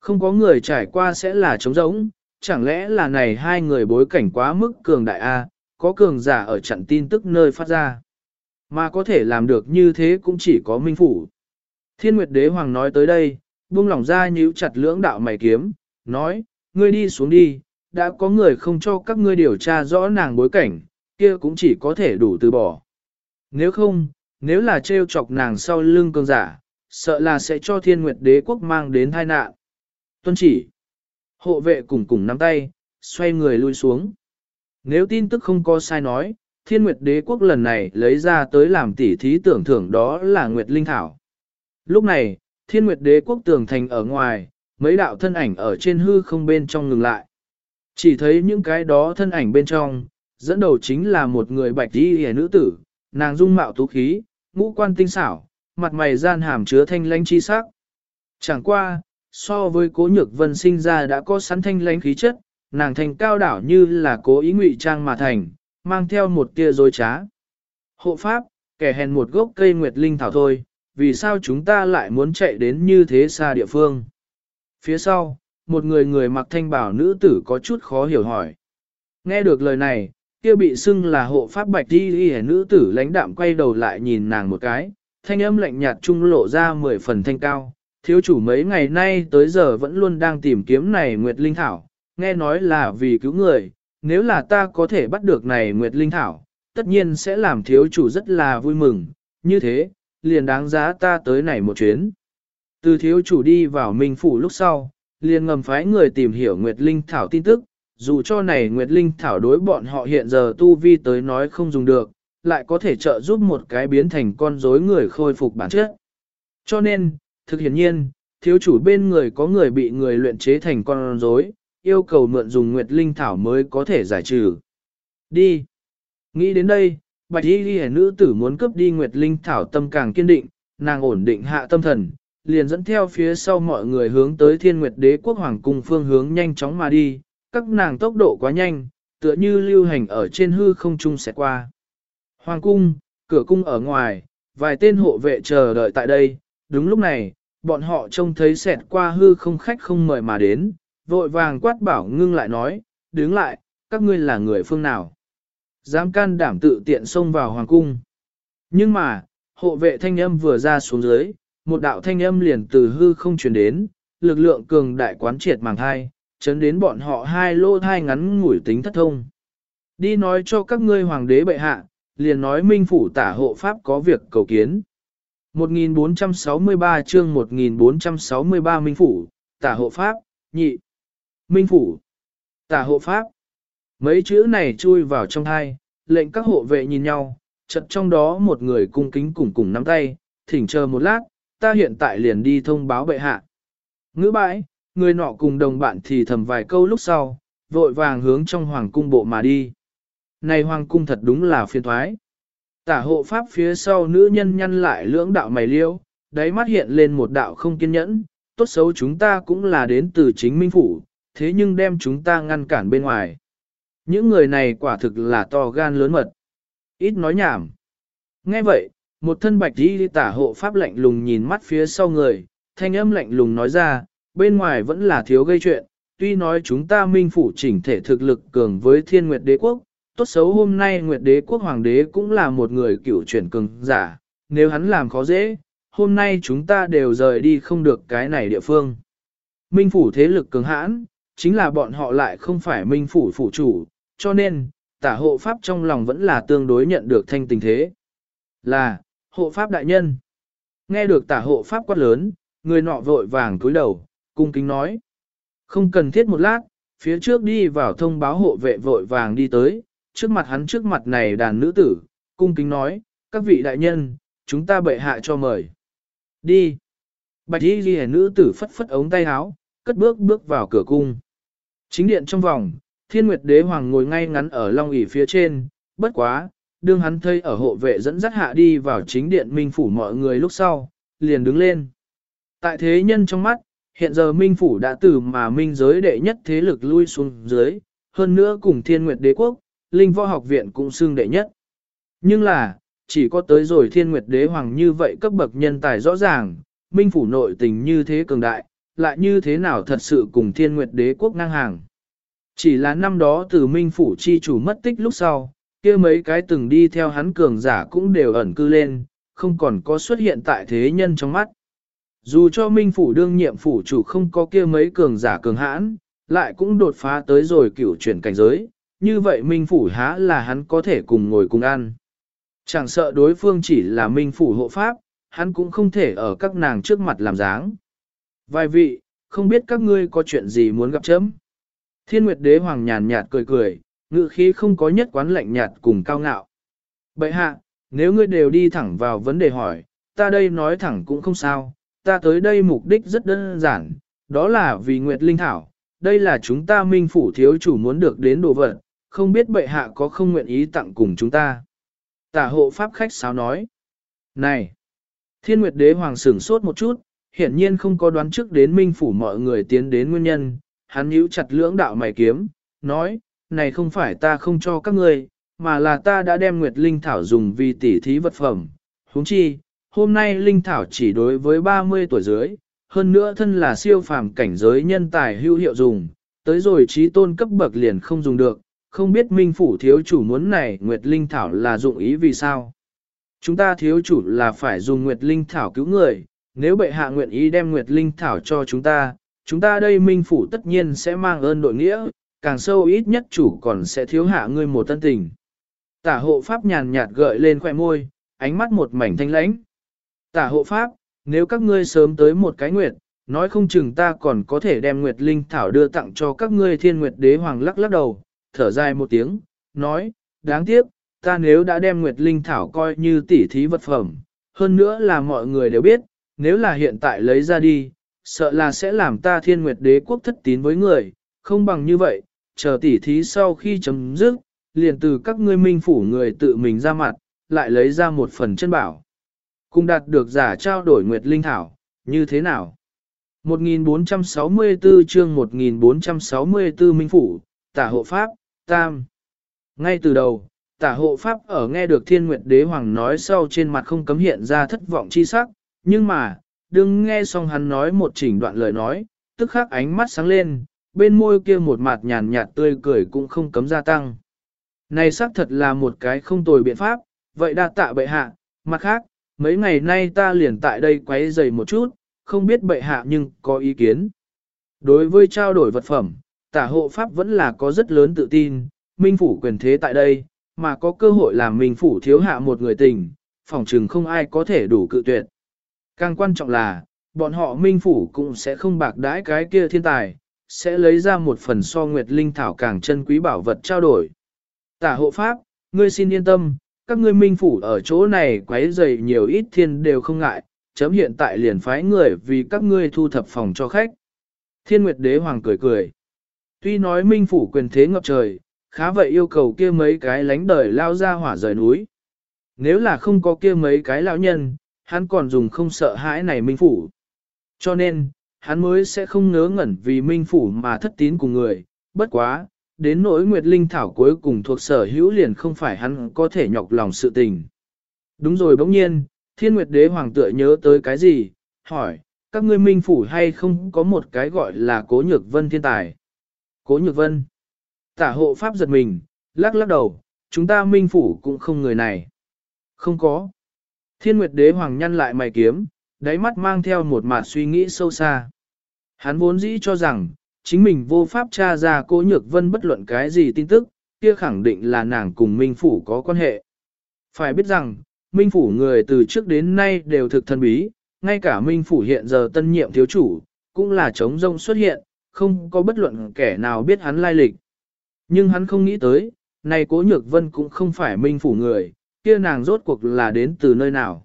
Không có người trải qua sẽ là trống rỗng, chẳng lẽ là này hai người bối cảnh quá mức cường đại A, có cường giả ở chặn tin tức nơi phát ra. Mà có thể làm được như thế cũng chỉ có Minh Phủ. Thiên Nguyệt Đế Hoàng nói tới đây, buông lỏng ra nhíu chặt lưỡng đạo mày kiếm, nói, ngươi đi xuống đi, đã có người không cho các ngươi điều tra rõ nàng bối cảnh, kia cũng chỉ có thể đủ từ bỏ. Nếu không, nếu là trêu chọc nàng sau lưng cường giả, sợ là sẽ cho thiên nguyệt đế quốc mang đến tai nạn. Tuân chỉ, hộ vệ cùng cùng nắm tay, xoay người lui xuống. Nếu tin tức không có sai nói, thiên nguyệt đế quốc lần này lấy ra tới làm tỉ thí tưởng thưởng đó là Nguyệt Linh Thảo. Lúc này, thiên nguyệt đế quốc tường thành ở ngoài, mấy đạo thân ảnh ở trên hư không bên trong ngừng lại. Chỉ thấy những cái đó thân ảnh bên trong, dẫn đầu chính là một người bạch đi hề nữ tử, nàng dung mạo tú khí, ngũ quan tinh xảo, mặt mày gian hàm chứa thanh lãnh chi sắc. Chẳng qua, so với cố nhược vân sinh ra đã có sẵn thanh lãnh khí chất, nàng thành cao đảo như là cố ý ngụy trang mà thành, mang theo một tia dối trá. Hộ pháp, kẻ hèn một gốc cây nguyệt linh thảo thôi, vì sao chúng ta lại muốn chạy đến như thế xa địa phương? Phía sau, một người người mặc thanh bảo nữ tử có chút khó hiểu hỏi. Nghe được lời này, kia bị xưng là hộ pháp bạch đi y nữ tử lãnh đạm quay đầu lại nhìn nàng một cái, thanh âm lạnh nhạt trung lộ ra mười phần thanh cao. Thiếu chủ mấy ngày nay tới giờ vẫn luôn đang tìm kiếm này Nguyệt Linh Thảo, nghe nói là vì cứu người, nếu là ta có thể bắt được này Nguyệt Linh Thảo, tất nhiên sẽ làm thiếu chủ rất là vui mừng, như thế, liền đáng giá ta tới này một chuyến. Từ thiếu chủ đi vào Minh Phủ lúc sau, liền ngầm phái người tìm hiểu Nguyệt Linh Thảo tin tức, dù cho này Nguyệt Linh Thảo đối bọn họ hiện giờ tu vi tới nói không dùng được, lại có thể trợ giúp một cái biến thành con rối người khôi phục bản chất. Cho nên, thực hiển nhiên, thiếu chủ bên người có người bị người luyện chế thành con rối, yêu cầu mượn dùng Nguyệt Linh Thảo mới có thể giải trừ. Đi! Nghĩ đến đây, bạch y ghi nữ tử muốn cướp đi Nguyệt Linh Thảo tâm càng kiên định, nàng ổn định hạ tâm thần, liền dẫn theo phía sau mọi người hướng tới thiên nguyệt đế quốc hoàng cung phương hướng nhanh chóng mà đi, các nàng tốc độ quá nhanh, tựa như lưu hành ở trên hư không trung sẽ qua. Hoàng cung, cửa cung ở ngoài, vài tên hộ vệ chờ đợi tại đây, đúng lúc này, bọn họ trông thấy xẹt qua hư không khách không mời mà đến, vội vàng quát bảo ngưng lại nói, đứng lại, các ngươi là người phương nào. Dám can đảm tự tiện xông vào hoàng cung. Nhưng mà, hộ vệ thanh âm vừa ra xuống dưới, một đạo thanh âm liền từ hư không truyền đến, lực lượng cường đại quán triệt màng thai, chấn đến bọn họ hai lô thai ngắn ngủi tính thất thông. Đi nói cho các ngươi hoàng đế bệ hạ, liền nói minh phủ tả hộ pháp có việc cầu kiến. 1463 chương 1463 Minh Phủ, tả hộ pháp, nhị. Minh Phủ, tả hộ pháp. Mấy chữ này chui vào trong thai, lệnh các hộ vệ nhìn nhau, chật trong đó một người cung kính cùng cùng nắm tay, thỉnh chờ một lát, ta hiện tại liền đi thông báo bệ hạ. Ngữ bãi, người nọ cùng đồng bạn thì thầm vài câu lúc sau, vội vàng hướng trong hoàng cung bộ mà đi. Này hoàng cung thật đúng là phiền thoái. Tả hộ pháp phía sau nữ nhân nhăn lại lưỡng đạo mày liêu, đáy mắt hiện lên một đạo không kiên nhẫn, tốt xấu chúng ta cũng là đến từ chính minh phủ, thế nhưng đem chúng ta ngăn cản bên ngoài. Những người này quả thực là to gan lớn mật. Ít nói nhảm. Nghe vậy, một thân bạch đi tả hộ pháp lạnh lùng nhìn mắt phía sau người, thanh âm lạnh lùng nói ra, bên ngoài vẫn là thiếu gây chuyện, tuy nói chúng ta minh phủ chỉnh thể thực lực cường với thiên nguyệt đế quốc, tốt xấu hôm nay nguyệt đế quốc hoàng đế cũng là một người cựu chuyển cường giả, nếu hắn làm khó dễ, hôm nay chúng ta đều rời đi không được cái này địa phương. Minh phủ thế lực cường hãn, chính là bọn họ lại không phải minh phủ phủ chủ, cho nên, tả hộ pháp trong lòng vẫn là tương đối nhận được thanh tình thế. Là, hộ pháp đại nhân. Nghe được tả hộ pháp quát lớn, người nọ vội vàng cúi đầu, cung kính nói. Không cần thiết một lát, phía trước đi vào thông báo hộ vệ vội vàng đi tới, trước mặt hắn trước mặt này đàn nữ tử, cung kính nói, các vị đại nhân, chúng ta bệ hạ cho mời. Đi. Bạch y ghi nữ tử phất phất ống tay áo, cất bước bước vào cửa cung. Chính điện trong vòng, thiên nguyệt đế hoàng ngồi ngay ngắn ở long ỷ phía trên, bất quá, đương hắn thấy ở hộ vệ dẫn dắt hạ đi vào chính điện minh phủ mọi người lúc sau, liền đứng lên. Tại thế nhân trong mắt, hiện giờ minh phủ đã từ mà minh giới đệ nhất thế lực lui xuống dưới, hơn nữa cùng thiên nguyệt đế quốc, linh võ học viện cũng xưng đệ nhất. Nhưng là, chỉ có tới rồi thiên nguyệt đế hoàng như vậy cấp bậc nhân tài rõ ràng, minh phủ nội tình như thế cường đại, lại như thế nào thật sự cùng thiên nguyệt đế quốc ngang hàng. Chỉ là năm đó từ minh phủ chi chủ mất tích lúc sau, kia mấy cái từng đi theo hắn cường giả cũng đều ẩn cư lên, không còn có xuất hiện tại thế nhân trong mắt. Dù cho minh phủ đương nhiệm phủ chủ không có kia mấy cường giả cường hãn, lại cũng đột phá tới rồi cửu chuyển cảnh giới, như vậy minh phủ há là hắn có thể cùng ngồi cùng ăn. Chẳng sợ đối phương chỉ là minh phủ hộ pháp, hắn cũng không thể ở các nàng trước mặt làm dáng. Vài vị, không biết các ngươi có chuyện gì muốn gặp chấm. Thiên Nguyệt Đế Hoàng nhàn nhạt cười cười, ngự khí không có nhất quán lạnh nhạt cùng cao ngạo. Bậy hạ, nếu ngươi đều đi thẳng vào vấn đề hỏi, ta đây nói thẳng cũng không sao, ta tới đây mục đích rất đơn giản, đó là vì Nguyệt Linh Thảo, đây là chúng ta minh phủ thiếu chủ muốn được đến đồ vật, không biết bệ hạ có không nguyện ý tặng cùng chúng ta. Tả hộ pháp khách sáo nói, này, thiên nguyệt đế hoàng sửng sốt một chút, hiển nhiên không có đoán trước đến minh phủ mọi người tiến đến nguyên nhân, hắn nhíu chặt lưỡng đạo mày kiếm, nói, này không phải ta không cho các ngươi, mà là ta đã đem Nguyệt Linh Thảo dùng vì tỉ thí vật phẩm. huống chi, hôm nay Linh Thảo chỉ đối với 30 tuổi dưới, hơn nữa thân là siêu phàm cảnh giới nhân tài hữu hiệu dùng, tới rồi trí tôn cấp bậc liền không dùng được, không biết Minh Phủ thiếu chủ muốn này Nguyệt Linh Thảo là dụng ý vì sao. Chúng ta thiếu chủ là phải dùng Nguyệt Linh Thảo cứu người, nếu bệ hạ nguyện ý đem Nguyệt Linh Thảo cho chúng ta, chúng ta đây Minh Phủ tất nhiên sẽ mang ơn đội nghĩa, càng sâu ít nhất chủ còn sẽ thiếu hạ ngươi một tân tình. Tả hộ pháp nhàn nhạt gợi lên khoẻ môi, ánh mắt một mảnh thanh lãnh. Tả hộ pháp, nếu các ngươi sớm tới một cái nguyệt, nói không chừng ta còn có thể đem nguyệt linh thảo đưa tặng cho các ngươi thiên nguyệt đế hoàng lắc lắc đầu, thở dài một tiếng, nói, đáng tiếc, ta nếu đã đem nguyệt linh thảo coi như tỉ thí vật phẩm, hơn nữa là mọi người đều biết, nếu là hiện tại lấy ra đi, sợ là sẽ làm ta thiên nguyệt đế quốc thất tín với người, không bằng như vậy, chờ tỉ thí sau khi chấm dứt, liền từ các ngươi minh phủ người tự mình ra mặt, lại lấy ra một phần chân bảo. Cùng đạt được giả trao đổi Nguyệt Linh Thảo, như thế nào? 1464 chương 1464 Minh Phủ, tả hộ Pháp, Tam. Ngay từ đầu, tả hộ Pháp ở nghe được Thiên Nguyệt Đế Hoàng nói sau trên mặt không cấm hiện ra thất vọng chi sắc, nhưng mà, đừng nghe xong hắn nói một chỉnh đoạn lời nói, tức khắc ánh mắt sáng lên, bên môi kia một mặt nhàn nhạt tươi cười cũng không cấm gia tăng. Này xác thật là một cái không tồi biện pháp, vậy đa tạ bệ hạ, mặt khác, mấy ngày nay ta liền tại đây quấy dày một chút, không biết bệ hạ nhưng có ý kiến. Đối với trao đổi vật phẩm, tả hộ pháp vẫn là có rất lớn tự tin, minh phủ quyền thế tại đây, mà có cơ hội làm minh phủ thiếu hạ một người tình, phòng trừng không ai có thể đủ cự tuyệt. Càng quan trọng là, bọn họ minh phủ cũng sẽ không bạc đãi cái kia thiên tài, sẽ lấy ra một phần so nguyệt linh thảo càng chân quý bảo vật trao đổi. Tả hộ pháp, ngươi xin yên tâm, các ngươi minh phủ ở chỗ này quấy dày nhiều ít thiên đều không ngại, chấm hiện tại liền phái người vì các ngươi thu thập phòng cho khách. Thiên Nguyệt Đế Hoàng cười cười. Tuy nói minh phủ quyền thế ngập trời, khá vậy yêu cầu kia mấy cái lánh đời lao ra hỏa rời núi. Nếu là không có kia mấy cái lão nhân, hắn còn dùng không sợ hãi này minh phủ. Cho nên, hắn mới sẽ không ngớ ngẩn vì minh phủ mà thất tín cùng người, bất quá, đến nỗi Nguyệt Linh Thảo cuối cùng thuộc sở hữu liền không phải hắn có thể nhọc lòng sự tình. Đúng rồi bỗng nhiên, Thiên Nguyệt Đế Hoàng tựa nhớ tới cái gì, hỏi, các ngươi minh phủ hay không có một cái gọi là Cố Nhược Vân thiên tài? Cố Nhược Vân. Tả hộ Pháp giật mình, lắc lắc đầu, chúng ta minh phủ cũng không người này. Không có. Thiên Nguyệt Đế Hoàng nhăn lại mày kiếm, đáy mắt mang theo một mạt suy nghĩ sâu xa. Hắn vốn dĩ cho rằng, chính mình vô pháp tra ra cố nhược vân bất luận cái gì tin tức, kia khẳng định là nàng cùng Minh Phủ có quan hệ. Phải biết rằng, Minh Phủ người từ trước đến nay đều thực thân bí, ngay cả Minh Phủ hiện giờ tân nhiệm thiếu chủ, cũng là trống rông xuất hiện, không có bất luận kẻ nào biết hắn lai lịch. Nhưng hắn không nghĩ tới, này cố nhược vân cũng không phải Minh Phủ người, kia nàng rốt cuộc là đến từ nơi nào.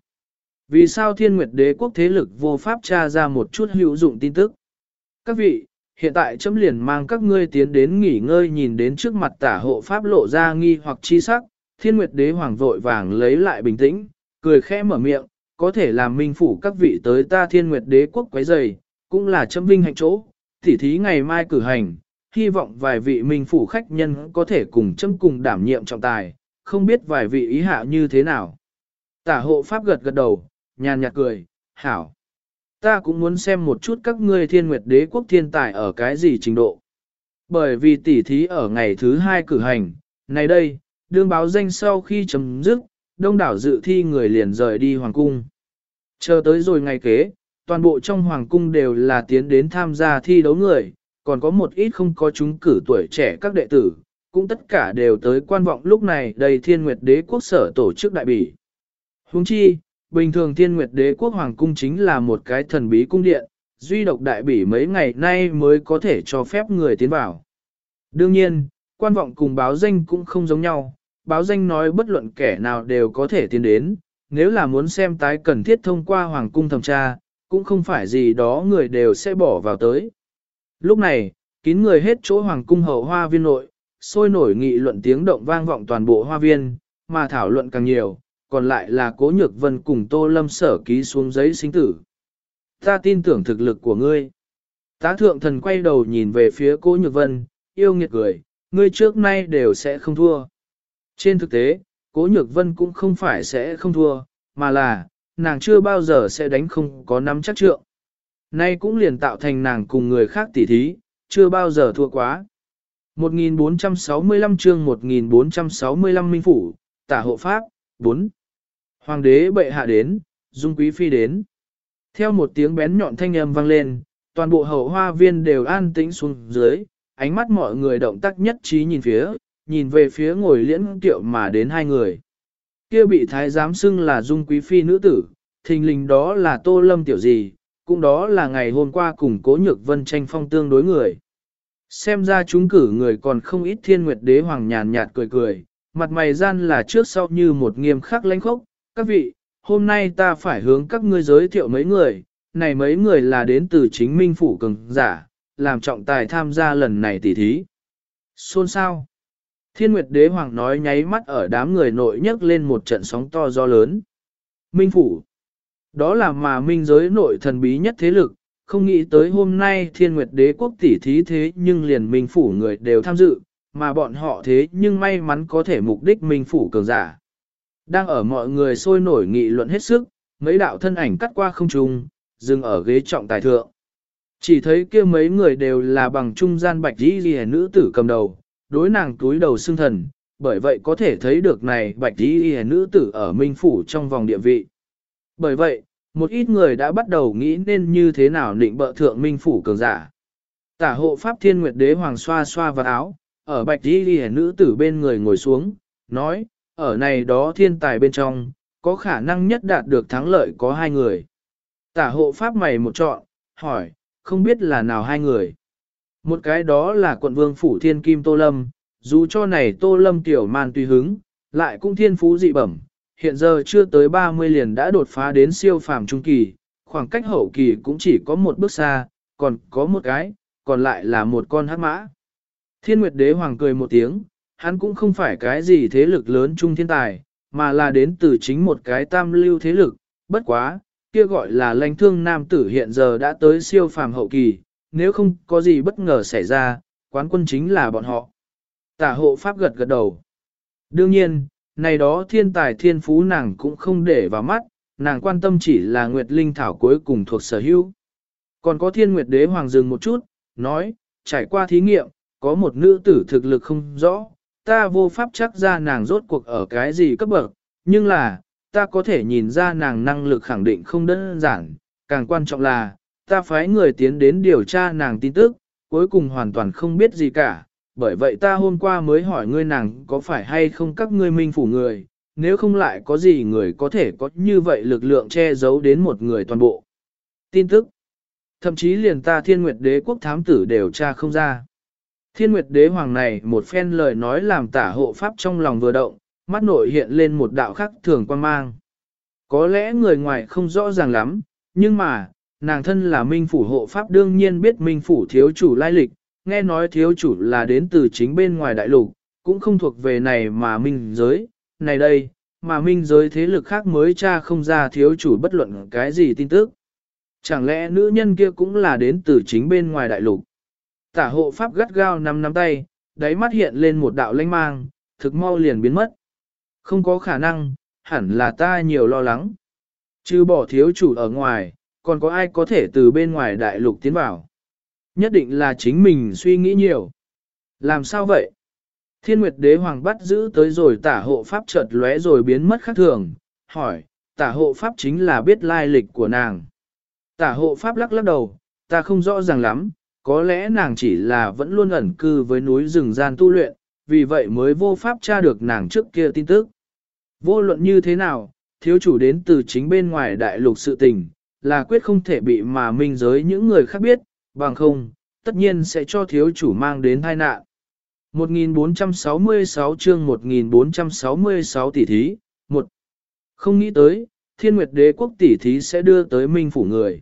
Vì sao thiên nguyệt đế quốc thế lực vô pháp tra ra một chút hữu dụng tin tức? Các vị, hiện tại chấm liền mang các ngươi tiến đến nghỉ ngơi nhìn đến trước mặt tả hộ pháp lộ ra nghi hoặc chi sắc, thiên nguyệt đế hoàng vội vàng lấy lại bình tĩnh, cười khẽ mở miệng, có thể làm minh phủ các vị tới ta thiên nguyệt đế quốc quấy dày, cũng là chấm vinh hạnh chỗ, tỉ thí ngày mai cử hành, hy vọng vài vị minh phủ khách nhân có thể cùng chấm cùng đảm nhiệm trọng tài, không biết vài vị ý hạ như thế nào. Tả hộ pháp gật gật đầu, nhàn nhạt cười, hảo. Ta cũng muốn xem một chút các ngươi thiên nguyệt đế quốc thiên tài ở cái gì trình độ. Bởi vì tỉ thí ở ngày thứ hai cử hành, này đây, đương báo danh sau khi chấm dứt, đông đảo dự thi người liền rời đi hoàng cung. Chờ tới rồi ngày kế, toàn bộ trong hoàng cung đều là tiến đến tham gia thi đấu người, còn có một ít không có chúng cử tuổi trẻ các đệ tử, cũng tất cả đều tới quan vọng lúc này đầy thiên nguyệt đế quốc sở tổ chức đại bỉ. Huống chi, bình thường thiên nguyệt đế quốc hoàng cung chính là một cái thần bí cung điện, duy độc đại bỉ mấy ngày nay mới có thể cho phép người tiến vào. Đương nhiên, quan vọng cùng báo danh cũng không giống nhau, báo danh nói bất luận kẻ nào đều có thể tiến đến, nếu là muốn xem tái cần thiết thông qua hoàng cung thẩm tra, cũng không phải gì đó người đều sẽ bỏ vào tới. Lúc này, kín người hết chỗ hoàng cung hậu hoa viên nội, sôi nổi nghị luận tiếng động vang vọng toàn bộ hoa viên, mà thảo luận càng nhiều, còn lại là cố nhược vân cùng tô lâm sở ký xuống giấy sinh tử. Ta tin tưởng thực lực của ngươi. Tá thượng thần quay đầu nhìn về phía cố nhược vân, yêu nghiệt cười, ngươi trước nay đều sẽ không thua. Trên thực tế, cố nhược vân cũng không phải sẽ không thua, mà là, nàng chưa bao giờ sẽ đánh không có nắm chắc trượng. Nay cũng liền tạo thành nàng cùng người khác tỉ thí, chưa bao giờ thua quá. 1465 chương 1465 Minh Phủ, tả hộ Pháp, 4. Hoàng đế bệ hạ đến, dung quý phi đến. Theo một tiếng bén nhọn thanh âm vang lên, toàn bộ hậu hoa viên đều an tĩnh xuống dưới, ánh mắt mọi người động tác nhất trí nhìn phía, nhìn về phía ngồi liễn tiệu mà đến hai người. Kia bị thái giám xưng là dung quý phi nữ tử, thình lình đó là tô lâm tiểu gì, cũng đó là ngày hôm qua cùng cố nhược vân tranh phong tương đối người. Xem ra chúng cử người còn không ít thiên nguyệt đế hoàng nhàn nhạt cười cười, mặt mày gian là trước sau như một nghiêm khắc lãnh khốc. Các vị, hôm nay ta phải hướng các ngươi giới thiệu mấy người, này mấy người là đến từ chính minh phủ cường giả, làm trọng tài tham gia lần này tỉ thí. Xôn sao? Thiên Nguyệt Đế Hoàng nói nháy mắt ở đám người nội nhấc lên một trận sóng to gió lớn. Minh Phủ. Đó là mà minh giới nội thần bí nhất thế lực, không nghĩ tới hôm nay Thiên Nguyệt Đế Quốc tỷ thí thế nhưng liền Minh Phủ người đều tham dự, mà bọn họ thế nhưng may mắn có thể mục đích Minh Phủ cường giả. Đang ở mọi người sôi nổi nghị luận hết sức, mấy đạo thân ảnh cắt qua không trung, dừng ở ghế trọng tài thượng. Chỉ thấy kia mấy người đều là bằng trung gian bạch đi ghi nữ tử cầm đầu, đối nàng túi đầu xương thần, bởi vậy có thể thấy được này bạch đi ghi nữ tử ở minh phủ trong vòng địa vị. Bởi vậy, một ít người đã bắt đầu nghĩ nên như thế nào định bợ thượng minh phủ cường giả. Tả hộ pháp thiên nguyệt đế hoàng xoa xoa vào áo, ở bạch đi ghi nữ tử bên người ngồi xuống, nói, ở này đó thiên tài bên trong, có khả năng nhất đạt được thắng lợi có hai người. Tả hộ pháp mày một chọn, hỏi, không biết là nào hai người. Một cái đó là quận vương phủ thiên kim Tô Lâm, dù cho này Tô Lâm tiểu man tùy hứng, lại cũng thiên phú dị bẩm, hiện giờ chưa tới 30 liền đã đột phá đến siêu phàm trung kỳ, khoảng cách hậu kỳ cũng chỉ có một bước xa, còn có một cái, còn lại là một con hát mã. Thiên Nguyệt Đế Hoàng cười một tiếng, hắn cũng không phải cái gì thế lực lớn trung thiên tài, mà là đến từ chính một cái tam lưu thế lực, bất quá, kia gọi là lãnh thương nam tử hiện giờ đã tới siêu phàm hậu kỳ, nếu không có gì bất ngờ xảy ra, quán quân chính là bọn họ. Tả hộ pháp gật gật đầu. Đương nhiên, này đó thiên tài thiên phú nàng cũng không để vào mắt, nàng quan tâm chỉ là Nguyệt Linh Thảo cuối cùng thuộc sở hữu. Còn có thiên Nguyệt Đế Hoàng dừng một chút, nói, trải qua thí nghiệm, có một nữ tử thực lực không rõ, ta vô pháp chắc ra nàng rốt cuộc ở cái gì cấp bậc, nhưng là, ta có thể nhìn ra nàng năng lực khẳng định không đơn giản, càng quan trọng là, ta phái người tiến đến điều tra nàng tin tức, cuối cùng hoàn toàn không biết gì cả, bởi vậy ta hôm qua mới hỏi ngươi nàng có phải hay không các ngươi minh phủ người, nếu không lại có gì người có thể có như vậy lực lượng che giấu đến một người toàn bộ. Tin tức Thậm chí liền ta thiên nguyệt đế quốc thám tử đều tra không ra. Thiên nguyệt đế hoàng này một phen lời nói làm tả hộ pháp trong lòng vừa động, mắt nội hiện lên một đạo khắc thường quan mang. Có lẽ người ngoài không rõ ràng lắm, nhưng mà, nàng thân là minh phủ hộ pháp đương nhiên biết minh phủ thiếu chủ lai lịch, nghe nói thiếu chủ là đến từ chính bên ngoài đại lục, cũng không thuộc về này mà minh giới, này đây, mà minh giới thế lực khác mới tra không ra thiếu chủ bất luận cái gì tin tức. Chẳng lẽ nữ nhân kia cũng là đến từ chính bên ngoài đại lục? Tả hộ pháp gắt gao nắm nắm tay, đáy mắt hiện lên một đạo lanh mang, thực mau liền biến mất. Không có khả năng, hẳn là ta nhiều lo lắng. Chứ bỏ thiếu chủ ở ngoài, còn có ai có thể từ bên ngoài đại lục tiến vào. Nhất định là chính mình suy nghĩ nhiều. Làm sao vậy? Thiên Nguyệt Đế Hoàng bắt giữ tới rồi tả hộ pháp chợt lóe rồi biến mất khác thường, hỏi, tả hộ pháp chính là biết lai lịch của nàng. Tả hộ pháp lắc lắc đầu, ta không rõ ràng lắm, có lẽ nàng chỉ là vẫn luôn ẩn cư với núi rừng gian tu luyện, vì vậy mới vô pháp tra được nàng trước kia tin tức. Vô luận như thế nào, thiếu chủ đến từ chính bên ngoài đại lục sự tình, là quyết không thể bị mà minh giới những người khác biết, bằng không, tất nhiên sẽ cho thiếu chủ mang đến tai nạn. 1466 chương 1466 tỷ thí, một Không nghĩ tới, thiên nguyệt đế quốc tỷ thí sẽ đưa tới minh phủ người.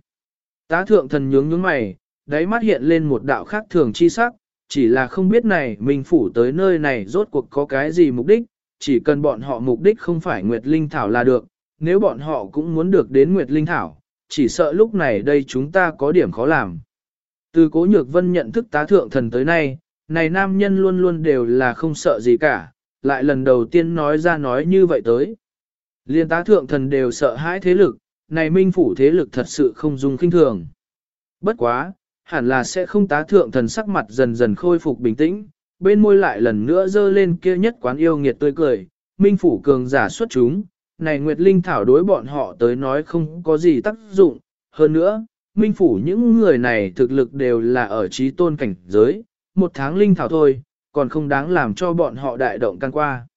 Tá thượng thần nhướng nhướng mày, đáy mắt hiện lên một đạo khác thường chi sắc, chỉ là không biết này minh phủ tới nơi này rốt cuộc có cái gì mục đích, chỉ cần bọn họ mục đích không phải Nguyệt Linh Thảo là được, nếu bọn họ cũng muốn được đến Nguyệt Linh Thảo, chỉ sợ lúc này đây chúng ta có điểm khó làm. Từ cố nhược vân nhận thức tá thượng thần tới nay, này nam nhân luôn luôn đều là không sợ gì cả, lại lần đầu tiên nói ra nói như vậy tới. Liên tá thượng thần đều sợ hãi thế lực, này minh phủ thế lực thật sự không dung kinh thường. Bất quá, hẳn là sẽ không tá thượng thần sắc mặt dần dần khôi phục bình tĩnh, bên môi lại lần nữa dơ lên kia nhất quán yêu nghiệt tươi cười, minh phủ cường giả xuất chúng, này Nguyệt Linh Thảo đối bọn họ tới nói không có gì tác dụng, hơn nữa, minh phủ những người này thực lực đều là ở trí tôn cảnh giới, một tháng Linh Thảo thôi, còn không đáng làm cho bọn họ đại động can qua.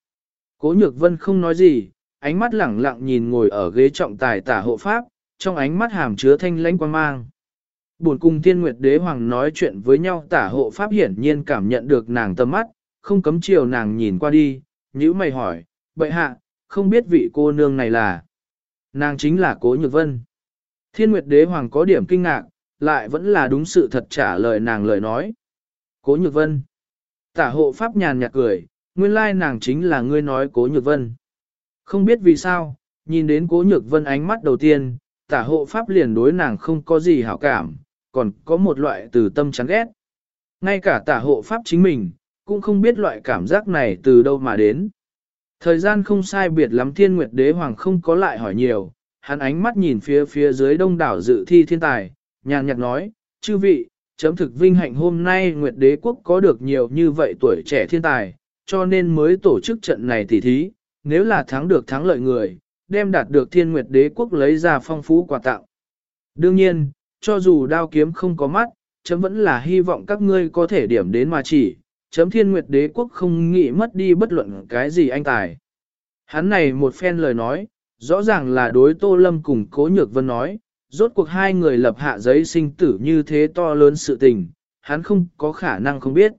Cố Nhược Vân không nói gì, ánh mắt lẳng lặng nhìn ngồi ở ghế trọng tài tả hộ pháp, trong ánh mắt hàm chứa thanh lãnh quan mang. Buồn cung thiên nguyệt đế hoàng nói chuyện với nhau tả hộ pháp hiển nhiên cảm nhận được nàng tâm mắt, không cấm chiều nàng nhìn qua đi, nhữ mày hỏi, bệ hạ, không biết vị cô nương này là. Nàng chính là cố nhược vân. Thiên nguyệt đế hoàng có điểm kinh ngạc, lại vẫn là đúng sự thật trả lời nàng lời nói. Cố nhược vân. Tả hộ pháp nhàn nhạt cười, nguyên lai nàng chính là ngươi nói cố nhược vân. Không biết vì sao, nhìn đến cố nhược vân ánh mắt đầu tiên, tả hộ pháp liền đối nàng không có gì hảo cảm, còn có một loại từ tâm chán ghét. Ngay cả tả hộ pháp chính mình, cũng không biết loại cảm giác này từ đâu mà đến. Thời gian không sai biệt lắm thiên nguyệt đế hoàng không có lại hỏi nhiều, hắn ánh mắt nhìn phía phía dưới đông đảo dự thi thiên tài, nhàn nhạt nói, chư vị, chấm thực vinh hạnh hôm nay nguyệt đế quốc có được nhiều như vậy tuổi trẻ thiên tài, cho nên mới tổ chức trận này tỉ thí, nếu là thắng được thắng lợi người, đem đạt được thiên nguyệt đế quốc lấy ra phong phú quà tặng. Đương nhiên, cho dù đao kiếm không có mắt, chấm vẫn là hy vọng các ngươi có thể điểm đến mà chỉ, chấm thiên nguyệt đế quốc không nghĩ mất đi bất luận cái gì anh tài. Hắn này một phen lời nói, rõ ràng là đối Tô Lâm cùng Cố Nhược Vân nói, rốt cuộc hai người lập hạ giấy sinh tử như thế to lớn sự tình, hắn không có khả năng không biết.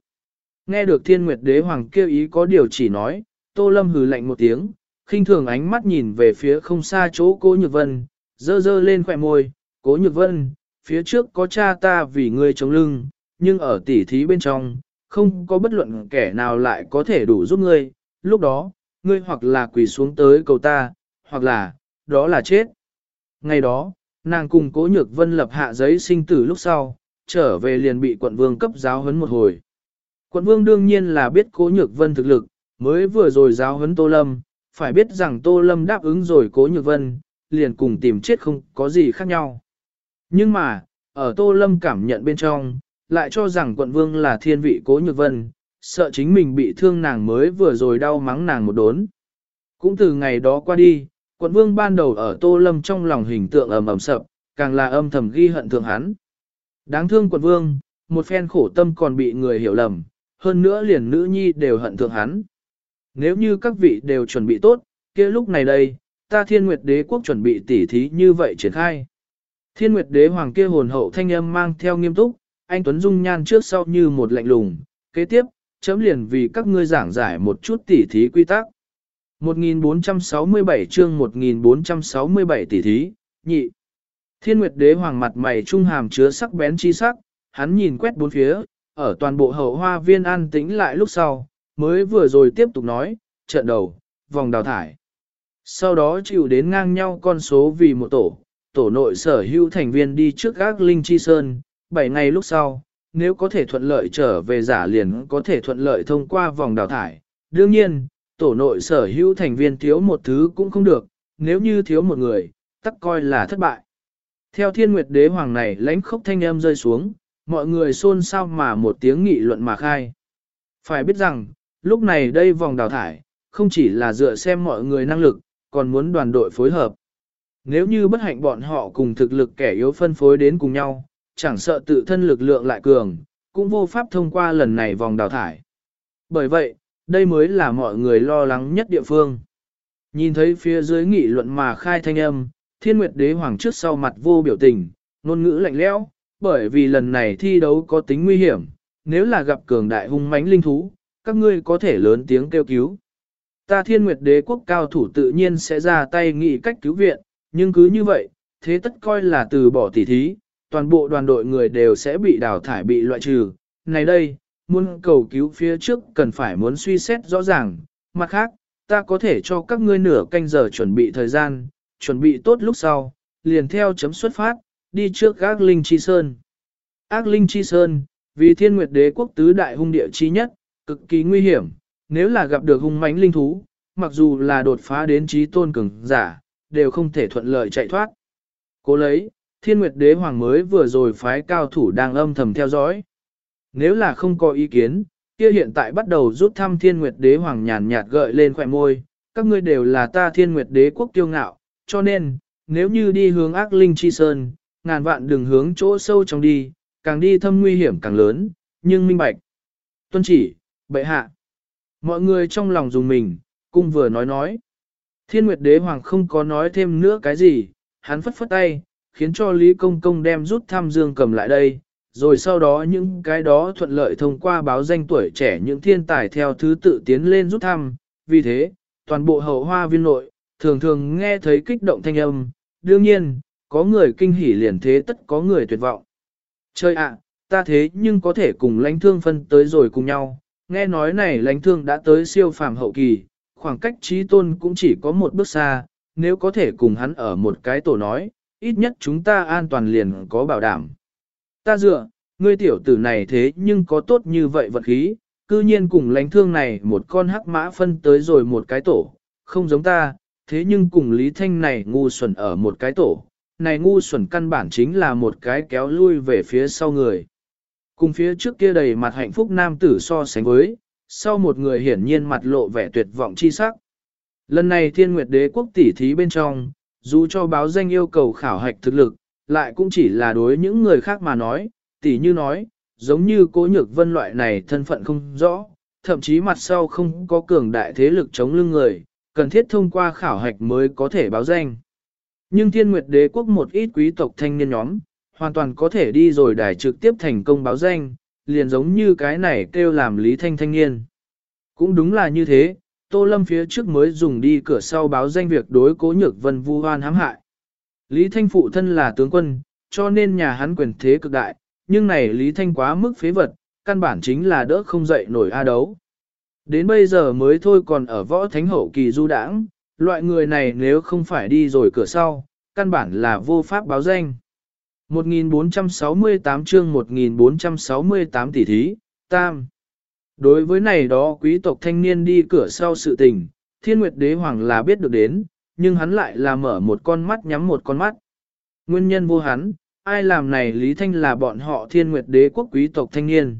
Nghe được thiên nguyệt đế hoàng kêu ý có điều chỉ nói, Tô Lâm hừ lạnh một tiếng, khinh thường ánh mắt nhìn về phía không xa chỗ Cố Nhược Vân, dơ dơ lên khỏe môi, Cố Nhược Vân, phía trước có cha ta vì ngươi chống lưng, nhưng ở tỉ thí bên trong, không có bất luận kẻ nào lại có thể đủ giúp ngươi, lúc đó, ngươi hoặc là quỳ xuống tới cầu ta, hoặc là, đó là chết. Ngày đó, nàng cùng cố nhược vân lập hạ giấy sinh tử lúc sau, trở về liền bị quận vương cấp giáo huấn một hồi. Quận vương đương nhiên là biết cố nhược vân thực lực, mới vừa rồi giáo huấn Tô Lâm, phải biết rằng Tô Lâm đáp ứng rồi cố nhược vân, liền cùng tìm chết không có gì khác nhau. Nhưng mà, ở Tô Lâm cảm nhận bên trong, lại cho rằng quận vương là thiên vị cố nhược vân, sợ chính mình bị thương nàng mới vừa rồi đau mắng nàng một đốn. Cũng từ ngày đó qua đi, quận vương ban đầu ở Tô Lâm trong lòng hình tượng ầm ầm sập, càng là âm thầm ghi hận thượng hắn. Đáng thương quận vương, một phen khổ tâm còn bị người hiểu lầm, hơn nữa liền nữ nhi đều hận thượng hắn. Nếu như các vị đều chuẩn bị tốt, kia lúc này đây, ta thiên nguyệt đế quốc chuẩn bị tỉ thí như vậy triển khai. Thiên Nguyệt Đế Hoàng kia hồn hậu thanh âm mang theo nghiêm túc, anh Tuấn Dung nhan trước sau như một lạnh lùng, kế tiếp, chấm liền vì các ngươi giảng giải một chút tỉ thí quy tắc. 1467 chương 1467 tỷ thí, nhị. Thiên Nguyệt Đế Hoàng mặt mày trung hàm chứa sắc bén chi sắc, hắn nhìn quét bốn phía, ở toàn bộ hậu hoa viên an tĩnh lại lúc sau, mới vừa rồi tiếp tục nói, trận đầu, vòng đào thải. Sau đó chịu đến ngang nhau con số vì một tổ, tổ nội sở hữu thành viên đi trước gác Linh Chi Sơn, 7 ngày lúc sau, nếu có thể thuận lợi trở về giả liền có thể thuận lợi thông qua vòng đào thải. Đương nhiên, tổ nội sở hữu thành viên thiếu một thứ cũng không được, nếu như thiếu một người, tắc coi là thất bại. Theo thiên nguyệt đế hoàng này lãnh khốc thanh âm rơi xuống, mọi người xôn xao mà một tiếng nghị luận mà khai. Phải biết rằng, lúc này đây vòng đào thải, không chỉ là dựa xem mọi người năng lực, còn muốn đoàn đội phối hợp. Nếu như bất hạnh bọn họ cùng thực lực kẻ yếu phân phối đến cùng nhau, chẳng sợ tự thân lực lượng lại cường, cũng vô pháp thông qua lần này vòng đào thải. Bởi vậy, đây mới là mọi người lo lắng nhất địa phương. Nhìn thấy phía dưới nghị luận mà khai thanh âm, thiên nguyệt đế hoàng trước sau mặt vô biểu tình, ngôn ngữ lạnh lẽo, bởi vì lần này thi đấu có tính nguy hiểm, nếu là gặp cường đại hung mãnh linh thú, các ngươi có thể lớn tiếng kêu cứu. Ta thiên nguyệt đế quốc cao thủ tự nhiên sẽ ra tay nghị cách cứu viện, nhưng cứ như vậy, thế tất coi là từ bỏ tỉ thí, toàn bộ đoàn đội người đều sẽ bị đào thải bị loại trừ. Này đây, muốn cầu cứu phía trước cần phải muốn suy xét rõ ràng, mặt khác, ta có thể cho các ngươi nửa canh giờ chuẩn bị thời gian, chuẩn bị tốt lúc sau, liền theo chấm xuất phát, đi trước ác linh chi sơn. Ác linh chi sơn, vì thiên nguyệt đế quốc tứ đại hung địa chi nhất, cực kỳ nguy hiểm, nếu là gặp được hung mãnh linh thú, mặc dù là đột phá đến trí tôn cường giả, đều không thể thuận lợi chạy thoát. Cố lấy, thiên nguyệt đế hoàng mới vừa rồi phái cao thủ đang âm thầm theo dõi. Nếu là không có ý kiến, kia hiện tại bắt đầu rút thăm thiên nguyệt đế hoàng nhàn nhạt gợi lên khỏe môi, các ngươi đều là ta thiên nguyệt đế quốc kiêu ngạo, cho nên, nếu như đi hướng ác linh chi sơn, ngàn vạn đừng hướng chỗ sâu trong đi, càng đi thâm nguy hiểm càng lớn, nhưng minh bạch. Tuân chỉ, bệ hạ. Mọi người trong lòng dùng mình, cung vừa nói nói. Thiên Nguyệt Đế Hoàng không có nói thêm nữa cái gì, hắn phất phất tay, khiến cho Lý Công Công đem rút thăm dương cầm lại đây, rồi sau đó những cái đó thuận lợi thông qua báo danh tuổi trẻ những thiên tài theo thứ tự tiến lên rút thăm, vì thế, toàn bộ hậu hoa viên nội, thường thường nghe thấy kích động thanh âm, đương nhiên, có người kinh hỉ liền thế tất có người tuyệt vọng. Chơi ạ, ta thế nhưng có thể cùng lãnh thương phân tới rồi cùng nhau, nghe nói này lãnh thương đã tới siêu phàm hậu kỳ, khoảng cách trí tôn cũng chỉ có một bước xa, nếu có thể cùng hắn ở một cái tổ nói, ít nhất chúng ta an toàn liền có bảo đảm. Ta dựa, ngươi tiểu tử này thế nhưng có tốt như vậy vật khí, cư nhiên cùng lãnh thương này một con hắc mã phân tới rồi một cái tổ, không giống ta, thế nhưng cùng Lý Thanh này ngu xuẩn ở một cái tổ, này ngu xuẩn căn bản chính là một cái kéo lui về phía sau người. Cùng phía trước kia đầy mặt hạnh phúc nam tử so sánh với, sau một người hiển nhiên mặt lộ vẻ tuyệt vọng chi sắc. Lần này thiên nguyệt đế quốc tỷ thí bên trong, dù cho báo danh yêu cầu khảo hạch thực lực, lại cũng chỉ là đối những người khác mà nói, tỷ như nói, giống như cố nhược vân loại này thân phận không rõ, thậm chí mặt sau không có cường đại thế lực chống lưng người, cần thiết thông qua khảo hạch mới có thể báo danh. Nhưng thiên nguyệt đế quốc một ít quý tộc thanh niên nhóm, hoàn toàn có thể đi rồi đài trực tiếp thành công báo danh, liền giống như cái này kêu làm Lý Thanh thanh niên. Cũng đúng là như thế, Tô Lâm phía trước mới dùng đi cửa sau báo danh việc đối cố nhược vân vu hoan hãm hại. Lý Thanh phụ thân là tướng quân, cho nên nhà hắn quyền thế cực đại, nhưng này Lý Thanh quá mức phế vật, căn bản chính là đỡ không dậy nổi a đấu. Đến bây giờ mới thôi còn ở võ thánh hậu kỳ du đãng, loại người này nếu không phải đi rồi cửa sau, căn bản là vô pháp báo danh. 1468 chương 1468 tỷ thí, tam. Đối với này đó quý tộc thanh niên đi cửa sau sự tình, thiên nguyệt đế hoàng là biết được đến, nhưng hắn lại là mở một con mắt nhắm một con mắt. Nguyên nhân vô hắn, ai làm này Lý Thanh là bọn họ thiên nguyệt đế quốc quý tộc thanh niên.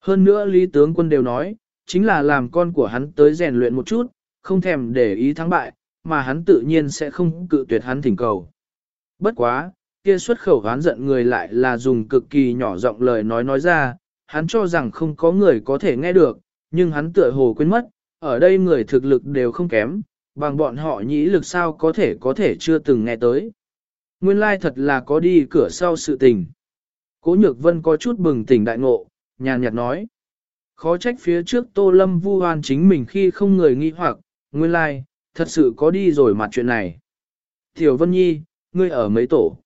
Hơn nữa Lý tướng quân đều nói, chính là làm con của hắn tới rèn luyện một chút, không thèm để ý thắng bại, mà hắn tự nhiên sẽ không cự tuyệt hắn thỉnh cầu. Bất quá, kia xuất khẩu gán giận người lại là dùng cực kỳ nhỏ giọng lời nói nói ra, hắn cho rằng không có người có thể nghe được, nhưng hắn tựa hồ quên mất, ở đây người thực lực đều không kém, bằng bọn họ nhĩ lực sao có thể có thể chưa từng nghe tới. Nguyên lai thật là có đi cửa sau sự tình. Cố nhược vân có chút bừng tỉnh đại ngộ, nhàn nhạt nói. Khó trách phía trước Tô Lâm vu hoan chính mình khi không người nghi hoặc, nguyên lai, thật sự có đi rồi mặt chuyện này. Tiểu Vân Nhi, ngươi ở mấy tổ?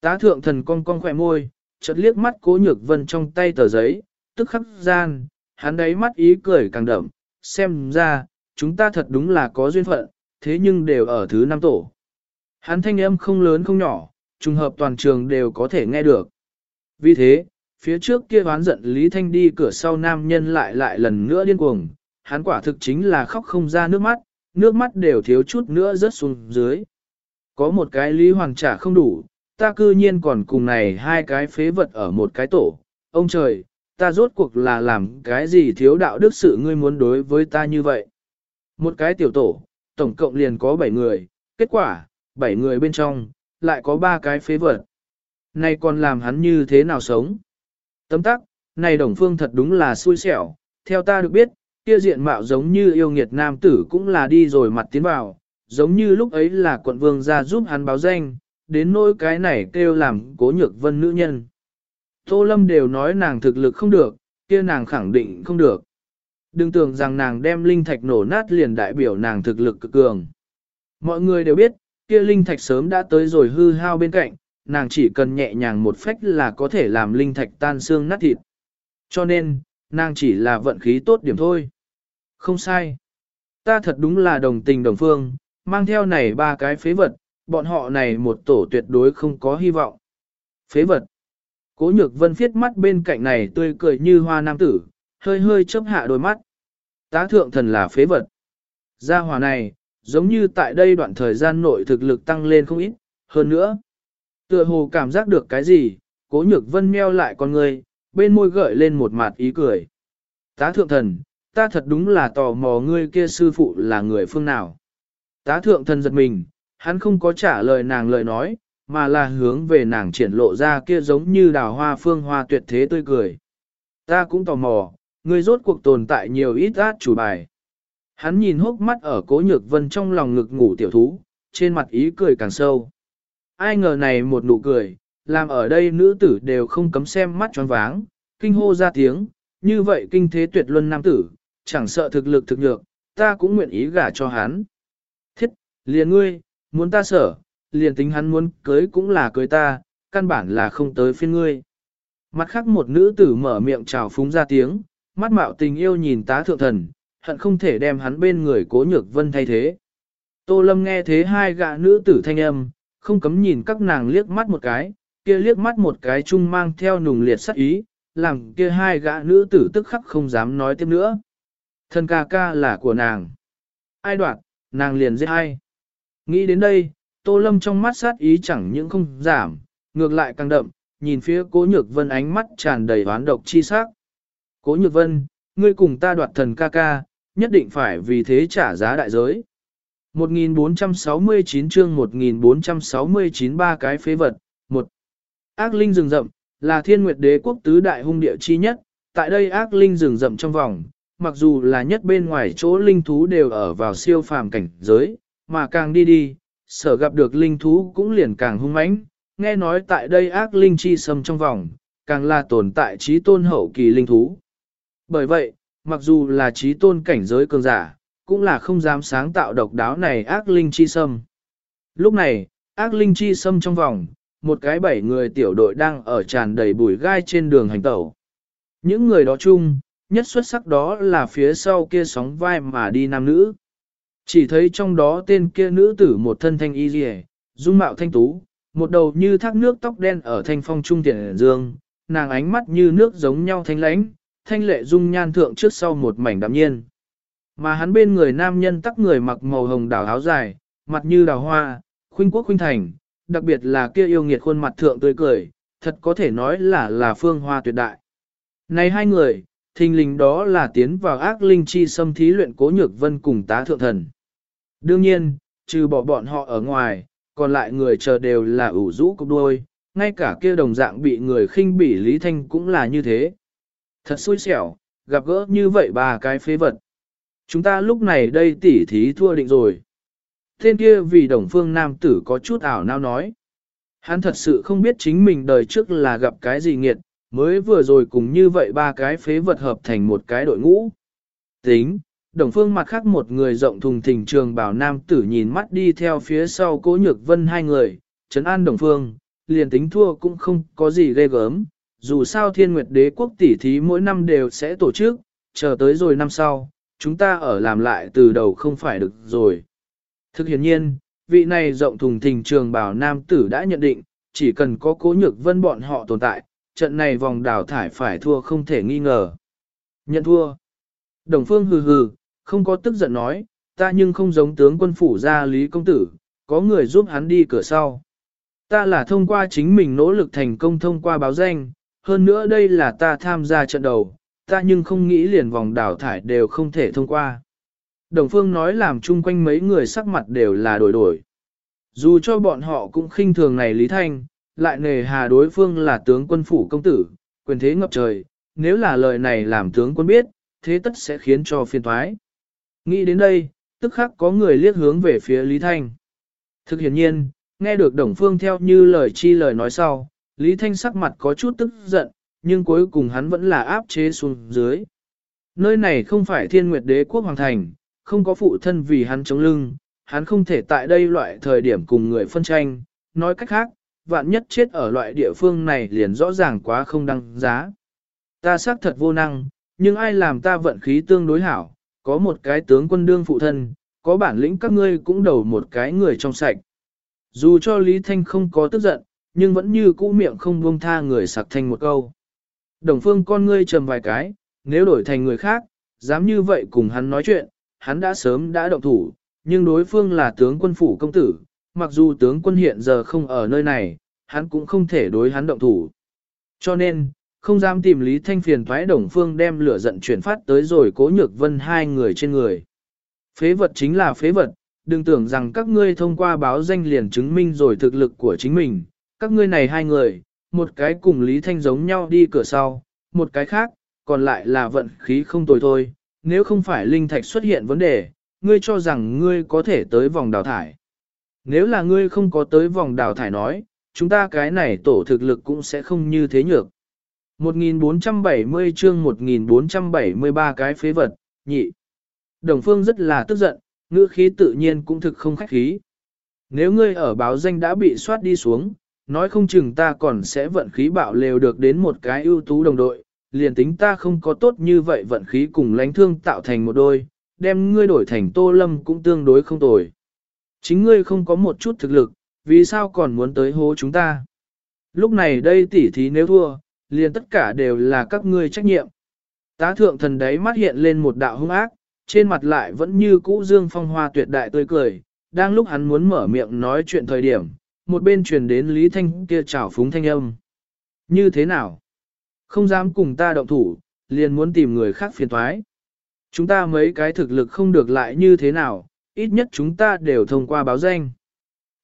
Tá thượng thần cong cong khỏe môi, chợt liếc mắt cố nhược vân trong tay tờ giấy, tức khắc gian, hắn đáy mắt ý cười càng đậm, xem ra, chúng ta thật đúng là có duyên phận, thế nhưng đều ở thứ năm tổ. Hắn thanh âm không lớn không nhỏ, trùng hợp toàn trường đều có thể nghe được. Vì thế, phía trước kia ván giận Lý Thanh đi cửa sau nam nhân lại lại lần nữa điên cuồng, hắn quả thực chính là khóc không ra nước mắt, nước mắt đều thiếu chút nữa rớt xuống dưới. Có một cái Lý Hoàng trả không đủ, ta cư nhiên còn cùng này hai cái phế vật ở một cái tổ, ông trời, ta rốt cuộc là làm cái gì thiếu đạo đức sự ngươi muốn đối với ta như vậy. Một cái tiểu tổ, tổng cộng liền có 7 người, kết quả, 7 người bên trong, lại có 3 cái phế vật. Này còn làm hắn như thế nào sống? Tấm tắc, này đồng phương thật đúng là xui xẻo, theo ta được biết, kia diện mạo giống như yêu nghiệt nam tử cũng là đi rồi mặt tiến vào, giống như lúc ấy là quận vương ra giúp hắn báo danh, đến nỗi cái này kêu làm cố nhược vân nữ nhân. Tô Lâm đều nói nàng thực lực không được, kia nàng khẳng định không được. Đừng tưởng rằng nàng đem linh thạch nổ nát liền đại biểu nàng thực lực cực cường. Mọi người đều biết, kia linh thạch sớm đã tới rồi hư hao bên cạnh, nàng chỉ cần nhẹ nhàng một phách là có thể làm linh thạch tan xương nát thịt. Cho nên, nàng chỉ là vận khí tốt điểm thôi. Không sai. Ta thật đúng là đồng tình đồng phương, mang theo này ba cái phế vật, bọn họ này một tổ tuyệt đối không có hy vọng. Phế vật. Cố nhược vân phiết mắt bên cạnh này tươi cười như hoa nam tử, hơi hơi chớp hạ đôi mắt. Tá thượng thần là phế vật. Gia hỏa này, giống như tại đây đoạn thời gian nội thực lực tăng lên không ít, hơn nữa. Tựa hồ cảm giác được cái gì, cố nhược vân meo lại con người, bên môi gợi lên một mặt ý cười. Tá thượng thần, ta thật đúng là tò mò ngươi kia sư phụ là người phương nào. Tá thượng thần giật mình, hắn không có trả lời nàng lời nói, mà là hướng về nàng triển lộ ra kia giống như đào hoa phương hoa tuyệt thế tươi cười. Ta cũng tò mò, ngươi rốt cuộc tồn tại nhiều ít át chủ bài. Hắn nhìn hốc mắt ở cố nhược vân trong lòng ngực ngủ tiểu thú, trên mặt ý cười càng sâu. Ai ngờ này một nụ cười, làm ở đây nữ tử đều không cấm xem mắt tròn váng, kinh hô ra tiếng, như vậy kinh thế tuyệt luân nam tử, chẳng sợ thực lực thực nhược, ta cũng nguyện ý gả cho hắn. Thiết, liền ngươi, muốn ta sở, liền tính hắn muốn cưới cũng là cưới ta, căn bản là không tới phiên ngươi. Mặt khác một nữ tử mở miệng chào phúng ra tiếng, mắt mạo tình yêu nhìn tá thượng thần, hận không thể đem hắn bên người cố nhược vân thay thế. Tô Lâm nghe thế hai gã nữ tử thanh âm, không cấm nhìn các nàng liếc mắt một cái, kia liếc mắt một cái chung mang theo nùng liệt sắc ý, làm kia hai gã nữ tử tức khắc không dám nói tiếp nữa. Thân ca ca là của nàng. Ai đoạt, nàng liền giết ai. Nghĩ đến đây, Tô Lâm trong mắt sát ý chẳng những không giảm, ngược lại càng đậm, nhìn phía Cố Nhược Vân ánh mắt tràn đầy oán độc chi sắc. Cố Nhược Vân, ngươi cùng ta đoạt thần ca ca, nhất định phải vì thế trả giá đại giới. 1469 chương 1469 ba cái phế vật, một Ác linh rừng rậm, là thiên nguyệt đế quốc tứ đại hung địa chi nhất, tại đây ác linh rừng rậm trong vòng, mặc dù là nhất bên ngoài chỗ linh thú đều ở vào siêu phàm cảnh giới, mà càng đi đi, sở gặp được linh thú cũng liền càng hung mãnh. nghe nói tại đây ác linh chi sâm trong vòng, càng là tồn tại trí tôn hậu kỳ linh thú. Bởi vậy, mặc dù là trí tôn cảnh giới cường giả, cũng là không dám sáng tạo độc đáo này ác linh chi sâm. Lúc này, ác linh chi sâm trong vòng, một cái bảy người tiểu đội đang ở tràn đầy bụi gai trên đường hành tẩu. Những người đó chung, nhất xuất sắc đó là phía sau kia sóng vai mà đi nam nữ. Chỉ thấy trong đó tên kia nữ tử một thân thanh y rìa, dung mạo thanh tú, một đầu như thác nước tóc đen ở thanh phong trung tiền dương, nàng ánh mắt như nước giống nhau thanh lãnh, thanh lệ dung nhan thượng trước sau một mảnh đạm nhiên. Mà hắn bên người nam nhân tắc người mặc màu hồng đảo áo dài, mặt như đào hoa, khuynh quốc khuynh thành, đặc biệt là kia yêu nghiệt khuôn mặt thượng tươi cười, thật có thể nói là là phương hoa tuyệt đại. Này hai người, thình lình đó là tiến vào ác linh chi xâm thí luyện cố nhược vân cùng tá thượng thần. Đương nhiên, trừ bỏ bọn họ ở ngoài, còn lại người chờ đều là ủ rũ cục đôi, ngay cả kia đồng dạng bị người khinh bỉ Lý Thanh cũng là như thế. Thật xui xẻo, gặp gỡ như vậy ba cái phế vật. Chúng ta lúc này đây tỉ thí thua định rồi. Tên kia vì đồng phương nam tử có chút ảo nao nói. Hắn thật sự không biết chính mình đời trước là gặp cái gì nghiệt, mới vừa rồi cùng như vậy ba cái phế vật hợp thành một cái đội ngũ. Tính, đồng phương mặt khác một người rộng thùng thình trường bảo nam tử nhìn mắt đi theo phía sau cố nhược vân hai người, trấn an đồng phương, liền tính thua cũng không có gì ghê gớm, dù sao thiên nguyệt đế quốc tỷ thí mỗi năm đều sẽ tổ chức, chờ tới rồi năm sau, chúng ta ở làm lại từ đầu không phải được rồi. Thực hiện nhiên, vị này rộng thùng thình trường bảo nam tử đã nhận định, chỉ cần có cố nhược vân bọn họ tồn tại, trận này vòng đào thải phải thua không thể nghi ngờ. Nhận thua. Đồng phương hừ hừ, không có tức giận nói, ta nhưng không giống tướng quân phủ gia lý công tử, có người giúp hắn đi cửa sau. Ta là thông qua chính mình nỗ lực thành công thông qua báo danh, hơn nữa đây là ta tham gia trận đầu, ta nhưng không nghĩ liền vòng đảo thải đều không thể thông qua. Đồng phương nói làm chung quanh mấy người sắc mặt đều là đổi đổi. Dù cho bọn họ cũng khinh thường này Lý Thanh, lại nề hà đối phương là tướng quân phủ công tử, quyền thế ngập trời, nếu là lời này làm tướng quân biết, thế tất sẽ khiến cho phiền thoái. Nghĩ đến đây, tức khắc có người liếc hướng về phía Lý Thanh. Thực hiện nhiên, nghe được Đồng Phương theo như lời chi lời nói sau, Lý Thanh sắc mặt có chút tức giận, nhưng cuối cùng hắn vẫn là áp chế xuống dưới. Nơi này không phải thiên nguyệt đế quốc hoàng thành, không có phụ thân vì hắn chống lưng, hắn không thể tại đây loại thời điểm cùng người phân tranh, nói cách khác, vạn nhất chết ở loại địa phương này liền rõ ràng quá không đăng giá. Ta xác thật vô năng, nhưng ai làm ta vận khí tương đối hảo, có một cái tướng quân đương phụ thân, có bản lĩnh các ngươi cũng đầu một cái người trong sạch. Dù cho Lý Thanh không có tức giận, nhưng vẫn như cũ miệng không buông tha người sặc thanh một câu. Đồng phương con ngươi trầm vài cái, nếu đổi thành người khác, dám như vậy cùng hắn nói chuyện, hắn đã sớm đã động thủ, nhưng đối phương là tướng quân phủ công tử, mặc dù tướng quân hiện giờ không ở nơi này, hắn cũng không thể đối hắn động thủ. Cho nên, không dám tìm Lý Thanh phiền thoái đồng phương đem lửa giận chuyển phát tới rồi cố nhược vân hai người trên người. Phế vật chính là phế vật, đừng tưởng rằng các ngươi thông qua báo danh liền chứng minh rồi thực lực của chính mình. Các ngươi này hai người, một cái cùng Lý Thanh giống nhau đi cửa sau, một cái khác, còn lại là vận khí không tồi thôi. Nếu không phải linh thạch xuất hiện vấn đề, ngươi cho rằng ngươi có thể tới vòng đào thải. Nếu là ngươi không có tới vòng đào thải nói, chúng ta cái này tổ thực lực cũng sẽ không như thế nhược. 1470 chương 1473 cái phế vật, nhị. Đồng phương rất là tức giận, ngữ khí tự nhiên cũng thực không khách khí. Nếu ngươi ở báo danh đã bị soát đi xuống, nói không chừng ta còn sẽ vận khí bạo lều được đến một cái ưu tú đồng đội, liền tính ta không có tốt như vậy vận khí cùng lánh thương tạo thành một đôi, đem ngươi đổi thành tô lâm cũng tương đối không tồi. Chính ngươi không có một chút thực lực, vì sao còn muốn tới hố chúng ta? Lúc này đây tỉ thí nếu thua, liền tất cả đều là các ngươi trách nhiệm. Tá thượng thần đấy mắt hiện lên một đạo hung ác, trên mặt lại vẫn như cũ dương phong hoa tuyệt đại tươi cười, đang lúc hắn muốn mở miệng nói chuyện thời điểm, một bên truyền đến Lý Thanh kia trào phúng thanh âm. Như thế nào? Không dám cùng ta động thủ, liền muốn tìm người khác phiền thoái. Chúng ta mấy cái thực lực không được lại như thế nào, ít nhất chúng ta đều thông qua báo danh.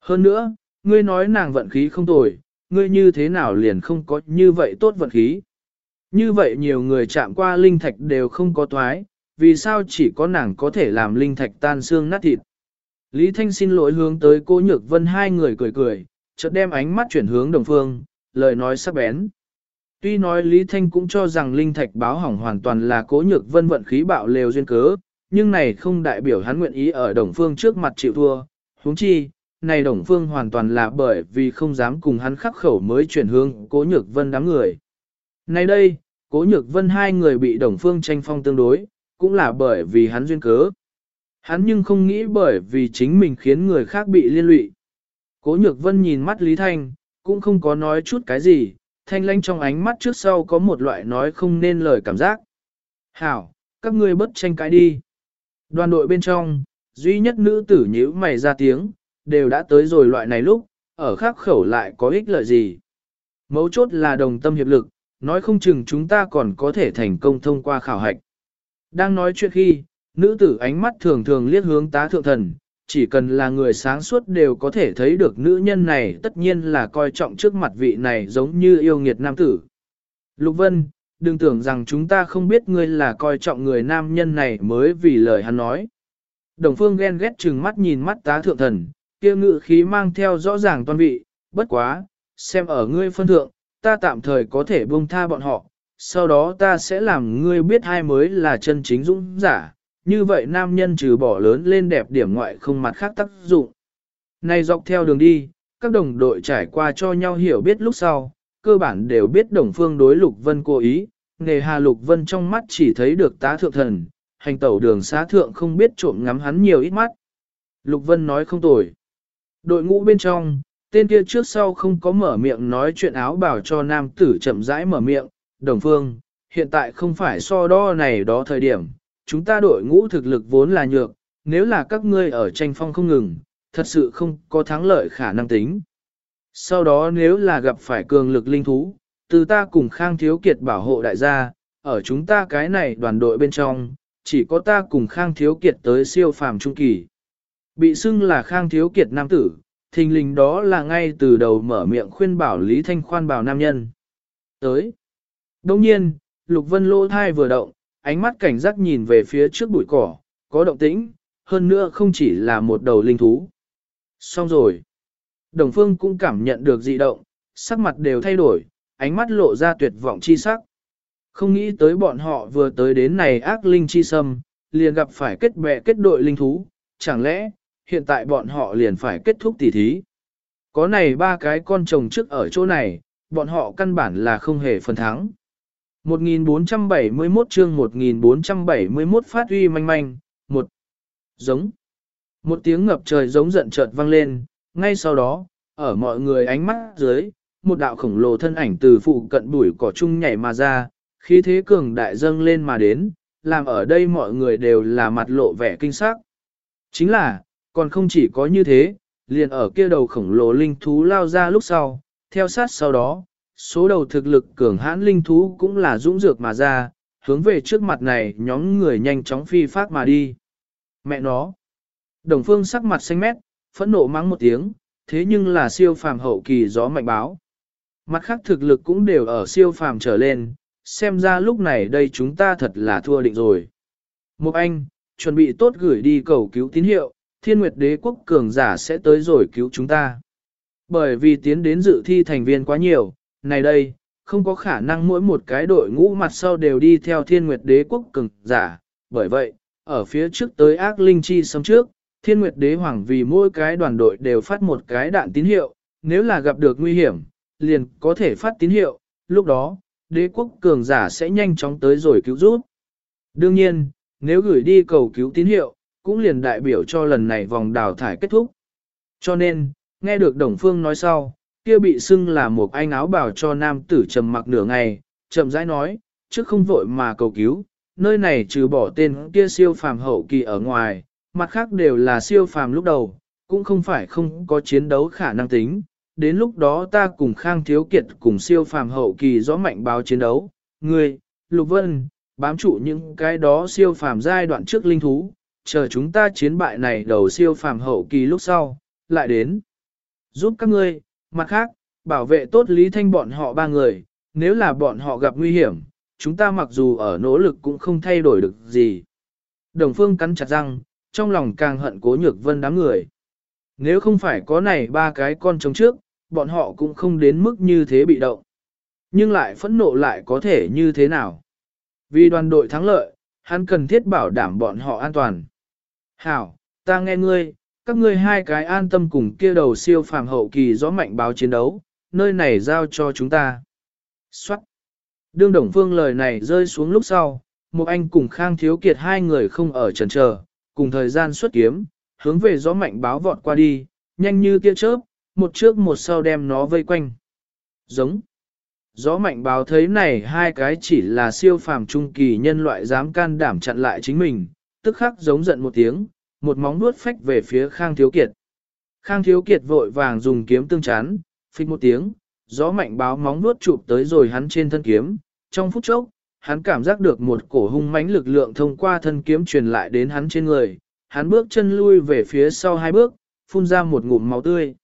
Hơn nữa, ngươi nói nàng vận khí không tồi, ngươi như thế nào liền không có như vậy tốt vận khí. Như vậy nhiều người chạm qua linh thạch đều không có thoái, vì sao chỉ có nàng có thể làm linh thạch tan xương nát thịt. Lý Thanh xin lỗi hướng tới cô Nhược Vân hai người cười cười, chợt đem ánh mắt chuyển hướng đồng phương, lời nói sắc bén. Tuy nói Lý Thanh cũng cho rằng linh thạch báo hỏng hoàn toàn là cố nhược vân vận khí bạo lều duyên cớ, nhưng này không đại biểu hắn nguyện ý ở đồng phương trước mặt chịu thua. huống chi, này đồng phương hoàn toàn là bởi vì không dám cùng hắn khắc khẩu mới chuyển hướng cố nhược vân đám người. Này đây, cố nhược vân hai người bị đồng phương tranh phong tương đối, cũng là bởi vì hắn duyên cớ. Hắn nhưng không nghĩ bởi vì chính mình khiến người khác bị liên lụy. Cố nhược vân nhìn mắt Lý Thanh, cũng không có nói chút cái gì, thanh lãnh trong ánh mắt trước sau có một loại nói không nên lời cảm giác. Hảo, các ngươi bất tranh cãi đi. Đoàn đội bên trong, duy nhất nữ tử nhíu mày ra tiếng, đều đã tới rồi loại này lúc, ở khác khẩu lại có ích lợi gì. Mấu chốt là đồng tâm hiệp lực, nói không chừng chúng ta còn có thể thành công thông qua khảo hạch. Đang nói chuyện khi, nữ tử ánh mắt thường thường liếc hướng tá thượng thần, chỉ cần là người sáng suốt đều có thể thấy được nữ nhân này tất nhiên là coi trọng trước mặt vị này giống như yêu nghiệt nam tử. Lục Vân, đừng tưởng rằng chúng ta không biết ngươi là coi trọng người nam nhân này mới vì lời hắn nói. Đồng phương ghen ghét chừng mắt nhìn mắt tá thượng thần, kia ngự khí mang theo rõ ràng toàn vị, bất quá, xem ở ngươi phân thượng, ta tạm thời có thể buông tha bọn họ, sau đó ta sẽ làm ngươi biết hai mới là chân chính dũng giả, như vậy nam nhân trừ bỏ lớn lên đẹp điểm ngoại không mặt khác tác dụng. Này dọc theo đường đi, các đồng đội trải qua cho nhau hiểu biết lúc sau, cơ bản đều biết đồng phương đối Lục Vân cố ý, nghề hà Lục Vân trong mắt chỉ thấy được tá thượng thần, hành tẩu đường xá thượng không biết trộm ngắm hắn nhiều ít mắt. Lục Vân nói không tồi. Đội ngũ bên trong, tên kia trước sau không có mở miệng nói chuyện áo bảo cho nam tử chậm rãi mở miệng, đồng phương, hiện tại không phải so đo này đó thời điểm, chúng ta đội ngũ thực lực vốn là nhược, nếu là các ngươi ở tranh phong không ngừng, thật sự không có thắng lợi khả năng tính. Sau đó nếu là gặp phải cường lực linh thú, từ ta cùng Khang Thiếu Kiệt bảo hộ đại gia, ở chúng ta cái này đoàn đội bên trong, chỉ có ta cùng Khang Thiếu Kiệt tới siêu phàm trung kỳ. Bị xưng là Khang Thiếu Kiệt nam tử, thình lình đó là ngay từ đầu mở miệng khuyên bảo Lý Thanh khoan bảo nam nhân. Tới. Đồng nhiên, Lục Vân lô thai vừa động, ánh mắt cảnh giác nhìn về phía trước bụi cỏ, có động tĩnh, hơn nữa không chỉ là một đầu linh thú. Xong rồi. Đồng Phương cũng cảm nhận được dị động, sắc mặt đều thay đổi, ánh mắt lộ ra tuyệt vọng chi sắc. Không nghĩ tới bọn họ vừa tới đến này ác linh chi sâm, liền gặp phải kết bè kết đội linh thú, chẳng lẽ, hiện tại bọn họ liền phải kết thúc tỉ thí. Có này ba cái con chồng trước ở chỗ này, bọn họ căn bản là không hề phần thắng. 1471 chương 1471 phát uy manh manh, một giống. Một tiếng ngập trời giống giận chợt vang lên, ngay sau đó, ở mọi người ánh mắt dưới, một đạo khổng lồ thân ảnh từ phụ cận bụi cỏ chung nhảy mà ra, khí thế cường đại dâng lên mà đến, làm ở đây mọi người đều là mặt lộ vẻ kinh sắc. Chính là, còn không chỉ có như thế, liền ở kia đầu khổng lồ linh thú lao ra lúc sau, theo sát sau đó, số đầu thực lực cường hãn linh thú cũng là dũng dược mà ra, hướng về trước mặt này nhóm người nhanh chóng phi phát mà đi. Mẹ nó! Đồng phương sắc mặt xanh mét, phẫn nộ mắng một tiếng, thế nhưng là siêu phàm hậu kỳ gió mạnh báo. Mặt khác thực lực cũng đều ở siêu phàm trở lên, xem ra lúc này đây chúng ta thật là thua định rồi. Một anh, chuẩn bị tốt gửi đi cầu cứu tín hiệu, thiên nguyệt đế quốc cường giả sẽ tới rồi cứu chúng ta. Bởi vì tiến đến dự thi thành viên quá nhiều, này đây, không có khả năng mỗi một cái đội ngũ mặt sau đều đi theo thiên nguyệt đế quốc cường giả, bởi vậy, ở phía trước tới ác linh chi sớm trước, thiên nguyệt đế hoàng vì mỗi cái đoàn đội đều phát một cái đạn tín hiệu, nếu là gặp được nguy hiểm, liền có thể phát tín hiệu, lúc đó, đế quốc cường giả sẽ nhanh chóng tới rồi cứu giúp. Đương nhiên, nếu gửi đi cầu cứu tín hiệu, cũng liền đại biểu cho lần này vòng đào thải kết thúc. Cho nên, nghe được Đồng Phương nói sau, kia bị xưng là một anh áo bảo cho nam tử trầm mặc nửa ngày, chậm rãi nói, trước không vội mà cầu cứu, nơi này trừ bỏ tên kia siêu phàm hậu kỳ ở ngoài, mặt khác đều là siêu phàm lúc đầu, cũng không phải không có chiến đấu khả năng tính. Đến lúc đó ta cùng Khang Thiếu Kiệt cùng siêu phàm hậu kỳ rõ mạnh báo chiến đấu, người, Lục Vân, bám trụ những cái đó siêu phàm giai đoạn trước linh thú, chờ chúng ta chiến bại này đầu siêu phàm hậu kỳ lúc sau, lại đến. Giúp các ngươi, mặt khác, bảo vệ tốt Lý Thanh bọn họ ba người, nếu là bọn họ gặp nguy hiểm, chúng ta mặc dù ở nỗ lực cũng không thay đổi được gì. Đồng phương cắn chặt răng, trong lòng càng hận cố nhược vân đám người. Nếu không phải có này ba cái con trống trước, bọn họ cũng không đến mức như thế bị động. Nhưng lại phẫn nộ lại có thể như thế nào? Vì đoàn đội thắng lợi, hắn cần thiết bảo đảm bọn họ an toàn. Hảo, ta nghe ngươi, các ngươi hai cái an tâm cùng kia đầu siêu phàm hậu kỳ gió mạnh báo chiến đấu, nơi này giao cho chúng ta. Xoát. Đương Đồng Phương lời này rơi xuống lúc sau, một anh cùng Khang Thiếu Kiệt hai người không ở trần chờ, cùng thời gian xuất kiếm, hướng về gió mạnh báo vọt qua đi, nhanh như tia chớp, một trước một sau đem nó vây quanh. Giống. Gió mạnh báo thấy này hai cái chỉ là siêu phàm trung kỳ nhân loại dám can đảm chặn lại chính mình, tức khắc giống giận một tiếng, một móng nuốt phách về phía Khang Thiếu Kiệt. Khang Thiếu Kiệt vội vàng dùng kiếm tương chán, phích một tiếng, gió mạnh báo móng nuốt chụp tới rồi hắn trên thân kiếm, trong phút chốc, hắn cảm giác được một cổ hung mãnh lực lượng thông qua thân kiếm truyền lại đến hắn trên người, hắn bước chân lui về phía sau hai bước, phun ra một ngụm máu tươi.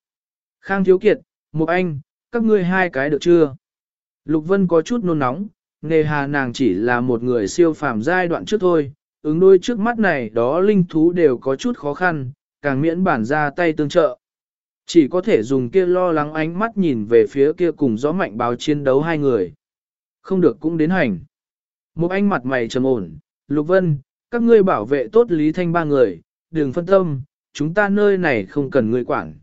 Khang Thiếu Kiệt, một anh, các ngươi hai cái được chưa? Lục Vân có chút nôn nóng, nề hà nàng chỉ là một người siêu phàm giai đoạn trước thôi, ứng đôi trước mắt này đó linh thú đều có chút khó khăn, càng miễn bản ra tay tương trợ. Chỉ có thể dùng kia lo lắng ánh mắt nhìn về phía kia cùng gió mạnh báo chiến đấu hai người. Không được cũng đến hành. Một anh mặt mày trầm ổn, Lục Vân, các ngươi bảo vệ tốt Lý Thanh ba người, đừng phân tâm, chúng ta nơi này không cần ngươi quản.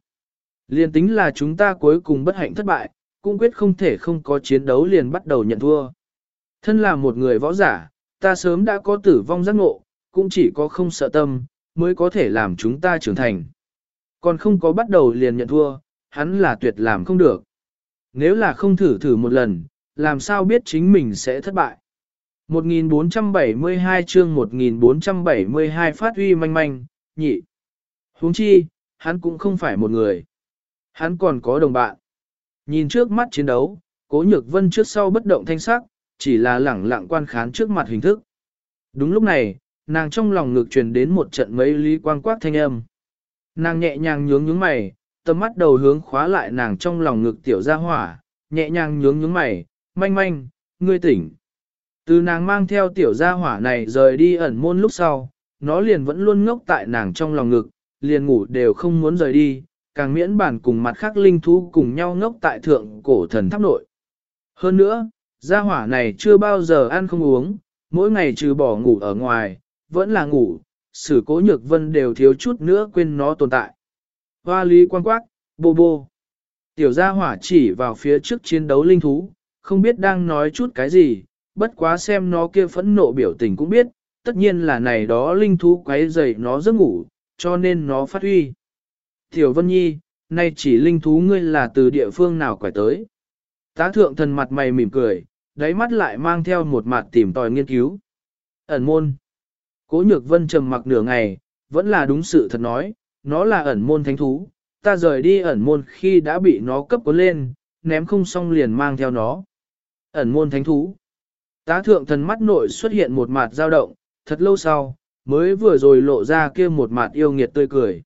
Liên tính là chúng ta cuối cùng bất hạnh thất bại, cũng quyết không thể không có chiến đấu liền bắt đầu nhận thua. Thân là một người võ giả, ta sớm đã có tử vong giác ngộ, cũng chỉ có không sợ tâm, mới có thể làm chúng ta trưởng thành. Còn không có bắt đầu liền nhận thua, hắn là tuyệt làm không được. Nếu là không thử thử một lần, làm sao biết chính mình sẽ thất bại. 1472 chương 1472 phát huy manh manh, nhị. huống chi, hắn cũng không phải một người. Hắn còn có đồng bạn. Nhìn trước mắt chiến đấu, cố nhược vân trước sau bất động thanh sắc, chỉ là lẳng lặng quan khán trước mặt hình thức. Đúng lúc này, nàng trong lòng ngực truyền đến một trận mấy lý quang quát thanh âm. Nàng nhẹ nhàng nhướng nhướng mày, tầm mắt đầu hướng khóa lại nàng trong lòng ngực tiểu gia hỏa, nhẹ nhàng nhướng nhướng mày, manh manh, ngươi tỉnh. Từ nàng mang theo tiểu gia hỏa này rời đi ẩn môn lúc sau, nó liền vẫn luôn ngốc tại nàng trong lòng ngực, liền ngủ đều không muốn rời đi, càng miễn bản cùng mặt khác linh thú cùng nhau ngốc tại thượng cổ thần tháp nội. Hơn nữa, gia hỏa này chưa bao giờ ăn không uống, mỗi ngày trừ bỏ ngủ ở ngoài, vẫn là ngủ, sử cố nhược vân đều thiếu chút nữa quên nó tồn tại. Hoa lý quan quát, bô bô. Tiểu gia hỏa chỉ vào phía trước chiến đấu linh thú, không biết đang nói chút cái gì, bất quá xem nó kia phẫn nộ biểu tình cũng biết, tất nhiên là này đó linh thú quấy dậy nó giấc ngủ, cho nên nó phát huy. Tiểu Vân Nhi, nay chỉ linh thú ngươi là từ địa phương nào quải tới. Tá thượng thần mặt mày mỉm cười, đáy mắt lại mang theo một mặt tìm tòi nghiên cứu. Ẩn môn. Cố nhược vân trầm mặc nửa ngày, vẫn là đúng sự thật nói, nó là ẩn môn thánh thú, ta rời đi ẩn môn khi đã bị nó cấp cuốn lên, ném không xong liền mang theo nó. Ẩn môn thánh thú. Tá thượng thần mắt nội xuất hiện một mặt dao động, thật lâu sau, mới vừa rồi lộ ra kia một mặt yêu nghiệt tươi cười.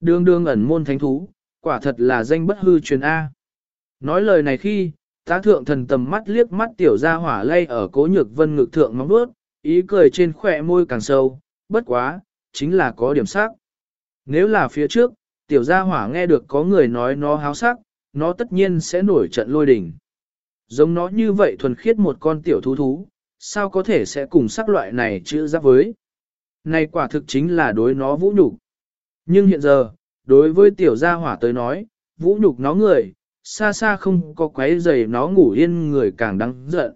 Đương đương ẩn môn thánh thú, quả thật là danh bất hư truyền A. Nói lời này khi, tá thượng thần tầm mắt liếc mắt tiểu ra hỏa lay ở cố nhược vân ngực thượng móng bước, ý cười trên khỏe môi càng sâu, bất quá, chính là có điểm sắc. Nếu là phía trước, tiểu gia hỏa nghe được có người nói nó háo sắc, nó tất nhiên sẽ nổi trận lôi đình. Giống nó như vậy thuần khiết một con tiểu thú thú, sao có thể sẽ cùng sắc loại này chữ giáp với. Này quả thực chính là đối nó vũ nhục. Nhưng hiện giờ, đối với tiểu gia hỏa tới nói, vũ nhục nó người, xa xa không có quấy giày nó ngủ yên người càng đáng giận.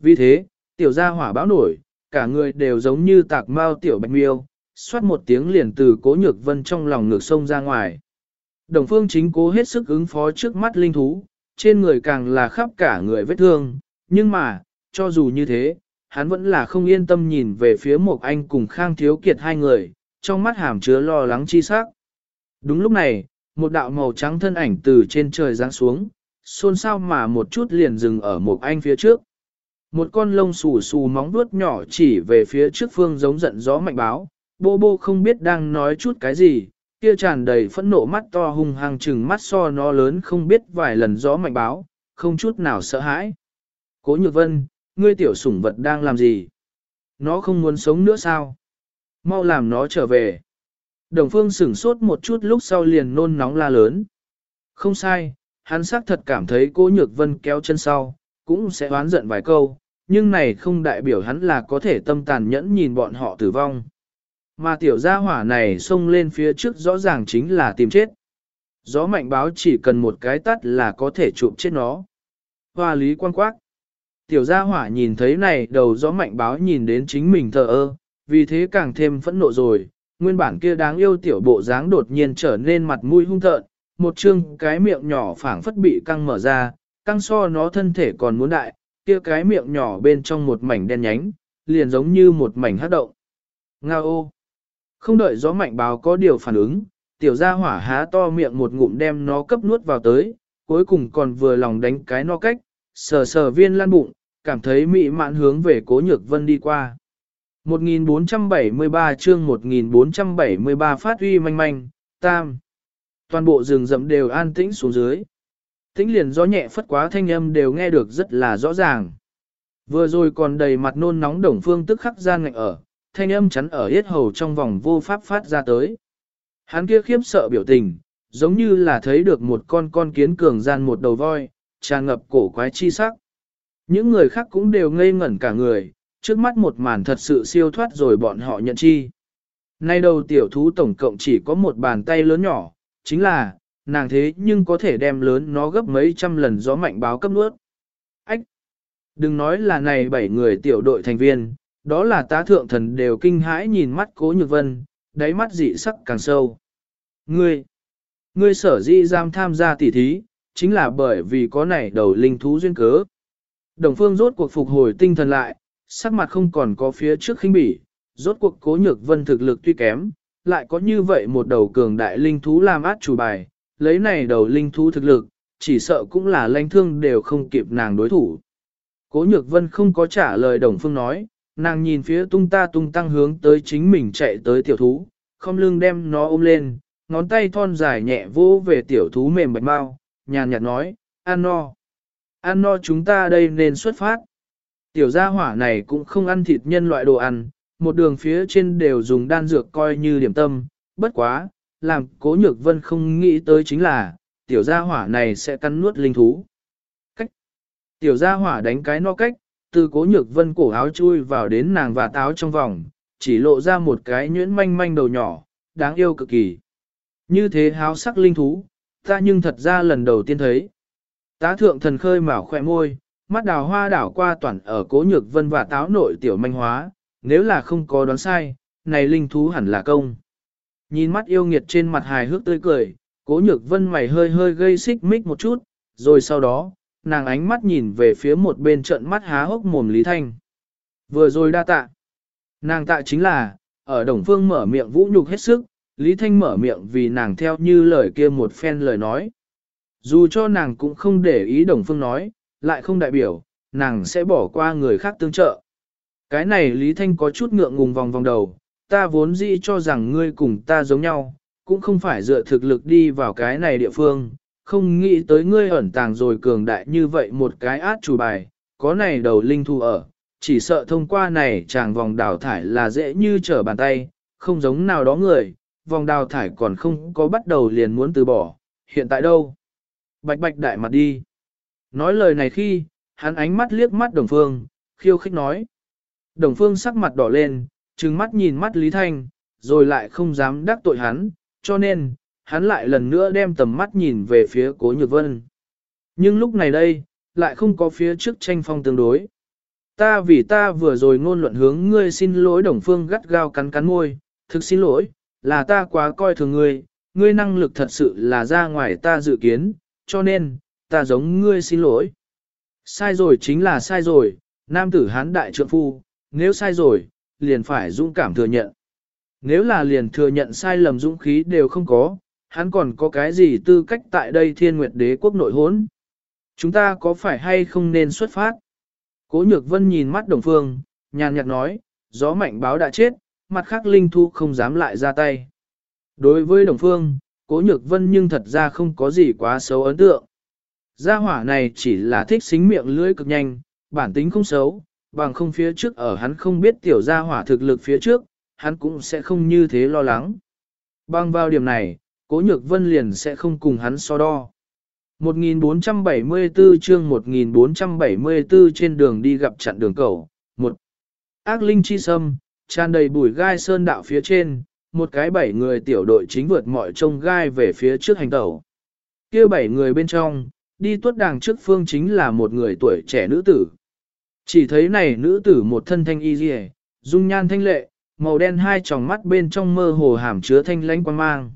Vì thế, tiểu gia hỏa báo nổi, cả người đều giống như tạc mao tiểu bạch miêu, xoát một tiếng liền từ cố nhược vân trong lòng ngược sông ra ngoài. Đồng phương chính cố hết sức ứng phó trước mắt linh thú, trên người càng là khắp cả người vết thương, nhưng mà, cho dù như thế, hắn vẫn là không yên tâm nhìn về phía một anh cùng Khang Thiếu Kiệt hai người, trong mắt hàm chứa lo lắng chi sắc. Đúng lúc này, một đạo màu trắng thân ảnh từ trên trời giáng xuống, xôn xao mà một chút liền dừng ở một anh phía trước. Một con lông xù xù móng vuốt nhỏ chỉ về phía trước phương giống giận gió mạnh báo, bô bô không biết đang nói chút cái gì, kia tràn đầy phẫn nộ mắt to hung hăng chừng mắt so nó lớn không biết vài lần gió mạnh báo, không chút nào sợ hãi. Cố nhược vân, ngươi tiểu sủng vật đang làm gì? Nó không muốn sống nữa sao? Mau làm nó trở về. Đồng phương sửng sốt một chút lúc sau liền nôn nóng la lớn. Không sai, hắn xác thật cảm thấy cô nhược vân kéo chân sau, cũng sẽ oán giận vài câu, nhưng này không đại biểu hắn là có thể tâm tàn nhẫn nhìn bọn họ tử vong. Mà tiểu gia hỏa này xông lên phía trước rõ ràng chính là tìm chết. Gió mạnh báo chỉ cần một cái tắt là có thể chụp chết nó. Hoa lý quan quát. Tiểu gia hỏa nhìn thấy này đầu gió mạnh báo nhìn đến chính mình thờ ơ, vì thế càng thêm phẫn nộ rồi. Nguyên bản kia đáng yêu tiểu bộ dáng đột nhiên trở nên mặt mũi hung tợn, một chương cái miệng nhỏ phảng phất bị căng mở ra, căng so nó thân thể còn muốn đại, kia cái miệng nhỏ bên trong một mảnh đen nhánh, liền giống như một mảnh hát động. Nga ô! Không đợi gió mạnh báo có điều phản ứng, tiểu gia hỏa há to miệng một ngụm đem nó cấp nuốt vào tới, cuối cùng còn vừa lòng đánh cái no cách, sờ sờ viên lan bụng, cảm thấy mị mạn hướng về cố nhược vân đi qua. 1473 chương 1473 phát uy manh manh, tam. Toàn bộ rừng rậm đều an tĩnh xuống dưới. Tĩnh liền gió nhẹ phất quá thanh âm đều nghe được rất là rõ ràng. Vừa rồi còn đầy mặt nôn nóng đồng phương tức khắc gian ngạnh ở, thanh âm chắn ở yết hầu trong vòng vô pháp phát ra tới. Hắn kia khiếp sợ biểu tình, giống như là thấy được một con con kiến cường gian một đầu voi, tràn ngập cổ quái chi sắc. Những người khác cũng đều ngây ngẩn cả người, trước mắt một màn thật sự siêu thoát rồi bọn họ nhận chi. Nay đầu tiểu thú tổng cộng chỉ có một bàn tay lớn nhỏ, chính là, nàng thế nhưng có thể đem lớn nó gấp mấy trăm lần gió mạnh báo cấp nuốt. Ách! Đừng nói là này bảy người tiểu đội thành viên, đó là tá thượng thần đều kinh hãi nhìn mắt cố nhược vân, đáy mắt dị sắc càng sâu. Ngươi! Ngươi sở dĩ giam tham gia tỉ thí, chính là bởi vì có này đầu linh thú duyên cớ. Đồng phương rốt cuộc phục hồi tinh thần lại, sắc mặt không còn có phía trước khinh bỉ, rốt cuộc cố nhược vân thực lực tuy kém, lại có như vậy một đầu cường đại linh thú làm át chủ bài, lấy này đầu linh thú thực lực, chỉ sợ cũng là lãnh thương đều không kịp nàng đối thủ. Cố nhược vân không có trả lời đồng phương nói, nàng nhìn phía tung ta tung tăng hướng tới chính mình chạy tới tiểu thú, không lưng đem nó ôm lên, ngón tay thon dài nhẹ vô về tiểu thú mềm bạch mau, nhàn nhạt nói, an no. an no chúng ta đây nên xuất phát. Tiểu gia hỏa này cũng không ăn thịt nhân loại đồ ăn, một đường phía trên đều dùng đan dược coi như điểm tâm, bất quá, làm cố nhược vân không nghĩ tới chính là, tiểu gia hỏa này sẽ cắn nuốt linh thú. Cách. Tiểu gia hỏa đánh cái no cách, từ cố nhược vân cổ áo chui vào đến nàng và táo trong vòng, chỉ lộ ra một cái nhuyễn manh manh đầu nhỏ, đáng yêu cực kỳ. Như thế háo sắc linh thú, ta nhưng thật ra lần đầu tiên thấy. Tá thượng thần khơi mảo khỏe môi, mắt đào hoa đảo qua toàn ở cố nhược vân và táo nội tiểu manh hóa, nếu là không có đoán sai, này linh thú hẳn là công. Nhìn mắt yêu nghiệt trên mặt hài hước tươi cười, cố nhược vân mày hơi hơi gây xích mích một chút, rồi sau đó, nàng ánh mắt nhìn về phía một bên trận mắt há hốc mồm Lý Thanh. Vừa rồi đa tạ. Nàng tạ chính là, ở Đồng Phương mở miệng vũ nhục hết sức, Lý Thanh mở miệng vì nàng theo như lời kia một phen lời nói. Dù cho nàng cũng không để ý Đồng Phương nói, lại không đại biểu, nàng sẽ bỏ qua người khác tương trợ. Cái này Lý Thanh có chút ngượng ngùng vòng vòng đầu, ta vốn dĩ cho rằng ngươi cùng ta giống nhau, cũng không phải dựa thực lực đi vào cái này địa phương, không nghĩ tới ngươi ẩn tàng rồi cường đại như vậy một cái át chủ bài, có này đầu linh thu ở, chỉ sợ thông qua này chàng vòng đào thải là dễ như trở bàn tay, không giống nào đó người, vòng đào thải còn không có bắt đầu liền muốn từ bỏ, hiện tại đâu? Bạch bạch đại mặt đi. Nói lời này khi, hắn ánh mắt liếc mắt đồng phương, khiêu khích nói. Đồng phương sắc mặt đỏ lên, trừng mắt nhìn mắt Lý Thanh, rồi lại không dám đắc tội hắn, cho nên, hắn lại lần nữa đem tầm mắt nhìn về phía cố nhược vân. Nhưng lúc này đây, lại không có phía trước tranh phong tương đối. Ta vì ta vừa rồi ngôn luận hướng ngươi xin lỗi đồng phương gắt gao cắn cắn môi, thực xin lỗi, là ta quá coi thường ngươi, ngươi năng lực thật sự là ra ngoài ta dự kiến, cho nên, ta giống ngươi xin lỗi. Sai rồi chính là sai rồi, nam tử hán đại trượng phu, nếu sai rồi, liền phải dũng cảm thừa nhận. Nếu là liền thừa nhận sai lầm dũng khí đều không có, hắn còn có cái gì tư cách tại đây thiên nguyệt đế quốc nội hốn? Chúng ta có phải hay không nên xuất phát? Cố nhược vân nhìn mắt đồng phương, nhàn nhạt nói, gió mạnh báo đã chết, mặt khác linh thu không dám lại ra tay. Đối với đồng phương, cố nhược vân nhưng thật ra không có gì quá xấu ấn tượng. Gia hỏa này chỉ là thích xính miệng lưỡi cực nhanh, bản tính không xấu, bằng không phía trước ở hắn không biết tiểu gia hỏa thực lực phía trước, hắn cũng sẽ không như thế lo lắng. Bằng vào điểm này, Cố Nhược Vân liền sẽ không cùng hắn so đo. 1474 chương 1474 trên đường đi gặp chặn đường cầu. Một Ác linh chi sâm, tràn đầy bụi gai sơn đạo phía trên, một cái bảy người tiểu đội chính vượt mọi trông gai về phía trước hành tẩu. kia bảy người bên trong, đi tuất đàng trước phương chính là một người tuổi trẻ nữ tử. Chỉ thấy này nữ tử một thân thanh y dì dung nhan thanh lệ, màu đen hai tròng mắt bên trong mơ hồ hàm chứa thanh lãnh quan mang.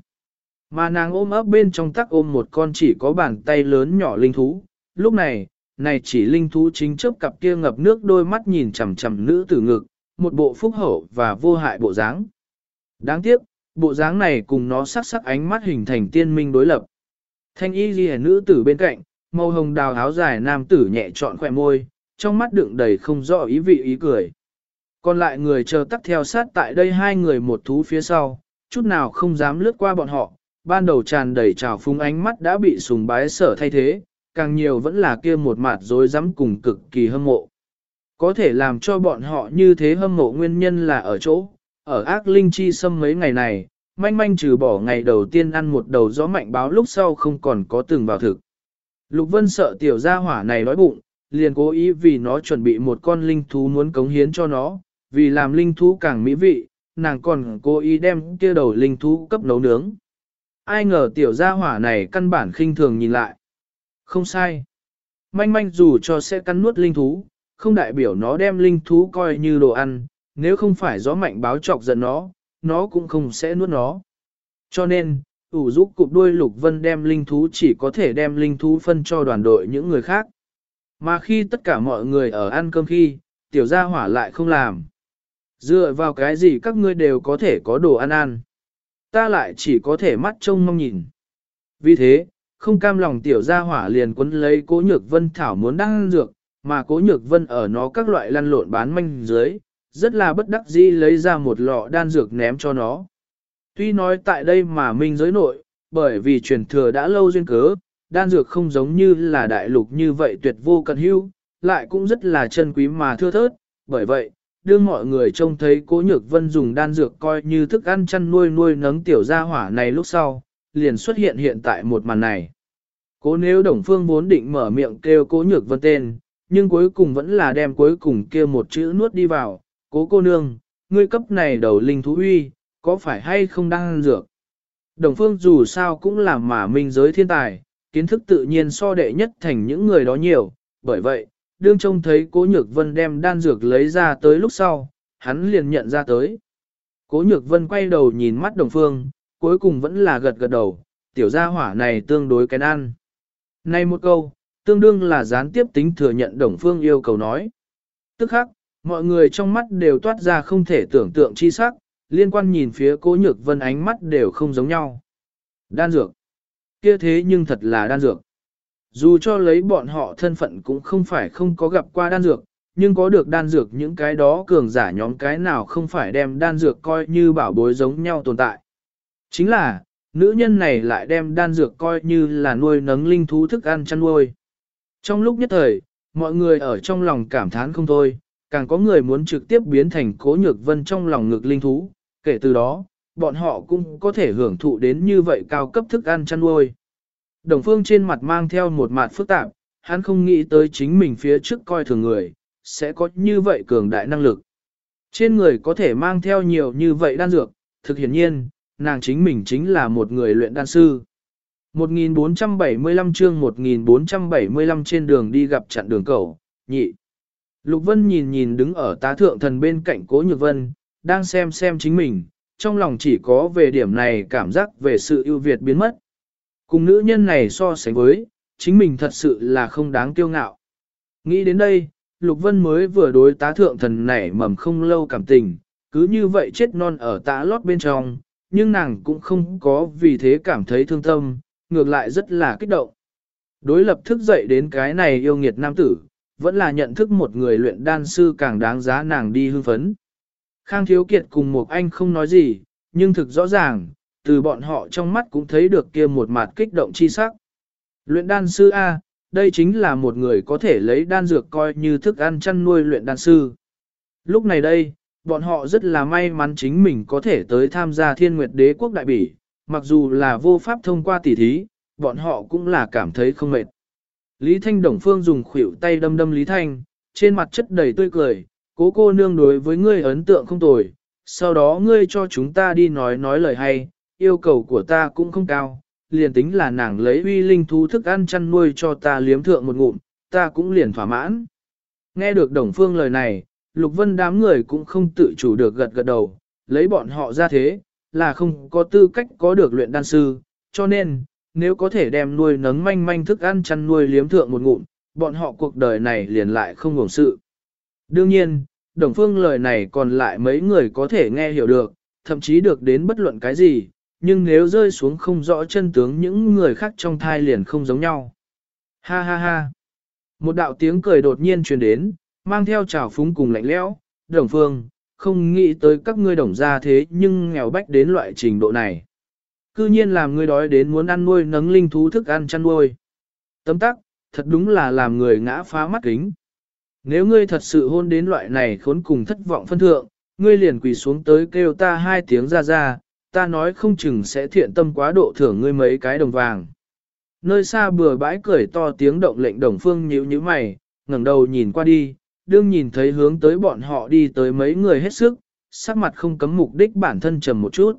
Mà nàng ôm ấp bên trong tắc ôm một con chỉ có bàn tay lớn nhỏ linh thú. Lúc này, này chỉ linh thú chính chớp cặp kia ngập nước đôi mắt nhìn chằm chằm nữ tử ngực, một bộ phúc hậu và vô hại bộ dáng. Đáng tiếc, bộ dáng này cùng nó sắc sắc ánh mắt hình thành tiên minh đối lập. Thanh y ghi nữ tử bên cạnh, màu hồng đào áo dài nam tử nhẹ trọn khỏe môi, trong mắt đựng đầy không rõ ý vị ý cười. Còn lại người chờ tắt theo sát tại đây hai người một thú phía sau, chút nào không dám lướt qua bọn họ, ban đầu tràn đầy trào phúng ánh mắt đã bị sùng bái sở thay thế, càng nhiều vẫn là kia một mặt dối rắm cùng cực kỳ hâm mộ. Có thể làm cho bọn họ như thế hâm mộ nguyên nhân là ở chỗ, ở ác linh chi xâm mấy ngày này, manh manh trừ bỏ ngày đầu tiên ăn một đầu gió mạnh báo lúc sau không còn có từng vào thực. Lục Vân sợ tiểu gia hỏa này đói bụng, liền cố ý vì nó chuẩn bị một con linh thú muốn cống hiến cho nó, vì làm linh thú càng mỹ vị, nàng còn cố ý đem kia đầu linh thú cấp nấu nướng. Ai ngờ tiểu gia hỏa này căn bản khinh thường nhìn lại. Không sai. Manh manh dù cho sẽ cắn nuốt linh thú, không đại biểu nó đem linh thú coi như đồ ăn, nếu không phải gió mạnh báo chọc giận nó, nó cũng không sẽ nuốt nó. Cho nên, ủ rũ cụp đuôi Lục Vân đem linh thú chỉ có thể đem linh thú phân cho đoàn đội những người khác. Mà khi tất cả mọi người ở ăn cơm khi, tiểu gia hỏa lại không làm. Dựa vào cái gì các ngươi đều có thể có đồ ăn ăn. Ta lại chỉ có thể mắt trông mong nhìn. Vì thế, không cam lòng tiểu gia hỏa liền quấn lấy cố nhược vân thảo muốn đăng dược, mà cố nhược vân ở nó các loại lăn lộn bán manh dưới, rất là bất đắc dĩ lấy ra một lọ đan dược ném cho nó. Tuy nói tại đây mà minh giới nội, bởi vì truyền thừa đã lâu duyên cớ, đan dược không giống như là đại lục như vậy tuyệt vô cần hưu, lại cũng rất là chân quý mà thưa thớt, bởi vậy, đương mọi người trông thấy cố nhược vân dùng đan dược coi như thức ăn chăn nuôi nuôi nấng tiểu gia hỏa này lúc sau, liền xuất hiện hiện tại một màn này. Cố nếu đồng phương vốn định mở miệng kêu cố nhược vân tên, nhưng cuối cùng vẫn là đem cuối cùng kia một chữ nuốt đi vào, cố cô nương, ngươi cấp này đầu linh thú huy, có phải hay không đang ăn dược? Đồng phương dù sao cũng là mà minh giới thiên tài, kiến thức tự nhiên so đệ nhất thành những người đó nhiều, bởi vậy, đương trông thấy cố nhược vân đem đan dược lấy ra tới lúc sau, hắn liền nhận ra tới. Cố nhược vân quay đầu nhìn mắt đồng phương, cuối cùng vẫn là gật gật đầu, tiểu gia hỏa này tương đối cái ăn. Này một câu, tương đương là gián tiếp tính thừa nhận đồng phương yêu cầu nói. Tức khắc, mọi người trong mắt đều toát ra không thể tưởng tượng chi sắc, liên quan nhìn phía cố nhược vân ánh mắt đều không giống nhau. Đan dược. kia thế nhưng thật là đan dược. Dù cho lấy bọn họ thân phận cũng không phải không có gặp qua đan dược, nhưng có được đan dược những cái đó cường giả nhóm cái nào không phải đem đan dược coi như bảo bối giống nhau tồn tại. Chính là, nữ nhân này lại đem đan dược coi như là nuôi nấng linh thú thức ăn chăn nuôi. Trong lúc nhất thời, mọi người ở trong lòng cảm thán không thôi, càng có người muốn trực tiếp biến thành cố nhược vân trong lòng ngực linh thú, kể từ đó, bọn họ cũng có thể hưởng thụ đến như vậy cao cấp thức ăn chăn nuôi. Đồng phương trên mặt mang theo một mặt phức tạp, hắn không nghĩ tới chính mình phía trước coi thường người, sẽ có như vậy cường đại năng lực. Trên người có thể mang theo nhiều như vậy đan dược, thực hiển nhiên, nàng chính mình chính là một người luyện đan sư. 1475 chương 1475 trên đường đi gặp chặn đường cầu, nhị. Lục Vân nhìn nhìn đứng ở tá thượng thần bên cạnh Cố Nhược Vân, đang xem xem chính mình, trong lòng chỉ có về điểm này cảm giác về sự ưu việt biến mất. Cùng nữ nhân này so sánh với, chính mình thật sự là không đáng kiêu ngạo. Nghĩ đến đây, Lục Vân mới vừa đối tá thượng thần nảy mầm không lâu cảm tình, cứ như vậy chết non ở tá lót bên trong, nhưng nàng cũng không có vì thế cảm thấy thương tâm, ngược lại rất là kích động. Đối lập thức dậy đến cái này yêu nghiệt nam tử, vẫn là nhận thức một người luyện đan sư càng đáng giá nàng đi hưng phấn. Khang Thiếu Kiệt cùng một anh không nói gì, nhưng thực rõ ràng, từ bọn họ trong mắt cũng thấy được kia một mặt kích động chi sắc. Luyện đan sư A, đây chính là một người có thể lấy đan dược coi như thức ăn chăn nuôi luyện đan sư. Lúc này đây, bọn họ rất là may mắn chính mình có thể tới tham gia thiên nguyệt đế quốc đại bỉ, mặc dù là vô pháp thông qua tỉ thí, bọn họ cũng là cảm thấy không mệt. Lý Thanh Đồng Phương dùng khuỷu tay đâm đâm Lý Thanh, trên mặt chất đầy tươi cười, cố cô nương đối với ngươi ấn tượng không tồi, sau đó ngươi cho chúng ta đi nói nói lời hay, yêu cầu của ta cũng không cao, liền tính là nàng lấy uy linh thú thức ăn chăn nuôi cho ta liếm thượng một ngụm, ta cũng liền thỏa mãn. Nghe được Đồng Phương lời này, Lục Vân đám người cũng không tự chủ được gật gật đầu, lấy bọn họ ra thế, là không có tư cách có được luyện đan sư, cho nên, nếu có thể đem nuôi nấng manh manh thức ăn chăn nuôi liếm thượng một ngụm, bọn họ cuộc đời này liền lại không hưởng sự. Đương nhiên, Đồng Phương lời này còn lại mấy người có thể nghe hiểu được, thậm chí được đến bất luận cái gì, nhưng nếu rơi xuống không rõ chân tướng những người khác trong thai liền không giống nhau. Ha ha ha. Một đạo tiếng cười đột nhiên truyền đến, mang theo trào phúng cùng lạnh lẽo, đồng phương, không nghĩ tới các ngươi đồng ra thế nhưng nghèo bách đến loại trình độ này. Cư nhiên làm ngươi đói đến muốn ăn nuôi nấng linh thú thức ăn chăn nuôi. Tấm tắc, thật đúng là làm người ngã phá mắt kính. Nếu ngươi thật sự hôn đến loại này khốn cùng thất vọng phân thượng, ngươi liền quỳ xuống tới kêu ta hai tiếng ra ra, ta nói không chừng sẽ thiện tâm quá độ thưởng ngươi mấy cái đồng vàng. Nơi xa bừa bãi cười to tiếng động lệnh đồng phương nhíu nhíu mày, ngẩng đầu nhìn qua đi, đương nhìn thấy hướng tới bọn họ đi tới mấy người hết sức, sắc mặt không cấm mục đích bản thân trầm một chút.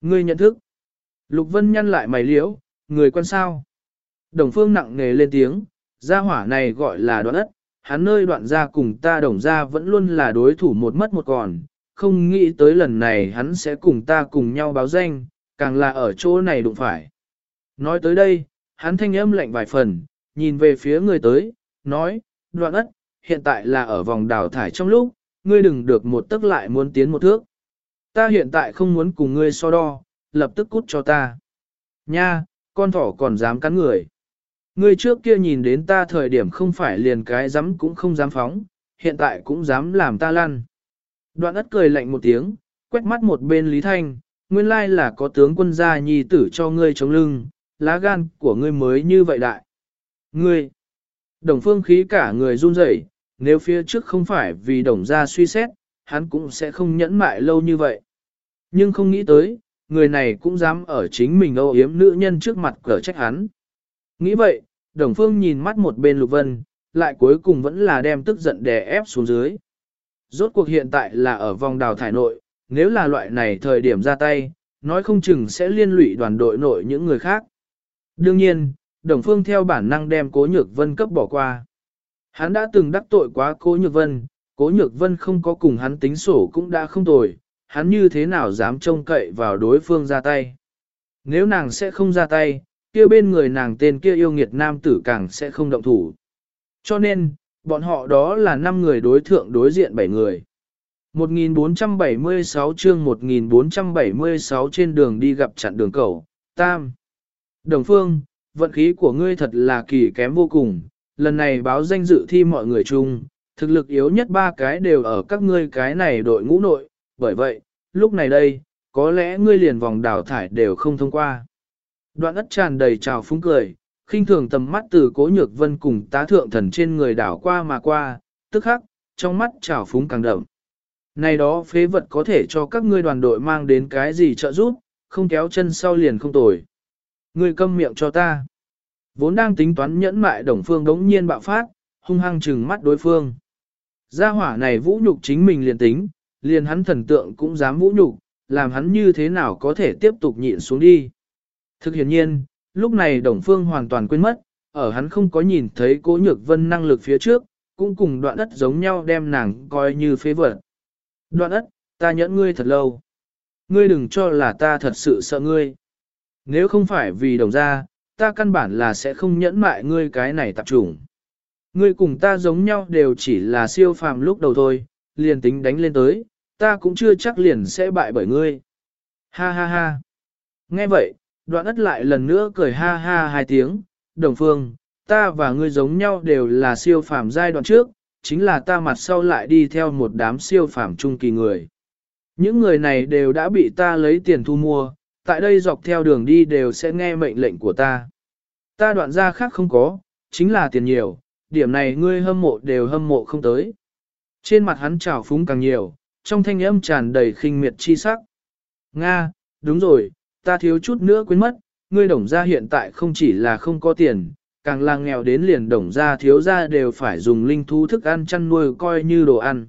Ngươi nhận thức. Lục Vân nhăn lại mày liễu, người quan sao. Đồng phương nặng nề lên tiếng, gia hỏa này gọi là đoạn ất, hắn nơi đoạn gia cùng ta đồng gia vẫn luôn là đối thủ một mất một còn, không nghĩ tới lần này hắn sẽ cùng ta cùng nhau báo danh, càng là ở chỗ này đụng phải. Nói tới đây, hắn thanh âm lạnh vài phần, nhìn về phía người tới, nói, đoạn ất, hiện tại là ở vòng đào thải trong lúc, ngươi đừng được một tức lại muốn tiến một thước. Ta hiện tại không muốn cùng ngươi so đo, lập tức cút cho ta. Nha, con thỏ còn dám cắn người. Ngươi trước kia nhìn đến ta thời điểm không phải liền cái dám cũng không dám phóng, hiện tại cũng dám làm ta lăn. Đoạn ất cười lạnh một tiếng, quét mắt một bên Lý Thanh, nguyên lai là có tướng quân gia nhi tử cho ngươi chống lưng, lá gan của ngươi mới như vậy đại. Ngươi, đồng phương khí cả người run rẩy, nếu phía trước không phải vì đồng gia suy xét, hắn cũng sẽ không nhẫn mại lâu như vậy. Nhưng không nghĩ tới, người này cũng dám ở chính mình âu yếm nữ nhân trước mặt cở trách hắn. Nghĩ vậy, đồng phương nhìn mắt một bên lục vân, lại cuối cùng vẫn là đem tức giận đè ép xuống dưới. Rốt cuộc hiện tại là ở vòng đào thải nội, nếu là loại này thời điểm ra tay, nói không chừng sẽ liên lụy đoàn đội nội những người khác. Đương nhiên, Đồng Phương theo bản năng đem Cố Nhược Vân cấp bỏ qua. Hắn đã từng đắc tội quá Cố Nhược Vân, Cố Nhược Vân không có cùng hắn tính sổ cũng đã không tồi, hắn như thế nào dám trông cậy vào đối phương ra tay. Nếu nàng sẽ không ra tay, kia bên người nàng tên kia yêu nghiệt nam tử càng sẽ không động thủ. Cho nên, bọn họ đó là 5 người đối thượng đối diện 7 người. 1476 chương 1476 trên đường đi gặp chặn đường cầu, Tam. Đồng Phương, vận khí của ngươi thật là kỳ kém vô cùng, lần này báo danh dự thi mọi người chung, thực lực yếu nhất ba cái đều ở các ngươi cái này đội ngũ nội, bởi vậy, lúc này đây, có lẽ ngươi liền vòng đào thải đều không thông qua. Đoạn ất tràn đầy trào phúng cười, khinh thường tầm mắt từ cố nhược vân cùng tá thượng thần trên người đảo qua mà qua, tức khắc, trong mắt trào phúng càng đậm. Này đó phế vật có thể cho các ngươi đoàn đội mang đến cái gì trợ giúp, không kéo chân sau liền không tồi. Ngươi câm miệng cho ta. Vốn đang tính toán nhẫn mại đồng phương đống nhiên bạo phát, hung hăng trừng mắt đối phương. Gia hỏa này vũ nhục chính mình liền tính, liền hắn thần tượng cũng dám vũ nhục, làm hắn như thế nào có thể tiếp tục nhịn xuống đi. Thực hiện nhiên, lúc này Đồng Phương hoàn toàn quên mất, ở hắn không có nhìn thấy cố nhược vân năng lực phía trước, cũng cùng đoạn đất giống nhau đem nàng coi như phế vật. Đoạn đất, ta nhẫn ngươi thật lâu. Ngươi đừng cho là ta thật sự sợ ngươi. Nếu không phải vì đồng gia, ta căn bản là sẽ không nhẫn mại ngươi cái này tập trung. Ngươi cùng ta giống nhau đều chỉ là siêu phàm lúc đầu thôi, liền tính đánh lên tới, ta cũng chưa chắc liền sẽ bại bởi ngươi. Ha ha ha. Nghe vậy, đoạn ất lại lần nữa cười ha ha hai tiếng, đồng phương, ta và ngươi giống nhau đều là siêu phàm giai đoạn trước, chính là ta mặt sau lại đi theo một đám siêu phàm trung kỳ người. Những người này đều đã bị ta lấy tiền thu mua, tại đây dọc theo đường đi đều sẽ nghe mệnh lệnh của ta. Ta đoạn ra khác không có, chính là tiền nhiều, điểm này ngươi hâm mộ đều hâm mộ không tới. Trên mặt hắn trào phúng càng nhiều, trong thanh âm tràn đầy khinh miệt chi sắc. Nga, đúng rồi, ta thiếu chút nữa quên mất, ngươi đồng gia hiện tại không chỉ là không có tiền, càng là nghèo đến liền đồng gia thiếu gia đều phải dùng linh thú thức ăn chăn nuôi coi như đồ ăn.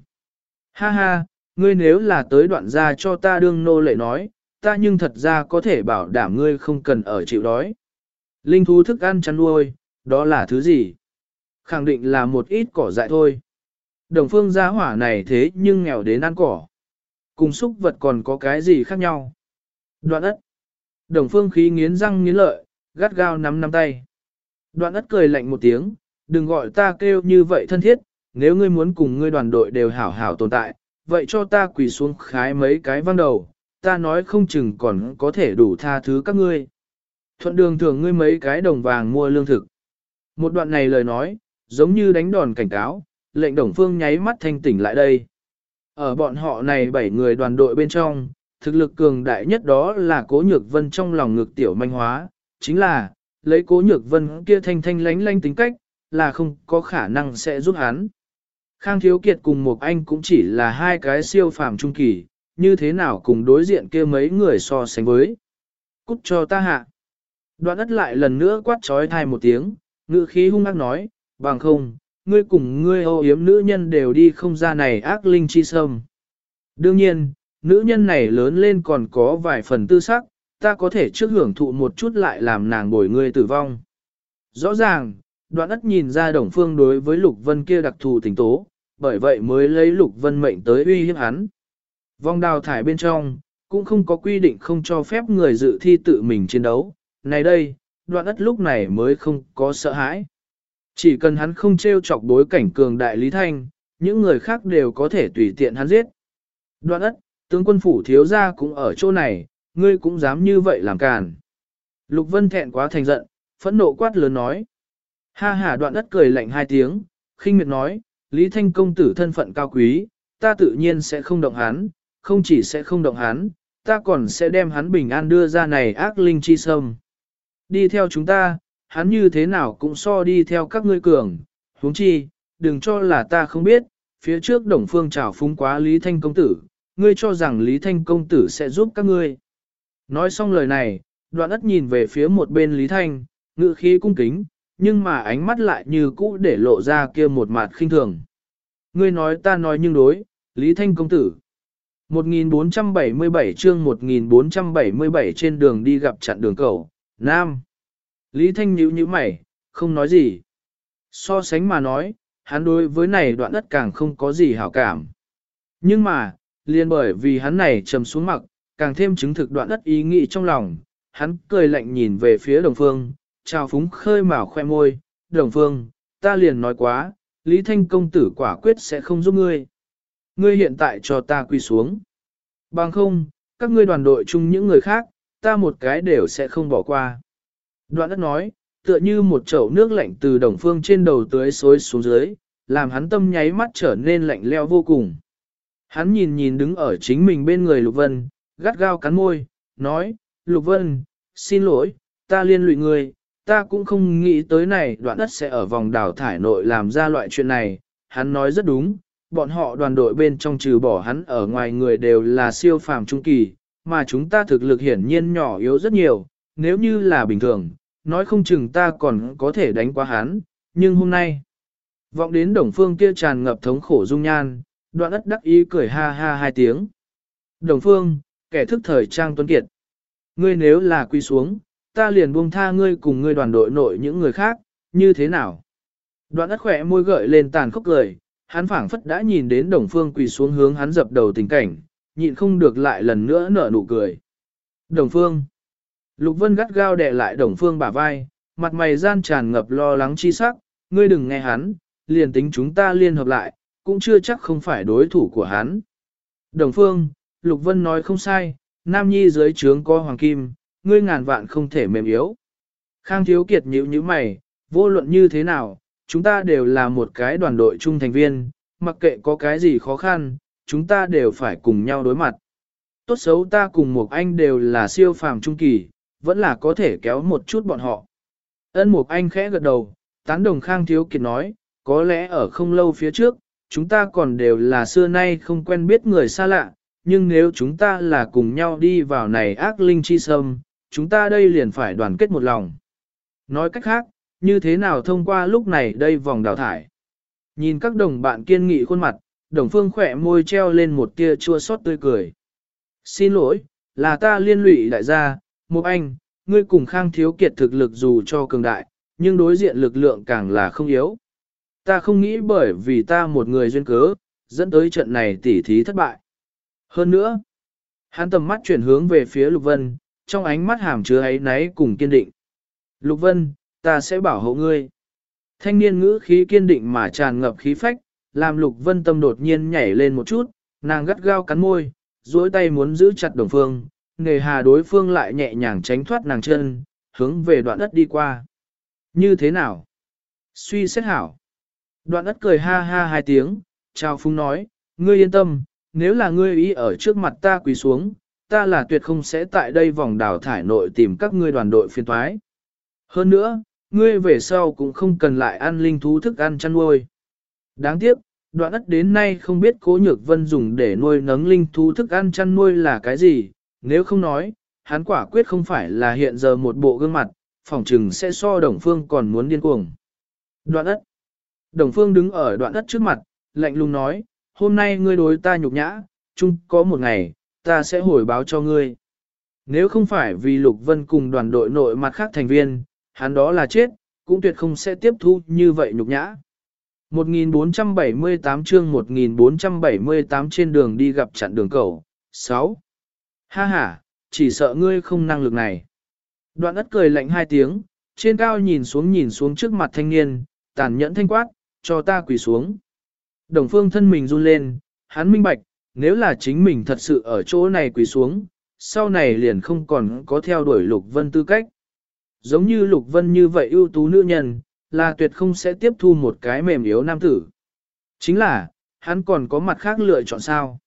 Ha ha, ngươi nếu là tới đoạn gia cho ta đương nô lệ nói, ta nhưng thật ra có thể bảo đảm ngươi không cần ở chịu đói. Linh thú thức ăn chăn nuôi, đó là thứ gì? Khẳng định là một ít cỏ dại thôi. Đồng phương gia hỏa này thế nhưng nghèo đến ăn cỏ. Cùng súc vật còn có cái gì khác nhau? Đoạn ất. Đồng phương khí nghiến răng nghiến lợi, gắt gao nắm nắm tay. Đoạn ất cười lạnh một tiếng, đừng gọi ta kêu như vậy thân thiết, nếu ngươi muốn cùng ngươi đoàn đội đều hảo hảo tồn tại, vậy cho ta quỳ xuống khái mấy cái văng đầu, ta nói không chừng còn có thể đủ tha thứ các ngươi. Thuận đường thường ngươi mấy cái đồng vàng mua lương thực. Một đoạn này lời nói, giống như đánh đòn cảnh cáo, lệnh đồng phương nháy mắt thanh tỉnh lại đây. Ở bọn họ này bảy người đoàn đội bên trong, thực lực cường đại nhất đó là cố nhược vân trong lòng ngực tiểu manh hóa, chính là, lấy cố nhược vân kia thanh thanh lánh lánh tính cách, là không có khả năng sẽ giúp hắn. Khang Thiếu Kiệt cùng một anh cũng chỉ là hai cái siêu phàm trung kỳ, như thế nào cùng đối diện kia mấy người so sánh với. Cút cho ta hạ. Đoạn ất lại lần nữa quát trói thai một tiếng, ngữ khí hung ác nói, bằng không, ngươi cùng ngươi ô yếm nữ nhân đều đi không ra này ác linh chi sâm. Đương nhiên, nữ nhân này lớn lên còn có vài phần tư sắc, ta có thể trước hưởng thụ một chút lại làm nàng bồi ngươi tử vong. Rõ ràng, đoạn ất nhìn ra đồng phương đối với lục vân kia đặc thù tình tố, bởi vậy mới lấy lục vân mệnh tới uy hiếp hắn. Vong đào thải bên trong, cũng không có quy định không cho phép người dự thi tự mình chiến đấu. Này đây, đoạn ất lúc này mới không có sợ hãi. Chỉ cần hắn không trêu chọc bối cảnh cường đại Lý Thanh, những người khác đều có thể tùy tiện hắn giết. Đoạn ất, tướng quân phủ thiếu gia cũng ở chỗ này, ngươi cũng dám như vậy làm càn. Lục Vân thẹn quá thành giận, phẫn nộ quát lớn nói. Ha ha đoạn ất cười lạnh hai tiếng, khinh miệt nói, Lý Thanh công tử thân phận cao quý, ta tự nhiên sẽ không động hắn, không chỉ sẽ không động hắn, ta còn sẽ đem hắn bình an đưa ra này ác linh chi sâm. Đi theo chúng ta, hắn như thế nào cũng so đi theo các ngươi cường, huống chi, đừng cho là ta không biết, phía trước đồng phương trào phúng quá Lý Thanh công tử, ngươi cho rằng Lý Thanh công tử sẽ giúp các ngươi. Nói xong lời này, đoạn ất nhìn về phía một bên Lý Thanh, ngự khí cung kính, nhưng mà ánh mắt lại như cũ để lộ ra kia một mặt khinh thường. Ngươi nói ta nói nhưng đối, Lý Thanh công tử. 1477 chương 1477 trên đường đi gặp chặn đường cầu, Nam. Lý Thanh nhíu nhíu mày, không nói gì. So sánh mà nói, hắn đối với này đoạn đất càng không có gì hảo cảm. Nhưng mà, liền bởi vì hắn này trầm xuống mặt, càng thêm chứng thực đoạn đất ý nghĩ trong lòng, hắn cười lạnh nhìn về phía đồng phương, chào phúng khơi mào khoe môi, đồng phương, ta liền nói quá, Lý Thanh công tử quả quyết sẽ không giúp ngươi. Ngươi hiện tại cho ta quy xuống. Bằng không, các ngươi đoàn đội chung những người khác, ta một cái đều sẽ không bỏ qua. Đoạn đất nói, tựa như một chậu nước lạnh từ đồng phương trên đầu tưới xối xuống dưới, làm hắn tâm nháy mắt trở nên lạnh leo vô cùng. Hắn nhìn nhìn đứng ở chính mình bên người Lục Vân, gắt gao cắn môi, nói, Lục Vân, xin lỗi, ta liên lụy người, ta cũng không nghĩ tới này đoạn đất sẽ ở vòng đào thải nội làm ra loại chuyện này, hắn nói rất đúng, bọn họ đoàn đội bên trong trừ bỏ hắn ở ngoài người đều là siêu phàm trung kỳ, mà chúng ta thực lực hiển nhiên nhỏ yếu rất nhiều, nếu như là bình thường, nói không chừng ta còn có thể đánh qua hắn, nhưng hôm nay, vọng đến đồng phương kia tràn ngập thống khổ dung nhan, đoạn ất đắc ý cười ha ha hai tiếng. Đồng phương, kẻ thức thời trang tuấn kiệt. Ngươi nếu là quy xuống, ta liền buông tha ngươi cùng ngươi đoàn đội nội những người khác, như thế nào? Đoạn ất khỏe môi gợi lên tàn khốc cười, hắn phảng phất đã nhìn đến đồng phương quỳ xuống hướng hắn dập đầu tình cảnh, nhịn không được lại lần nữa nở nụ cười. Đồng phương. Lục Vân gắt gao đè lại đồng phương bả vai, mặt mày gian tràn ngập lo lắng chi sắc, ngươi đừng nghe hắn, liền tính chúng ta liên hợp lại, cũng chưa chắc không phải đối thủ của hắn. Đồng phương, Lục Vân nói không sai, Nam Nhi dưới trướng có hoàng kim, ngươi ngàn vạn không thể mềm yếu. Khang Thiếu Kiệt nhíu nhíu mày, vô luận như thế nào, chúng ta đều là một cái đoàn đội chung thành viên, mặc kệ có cái gì khó khăn, chúng ta đều phải cùng nhau đối mặt. Tốt xấu ta cùng một anh đều là siêu phàm trung kỳ, vẫn là có thể kéo một chút bọn họ. Ân Mục Anh khẽ gật đầu, tán đồng Khang Thiếu Kiệt nói, có lẽ ở không lâu phía trước, chúng ta còn đều là xưa nay không quen biết người xa lạ, nhưng nếu chúng ta là cùng nhau đi vào này ác linh chi sâm, chúng ta đây liền phải đoàn kết một lòng. Nói cách khác, như thế nào thông qua lúc này đây vòng đào thải. Nhìn các đồng bạn kiên nghị khuôn mặt, đồng phương khỏe môi treo lên một tia chua xót tươi cười. Xin lỗi, là ta liên lụy đại gia, một anh, ngươi cùng khang thiếu kiệt thực lực dù cho cường đại, nhưng đối diện lực lượng càng là không yếu. Ta không nghĩ bởi vì ta một người duyên cớ, dẫn tới trận này tỉ thí thất bại. Hơn nữa, hắn tầm mắt chuyển hướng về phía Lục Vân, trong ánh mắt hàm chứa ấy náy cùng kiên định. Lục Vân, ta sẽ bảo hộ ngươi. Thanh niên ngữ khí kiên định mà tràn ngập khí phách, làm Lục Vân tâm đột nhiên nhảy lên một chút, nàng gắt gao cắn môi, duỗi tay muốn giữ chặt đồng phương, nề hà đối phương lại nhẹ nhàng tránh thoát nàng chân, hướng về đoạn đất đi qua. Như thế nào? Suy xét hảo. Đoạn ất cười ha ha hai tiếng, chào phúng nói, ngươi yên tâm, nếu là ngươi ý ở trước mặt ta quỳ xuống, ta là tuyệt không sẽ tại đây vòng đào thải nội tìm các ngươi đoàn đội phiên thoái. Hơn nữa, ngươi về sau cũng không cần lại ăn linh thú thức ăn chăn nuôi. Đáng tiếc, đoạn ất đến nay không biết cố nhược vân dùng để nuôi nấng linh thú thức ăn chăn nuôi là cái gì, nếu không nói, hắn quả quyết không phải là hiện giờ một bộ gương mặt, phỏng trừng sẽ so đồng phương còn muốn điên cuồng. Đoạn ất Đồng phương đứng ở đoạn đất trước mặt, lạnh lùng nói, hôm nay ngươi đối ta nhục nhã, chung có một ngày, ta sẽ hồi báo cho ngươi. Nếu không phải vì Lục Vân cùng đoàn đội nội mặt khác thành viên, hắn đó là chết, cũng tuyệt không sẽ tiếp thu như vậy nhục nhã. 1478 chương 1478 trên đường đi gặp chặn đường cầu. 6. Ha ha, chỉ sợ ngươi không năng lực này. Đoạn ất cười lạnh hai tiếng, trên cao nhìn xuống nhìn xuống trước mặt thanh niên, tàn nhẫn thanh quát, cho ta quỳ xuống. Đồng phương thân mình run lên, hắn minh bạch, nếu là chính mình thật sự ở chỗ này quỳ xuống, sau này liền không còn có theo đuổi Lục Vân tư cách. Giống như Lục Vân như vậy ưu tú nữ nhân, là tuyệt không sẽ tiếp thu một cái mềm yếu nam tử. Chính là, hắn còn có mặt khác lựa chọn sao.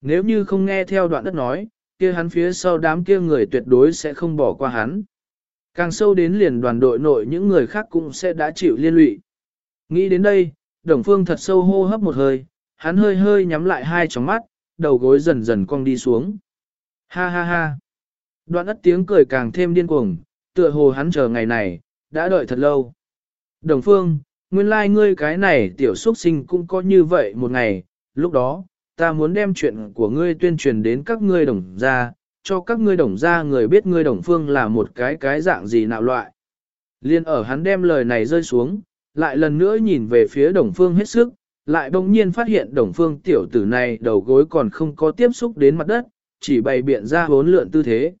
Nếu như không nghe theo đoạn đất nói, kia hắn phía sau đám kia người tuyệt đối sẽ không bỏ qua hắn. Càng sâu đến liền đoàn đội nội những người khác cũng sẽ đã chịu liên lụy. Nghĩ đến đây, Đồng Phương thật sâu hô hấp một hơi, hắn hơi hơi nhắm lại hai tròng mắt, đầu gối dần dần cong đi xuống. Ha ha ha. Đoạn ất tiếng cười càng thêm điên cuồng, tựa hồ hắn chờ ngày này, đã đợi thật lâu. Đồng Phương, nguyên lai like ngươi cái này tiểu xuất sinh cũng có như vậy một ngày, lúc đó, ta muốn đem chuyện của ngươi tuyên truyền đến các ngươi đồng gia, cho các ngươi đồng gia người biết ngươi đồng phương là một cái cái dạng gì nạo loại. Liên ở hắn đem lời này rơi xuống, lại lần nữa nhìn về phía đồng phương hết sức, lại bỗng nhiên phát hiện đồng phương tiểu tử này đầu gối còn không có tiếp xúc đến mặt đất, chỉ bày biện ra hốn lượn tư thế.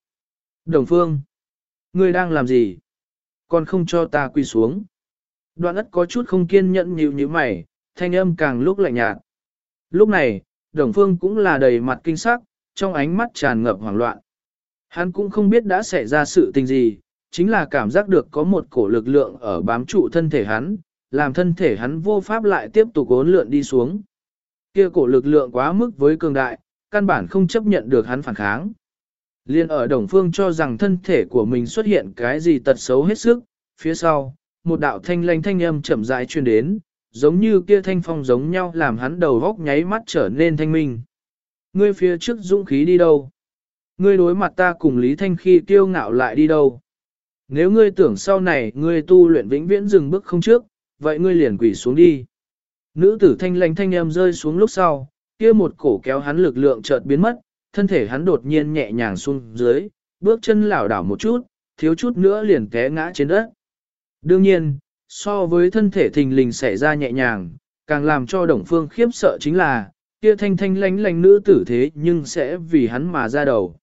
Đồng phương, ngươi đang làm gì? Còn không cho ta quy xuống. Đoạn ất có chút không kiên nhẫn nhíu như mày, thanh âm càng lúc lạnh nhạt. Lúc này, đồng phương cũng là đầy mặt kinh sắc, trong ánh mắt tràn ngập hoảng loạn. Hắn cũng không biết đã xảy ra sự tình gì, chính là cảm giác được có một cổ lực lượng ở bám trụ thân thể hắn, làm thân thể hắn vô pháp lại tiếp tục ốn lượn đi xuống. Kia cổ lực lượng quá mức với cường đại, căn bản không chấp nhận được hắn phản kháng. Liên ở đồng phương cho rằng thân thể của mình xuất hiện cái gì tật xấu hết sức, phía sau, một đạo thanh lanh thanh âm chậm rãi truyền đến, giống như kia thanh phong giống nhau làm hắn đầu góc nháy mắt trở nên thanh minh. Ngươi phía trước dũng khí đi đâu? Ngươi đối mặt ta cùng Lý Thanh khi kiêu ngạo lại đi đâu? Nếu ngươi tưởng sau này ngươi tu luyện vĩnh viễn dừng bước không trước, vậy ngươi liền quỷ xuống đi. Nữ tử thanh lãnh thanh em rơi xuống lúc sau, kia một cổ kéo hắn lực lượng chợt biến mất, thân thể hắn đột nhiên nhẹ nhàng xuống dưới, bước chân lảo đảo một chút, thiếu chút nữa liền té ngã trên đất. Đương nhiên, so với thân thể thình lình xảy ra nhẹ nhàng, càng làm cho Đồng Phương khiếp sợ chính là, kia thanh thanh lánh lánh nữ tử thế nhưng sẽ vì hắn mà ra đầu.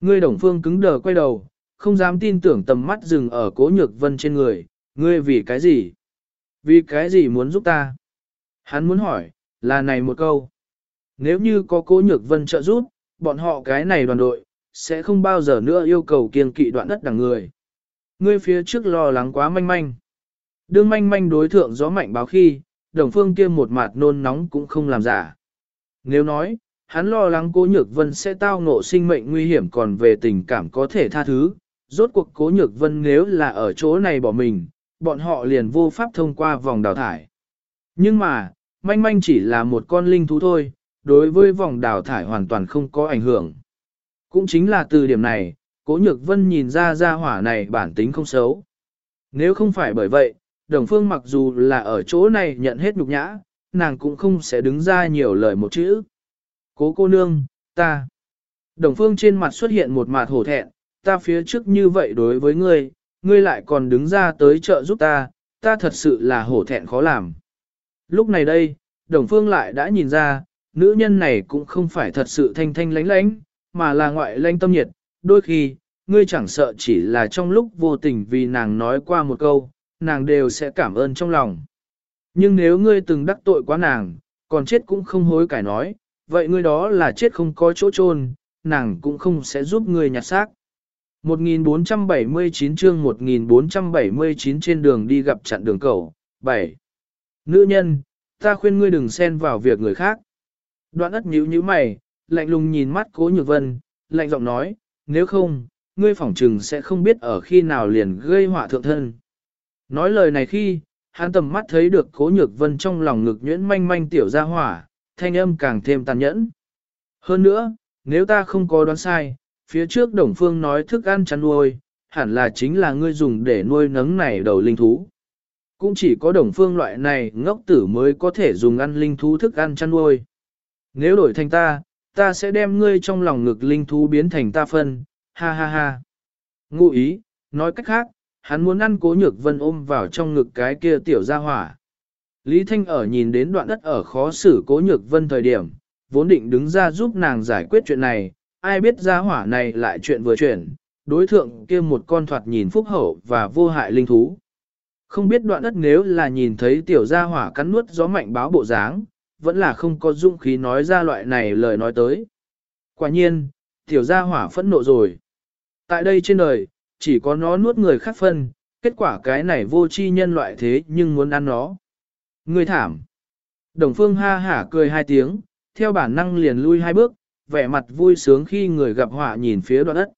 Ngươi Đồng Phương cứng đờ quay đầu, không dám tin tưởng tầm mắt dừng ở cố nhược vân trên người, ngươi vì cái gì? Vì cái gì muốn giúp ta? Hắn muốn hỏi, là này một câu. Nếu như có cố nhược vân trợ giúp, bọn họ cái này đoàn đội, sẽ không bao giờ nữa yêu cầu kiên kỵ đoạn đất đằng người. Ngươi phía trước lo lắng quá manh manh. Đương manh manh đối thượng gió mạnh báo khi, đồng phương kia một mặt nôn nóng cũng không làm giả. Nếu nói, hắn lo lắng cố nhược vân sẽ tao ngộ sinh mệnh nguy hiểm còn về tình cảm có thể tha thứ, rốt cuộc cố nhược vân nếu là ở chỗ này bỏ mình, bọn họ liền vô pháp thông qua vòng đào thải. Nhưng mà, manh manh chỉ là một con linh thú thôi, đối với vòng đào thải hoàn toàn không có ảnh hưởng. Cũng chính là từ điểm này, cố nhược vân nhìn ra ra hỏa này bản tính không xấu. Nếu không phải bởi vậy, đồng phương mặc dù là ở chỗ này nhận hết nhục nhã, nàng cũng không sẽ đứng ra nhiều lời một chữ. Cố cô nương, ta. Đồng phương trên mặt xuất hiện một mặt hổ thẹn, ta phía trước như vậy đối với ngươi, ngươi lại còn đứng ra tới trợ giúp ta, ta thật sự là hổ thẹn khó làm. Lúc này đây, đồng phương lại đã nhìn ra, nữ nhân này cũng không phải thật sự thanh thanh lánh lánh, mà là ngoại lanh tâm nhiệt, đôi khi, ngươi chẳng sợ chỉ là trong lúc vô tình vì nàng nói qua một câu, nàng đều sẽ cảm ơn trong lòng. Nhưng nếu ngươi từng đắc tội quá nàng, còn chết cũng không hối cải nói, vậy ngươi đó là chết không có chỗ chôn, nàng cũng không sẽ giúp ngươi nhặt xác. 1479 chương 1479 trên đường đi gặp chặn đường cầu. 7. Nữ nhân, ta khuyên ngươi đừng xen vào việc người khác. Đoạn ất nhíu nhíu mày, lạnh lùng nhìn mắt cố nhược vân, lạnh giọng nói, nếu không, ngươi phỏng trừng sẽ không biết ở khi nào liền gây họa thượng thân. Nói lời này khi, hắn tầm mắt thấy được cố nhược vân trong lòng ngực nhuyễn manh manh tiểu ra hỏa, thanh âm càng thêm tàn nhẫn. Hơn nữa, nếu ta không có đoán sai, phía trước đồng phương nói thức ăn chăn nuôi, hẳn là chính là ngươi dùng để nuôi nấng này đầu linh thú. Cũng chỉ có đồng phương loại này ngốc tử mới có thể dùng ăn linh thú thức ăn chăn nuôi. Nếu đổi thành ta, ta sẽ đem ngươi trong lòng ngực linh thú biến thành ta phân, ha ha ha. Ngụ ý, nói cách khác, hắn muốn ăn cố nhược vân ôm vào trong ngực cái kia tiểu gia hỏa. Lý Thanh ở nhìn đến đoạn đất ở khó xử cố nhược vân thời điểm, vốn định đứng ra giúp nàng giải quyết chuyện này, ai biết ra hỏa này lại chuyện vừa chuyển, đối thượng kia một con thoạt nhìn phúc hậu và vô hại linh thú. Không biết đoạn đất nếu là nhìn thấy tiểu gia hỏa cắn nuốt gió mạnh báo bộ dáng, vẫn là không có dũng khí nói ra loại này lời nói tới. Quả nhiên, tiểu gia hỏa phẫn nộ rồi. Tại đây trên đời, chỉ có nó nuốt người khác phân, kết quả cái này vô tri nhân loại thế nhưng muốn ăn nó. Người thảm. Đồng phương ha hả cười hai tiếng, theo bản năng liền lui hai bước, vẻ mặt vui sướng khi người gặp họa nhìn phía đoạn đất.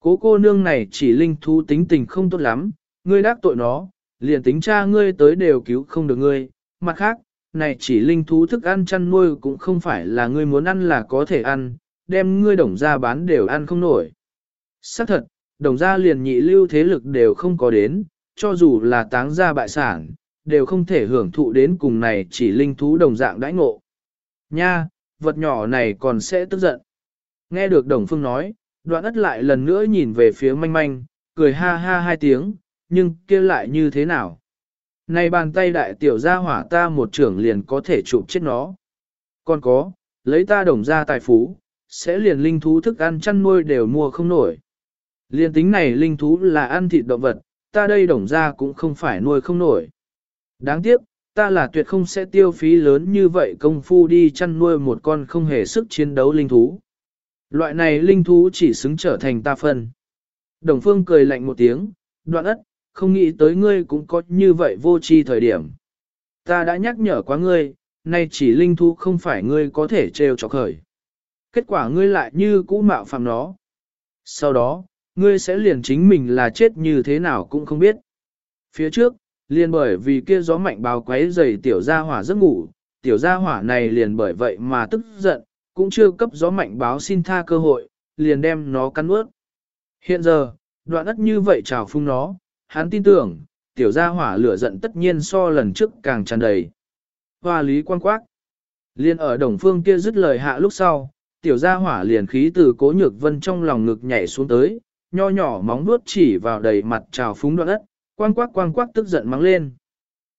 Cố cô nương này chỉ linh thú tính tình không tốt lắm, ngươi đắc tội nó, liền tính cha ngươi tới đều cứu không được ngươi. Mặt khác, này chỉ linh thú thức ăn chăn nuôi cũng không phải là ngươi muốn ăn là có thể ăn, đem ngươi đồng ra bán đều ăn không nổi. Xác thật, đồng ra liền nhị lưu thế lực đều không có đến, cho dù là táng gia bại sản, đều không thể hưởng thụ đến cùng này chỉ linh thú đồng dạng đãi ngộ. Nha, vật nhỏ này còn sẽ tức giận. Nghe được đồng phương nói, đoạn ất lại lần nữa nhìn về phía manh manh, cười ha ha hai tiếng, nhưng kia lại như thế nào? Này bàn tay đại tiểu gia hỏa ta một trưởng liền có thể chụp chết nó. Còn có, lấy ta đồng ra tài phú, sẽ liền linh thú thức ăn chăn nuôi đều mua không nổi. Liên tính này linh thú là ăn thịt động vật, ta đây đồng ra cũng không phải nuôi không nổi. Đáng tiếc, ta là tuyệt không sẽ tiêu phí lớn như vậy công phu đi chăn nuôi một con không hề sức chiến đấu linh thú. Loại này linh thú chỉ xứng trở thành ta phân. Đồng phương cười lạnh một tiếng, đoạn ất, không nghĩ tới ngươi cũng có như vậy vô tri thời điểm. Ta đã nhắc nhở quá ngươi, nay chỉ linh thú không phải ngươi có thể trêu chọc khởi. Kết quả ngươi lại như cũ mạo phạm nó. Sau đó, ngươi sẽ liền chính mình là chết như thế nào cũng không biết. Phía trước, liền bởi vì kia gió mạnh báo quấy dày tiểu gia hỏa giấc ngủ, tiểu gia hỏa này liền bởi vậy mà tức giận, cũng chưa cấp gió mạnh báo xin tha cơ hội, liền đem nó cắn ướt. Hiện giờ, đoạn ất như vậy trào phung nó, hắn tin tưởng, tiểu gia hỏa lửa giận tất nhiên so lần trước càng tràn đầy. Hoa lý quan quát. liền ở đồng phương kia dứt lời hạ lúc sau, tiểu gia hỏa liền khí từ cố nhược vân trong lòng ngực nhảy xuống tới, nho nhỏ móng vuốt chỉ vào đầy mặt trào phúng đoạn ất, quang quắc quang quắc tức giận mắng lên.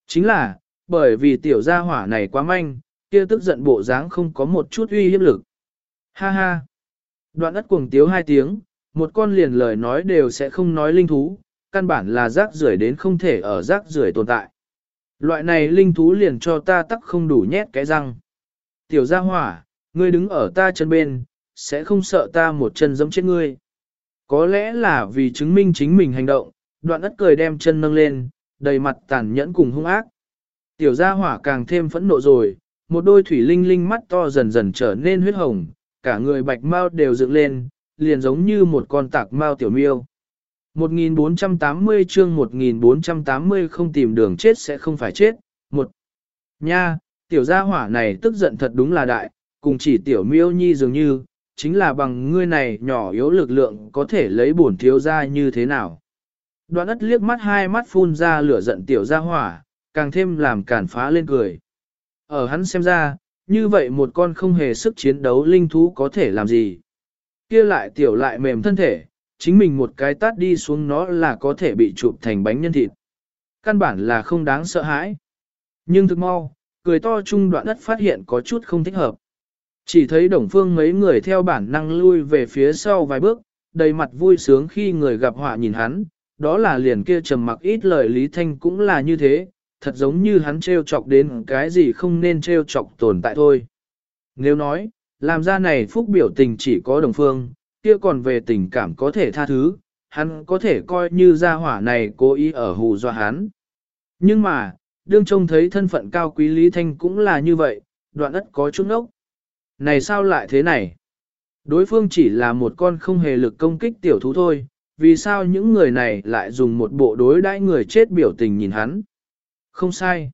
Chính là, bởi vì tiểu gia hỏa này quá manh, kia tức giận bộ dáng không có một chút uy hiếp lực. Ha ha! Đoạn ất cuồng tiếu hai tiếng, một con liền lời nói đều sẽ không nói linh thú, căn bản là rác rưởi đến không thể ở rác rưởi tồn tại. Loại này linh thú liền cho ta tắc không đủ nhét cái răng. Tiểu gia hỏa, ngươi đứng ở ta chân bên, sẽ không sợ ta một chân giẫm chết ngươi. Có lẽ là vì chứng minh chính mình hành động, đoạn ất cười đem chân nâng lên, đầy mặt tàn nhẫn cùng hung ác. Tiểu gia hỏa càng thêm phẫn nộ rồi, một đôi thủy linh linh mắt to dần dần trở nên huyết hồng, cả người bạch mau đều dựng lên, liền giống như một con tạc mau tiểu miêu. 1480 chương 1480 không tìm đường chết sẽ không phải chết. Một Nha, tiểu gia hỏa này tức giận thật đúng là đại, cùng chỉ tiểu miêu nhi dường như, chính là bằng ngươi này nhỏ yếu lực lượng có thể lấy bổn thiếu gia như thế nào. Đoạn ất liếc mắt hai mắt phun ra lửa giận tiểu ra hỏa, càng thêm làm cản phá lên cười. Ở hắn xem ra, như vậy một con không hề sức chiến đấu linh thú có thể làm gì. Kia lại tiểu lại mềm thân thể, chính mình một cái tát đi xuống nó là có thể bị chụp thành bánh nhân thịt. Căn bản là không đáng sợ hãi. Nhưng thực mau, cười to trung đoạn đất phát hiện có chút không thích hợp. Chỉ thấy đồng phương mấy người theo bản năng lui về phía sau vài bước, đầy mặt vui sướng khi người gặp họa nhìn hắn, đó là liền kia trầm mặc ít lời Lý Thanh cũng là như thế, thật giống như hắn trêu chọc đến cái gì không nên trêu chọc tồn tại thôi. Nếu nói, làm ra này phúc biểu tình chỉ có đồng phương, kia còn về tình cảm có thể tha thứ, hắn có thể coi như gia hỏa này cố ý ở hù dọa hắn. Nhưng mà, đương trông thấy thân phận cao quý Lý Thanh cũng là như vậy, đoạn ất có chút ốc. Này sao lại thế này? Đối phương chỉ là một con không hề lực công kích tiểu thú thôi, vì sao những người này lại dùng một bộ đối đãi người chết biểu tình nhìn hắn? Không sai.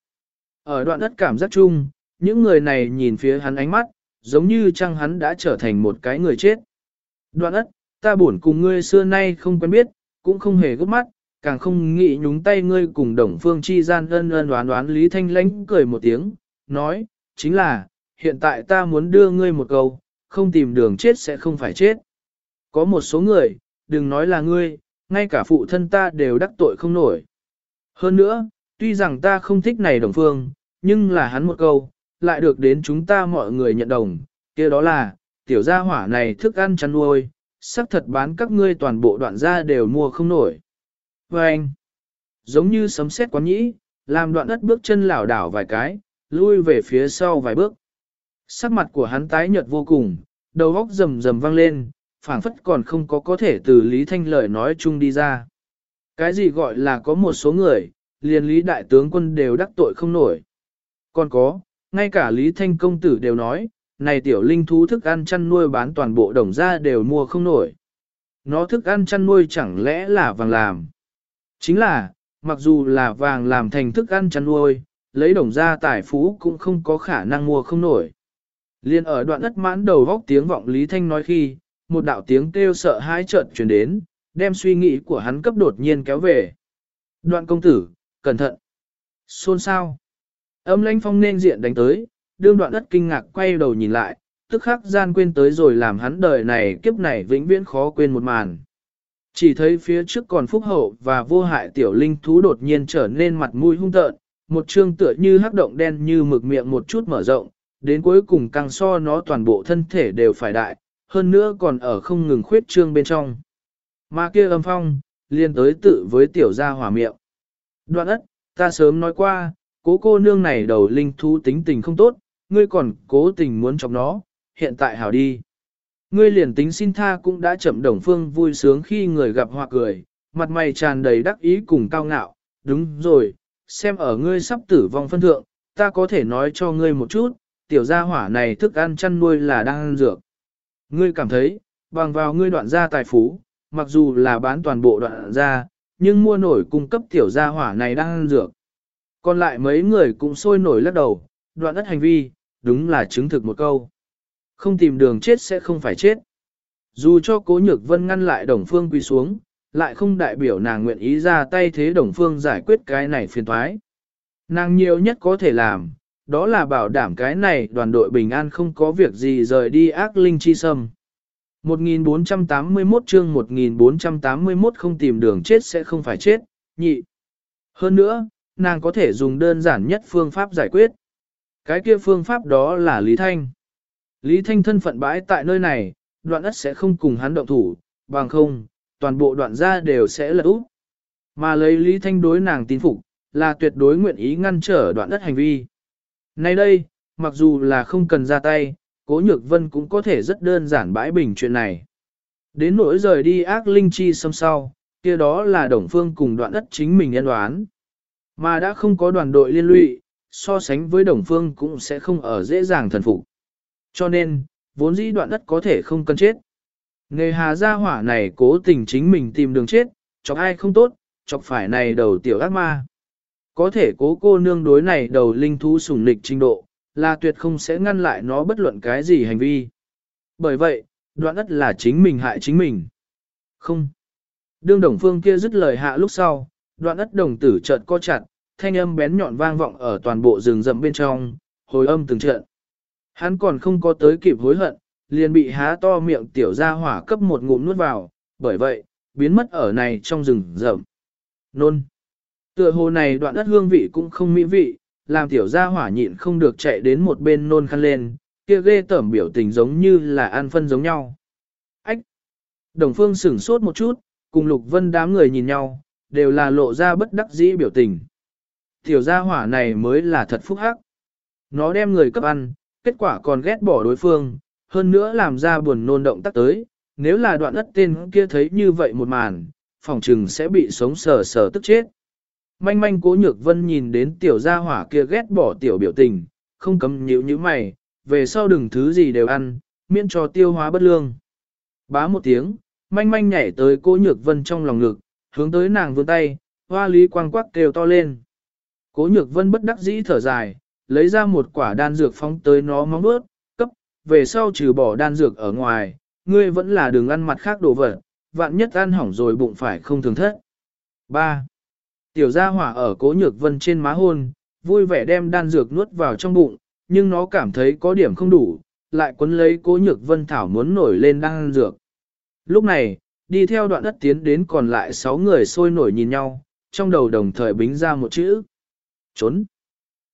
Ở đoạn đất cảm giác chung, những người này nhìn phía hắn ánh mắt, giống như chăng hắn đã trở thành một cái người chết. Đoạn ất, ta buồn cùng ngươi xưa nay không quen biết, cũng không hề gấp mắt, càng không nghĩ nhúng tay ngươi cùng đồng phương chi gian ân ân đoán đoán Lý Thanh Lánh cười một tiếng, nói, chính là, hiện tại ta muốn đưa ngươi một câu, không tìm đường chết sẽ không phải chết. Có một số người, đừng nói là ngươi, ngay cả phụ thân ta đều đắc tội không nổi. Hơn nữa, tuy rằng ta không thích này đồng phương, nhưng là hắn một câu, lại được đến chúng ta mọi người nhận đồng, kia đó là, tiểu gia hỏa này thức ăn chăn nuôi, sắc thật bán các ngươi toàn bộ đoạn gia đều mua không nổi. Và anh, giống như sấm sét quán nhĩ, làm đoạn đất bước chân lảo đảo vài cái, lui về phía sau vài bước. Sắc mặt của hắn tái nhợt vô cùng, đầu óc rầm rầm vang lên, phảng phất còn không có có thể từ Lý Thanh lời nói chung đi ra. Cái gì gọi là có một số người, liền Lý Đại tướng quân đều đắc tội không nổi. Còn có, ngay cả Lý Thanh công tử đều nói, này tiểu linh thú thức ăn chăn nuôi bán toàn bộ đồng ra đều mua không nổi. Nó thức ăn chăn nuôi chẳng lẽ là vàng làm. Chính là, mặc dù là vàng làm thành thức ăn chăn nuôi, lấy đồng ra tài phú cũng không có khả năng mua không nổi. Liên ở đoạn đất mãn đầu vóc tiếng vọng Lý Thanh nói khi, một đạo tiếng kêu sợ hãi chợt truyền đến, đem suy nghĩ của hắn cấp đột nhiên kéo về. Đoạn công tử, cẩn thận. Xôn sao. Âm lãnh phong nên diện đánh tới, đương đoạn đất kinh ngạc quay đầu nhìn lại, tức khắc gian quên tới rồi làm hắn đời này kiếp này vĩnh viễn khó quên một màn. Chỉ thấy phía trước còn phúc hậu và vô hại tiểu linh thú đột nhiên trở nên mặt mũi hung tợn, một trương tựa như hắc động đen như mực miệng một chút mở rộng, đến cuối cùng càng so nó toàn bộ thân thể đều phải đại, hơn nữa còn ở không ngừng khuyết trương bên trong. Mà kia âm phong, liên tới tự với tiểu gia hỏa miệng. Đoạn ất, ta sớm nói qua, cố cô nương này đầu linh thú tính tình không tốt, ngươi còn cố tình muốn chọc nó, hiện tại hảo đi. Ngươi liền tính xin tha cũng đã chậm đồng phương vui sướng khi người gặp hoa cười, mặt mày tràn đầy đắc ý cùng cao ngạo, đúng rồi, xem ở ngươi sắp tử vong phân thượng, ta có thể nói cho ngươi một chút, tiểu gia hỏa này thức ăn chăn nuôi là đang ăn dược. Ngươi cảm thấy, bằng vào ngươi đoạn gia tài phú, mặc dù là bán toàn bộ đoạn gia, nhưng mua nổi cung cấp tiểu gia hỏa này đang ăn dược. Còn lại mấy người cũng sôi nổi lắc đầu, đoạn đất hành vi, đúng là chứng thực một câu. Không tìm đường chết sẽ không phải chết. Dù cho cố nhược vân ngăn lại đồng phương quy xuống, lại không đại biểu nàng nguyện ý ra tay thế đồng phương giải quyết cái này phiền thoái. Nàng nhiều nhất có thể làm, đó là bảo đảm cái này đoàn đội bình an không có việc gì rời đi ác linh chi sâm. 1481 chương 1481 không tìm đường chết sẽ không phải chết, nhị. Hơn nữa, nàng có thể dùng đơn giản nhất phương pháp giải quyết. Cái kia phương pháp đó là Lý Thanh. Lý Thanh thân phận bãi tại nơi này, đoạn ất sẽ không cùng hắn động thủ, bằng không, toàn bộ đoạn gia đều sẽ lật úp. Mà lấy Lý Thanh đối nàng tín phục, là tuyệt đối nguyện ý ngăn trở đoạn ất hành vi. Nay đây, mặc dù là không cần ra tay, Cố Nhược Vân cũng có thể rất đơn giản bãi bình chuyện này. Đến nỗi rời đi ác linh chi xâm sau, kia đó là đồng phương cùng đoạn đất chính mình nhân đoán. Mà đã không có đoàn đội liên lụy, so sánh với đồng phương cũng sẽ không ở dễ dàng thần phục. Cho nên, vốn dĩ đoạn đất có thể không cần chết. Nghề hà gia hỏa này cố tình chính mình tìm đường chết, chọc ai không tốt, chọc phải này đầu tiểu ác ma. Có thể cố cô nương đối này đầu linh thú sủng nịch trình độ, là tuyệt không sẽ ngăn lại nó bất luận cái gì hành vi. Bởi vậy, đoạn ất là chính mình hại chính mình. Không. Đương đồng phương kia dứt lời hạ lúc sau, đoạn ất đồng tử chợt co chặt, thanh âm bén nhọn vang vọng ở toàn bộ rừng rậm bên trong, hồi âm từng trận. Hắn còn không có tới kịp hối hận, liền bị há to miệng tiểu ra hỏa cấp một ngụm nuốt vào, bởi vậy, biến mất ở này trong rừng rậm. Nôn. Tựa hồ này đoạn đất hương vị cũng không mỹ vị, làm tiểu gia hỏa nhịn không được chạy đến một bên nôn khăn lên, kia ghê tởm biểu tình giống như là ăn phân giống nhau. Ách! Đồng phương sửng sốt một chút, cùng lục vân đám người nhìn nhau, đều là lộ ra bất đắc dĩ biểu tình. Tiểu gia hỏa này mới là thật phúc hắc. Nó đem người cấp ăn, kết quả còn ghét bỏ đối phương, hơn nữa làm ra buồn nôn động tác tới. Nếu là đoạn đất tên kia thấy như vậy một màn, phòng trừng sẽ bị sống sờ sờ tức chết. Manh manh cố nhược vân nhìn đến tiểu gia hỏa kia ghét bỏ tiểu biểu tình, không cấm nhíu như mày, về sau đừng thứ gì đều ăn, miễn cho tiêu hóa bất lương. Bá một tiếng, manh manh nhảy tới cố nhược vân trong lòng ngực, hướng tới nàng vươn tay, hoa lý quang quắc kêu to lên. Cố nhược vân bất đắc dĩ thở dài, lấy ra một quả đan dược phóng tới nó móng bước, cấp, về sau trừ bỏ đan dược ở ngoài, ngươi vẫn là đường ăn mặt khác đồ vật, vạn nhất ăn hỏng rồi bụng phải không thường thất. 3. Tiểu gia hỏa ở cố nhược vân trên má hôn, vui vẻ đem đan dược nuốt vào trong bụng, nhưng nó cảm thấy có điểm không đủ, lại quấn lấy cố nhược vân thảo muốn nổi lên đan dược. Lúc này, đi theo đoạn đất tiến đến còn lại 6 người sôi nổi nhìn nhau, trong đầu đồng thời bính ra một chữ. Trốn.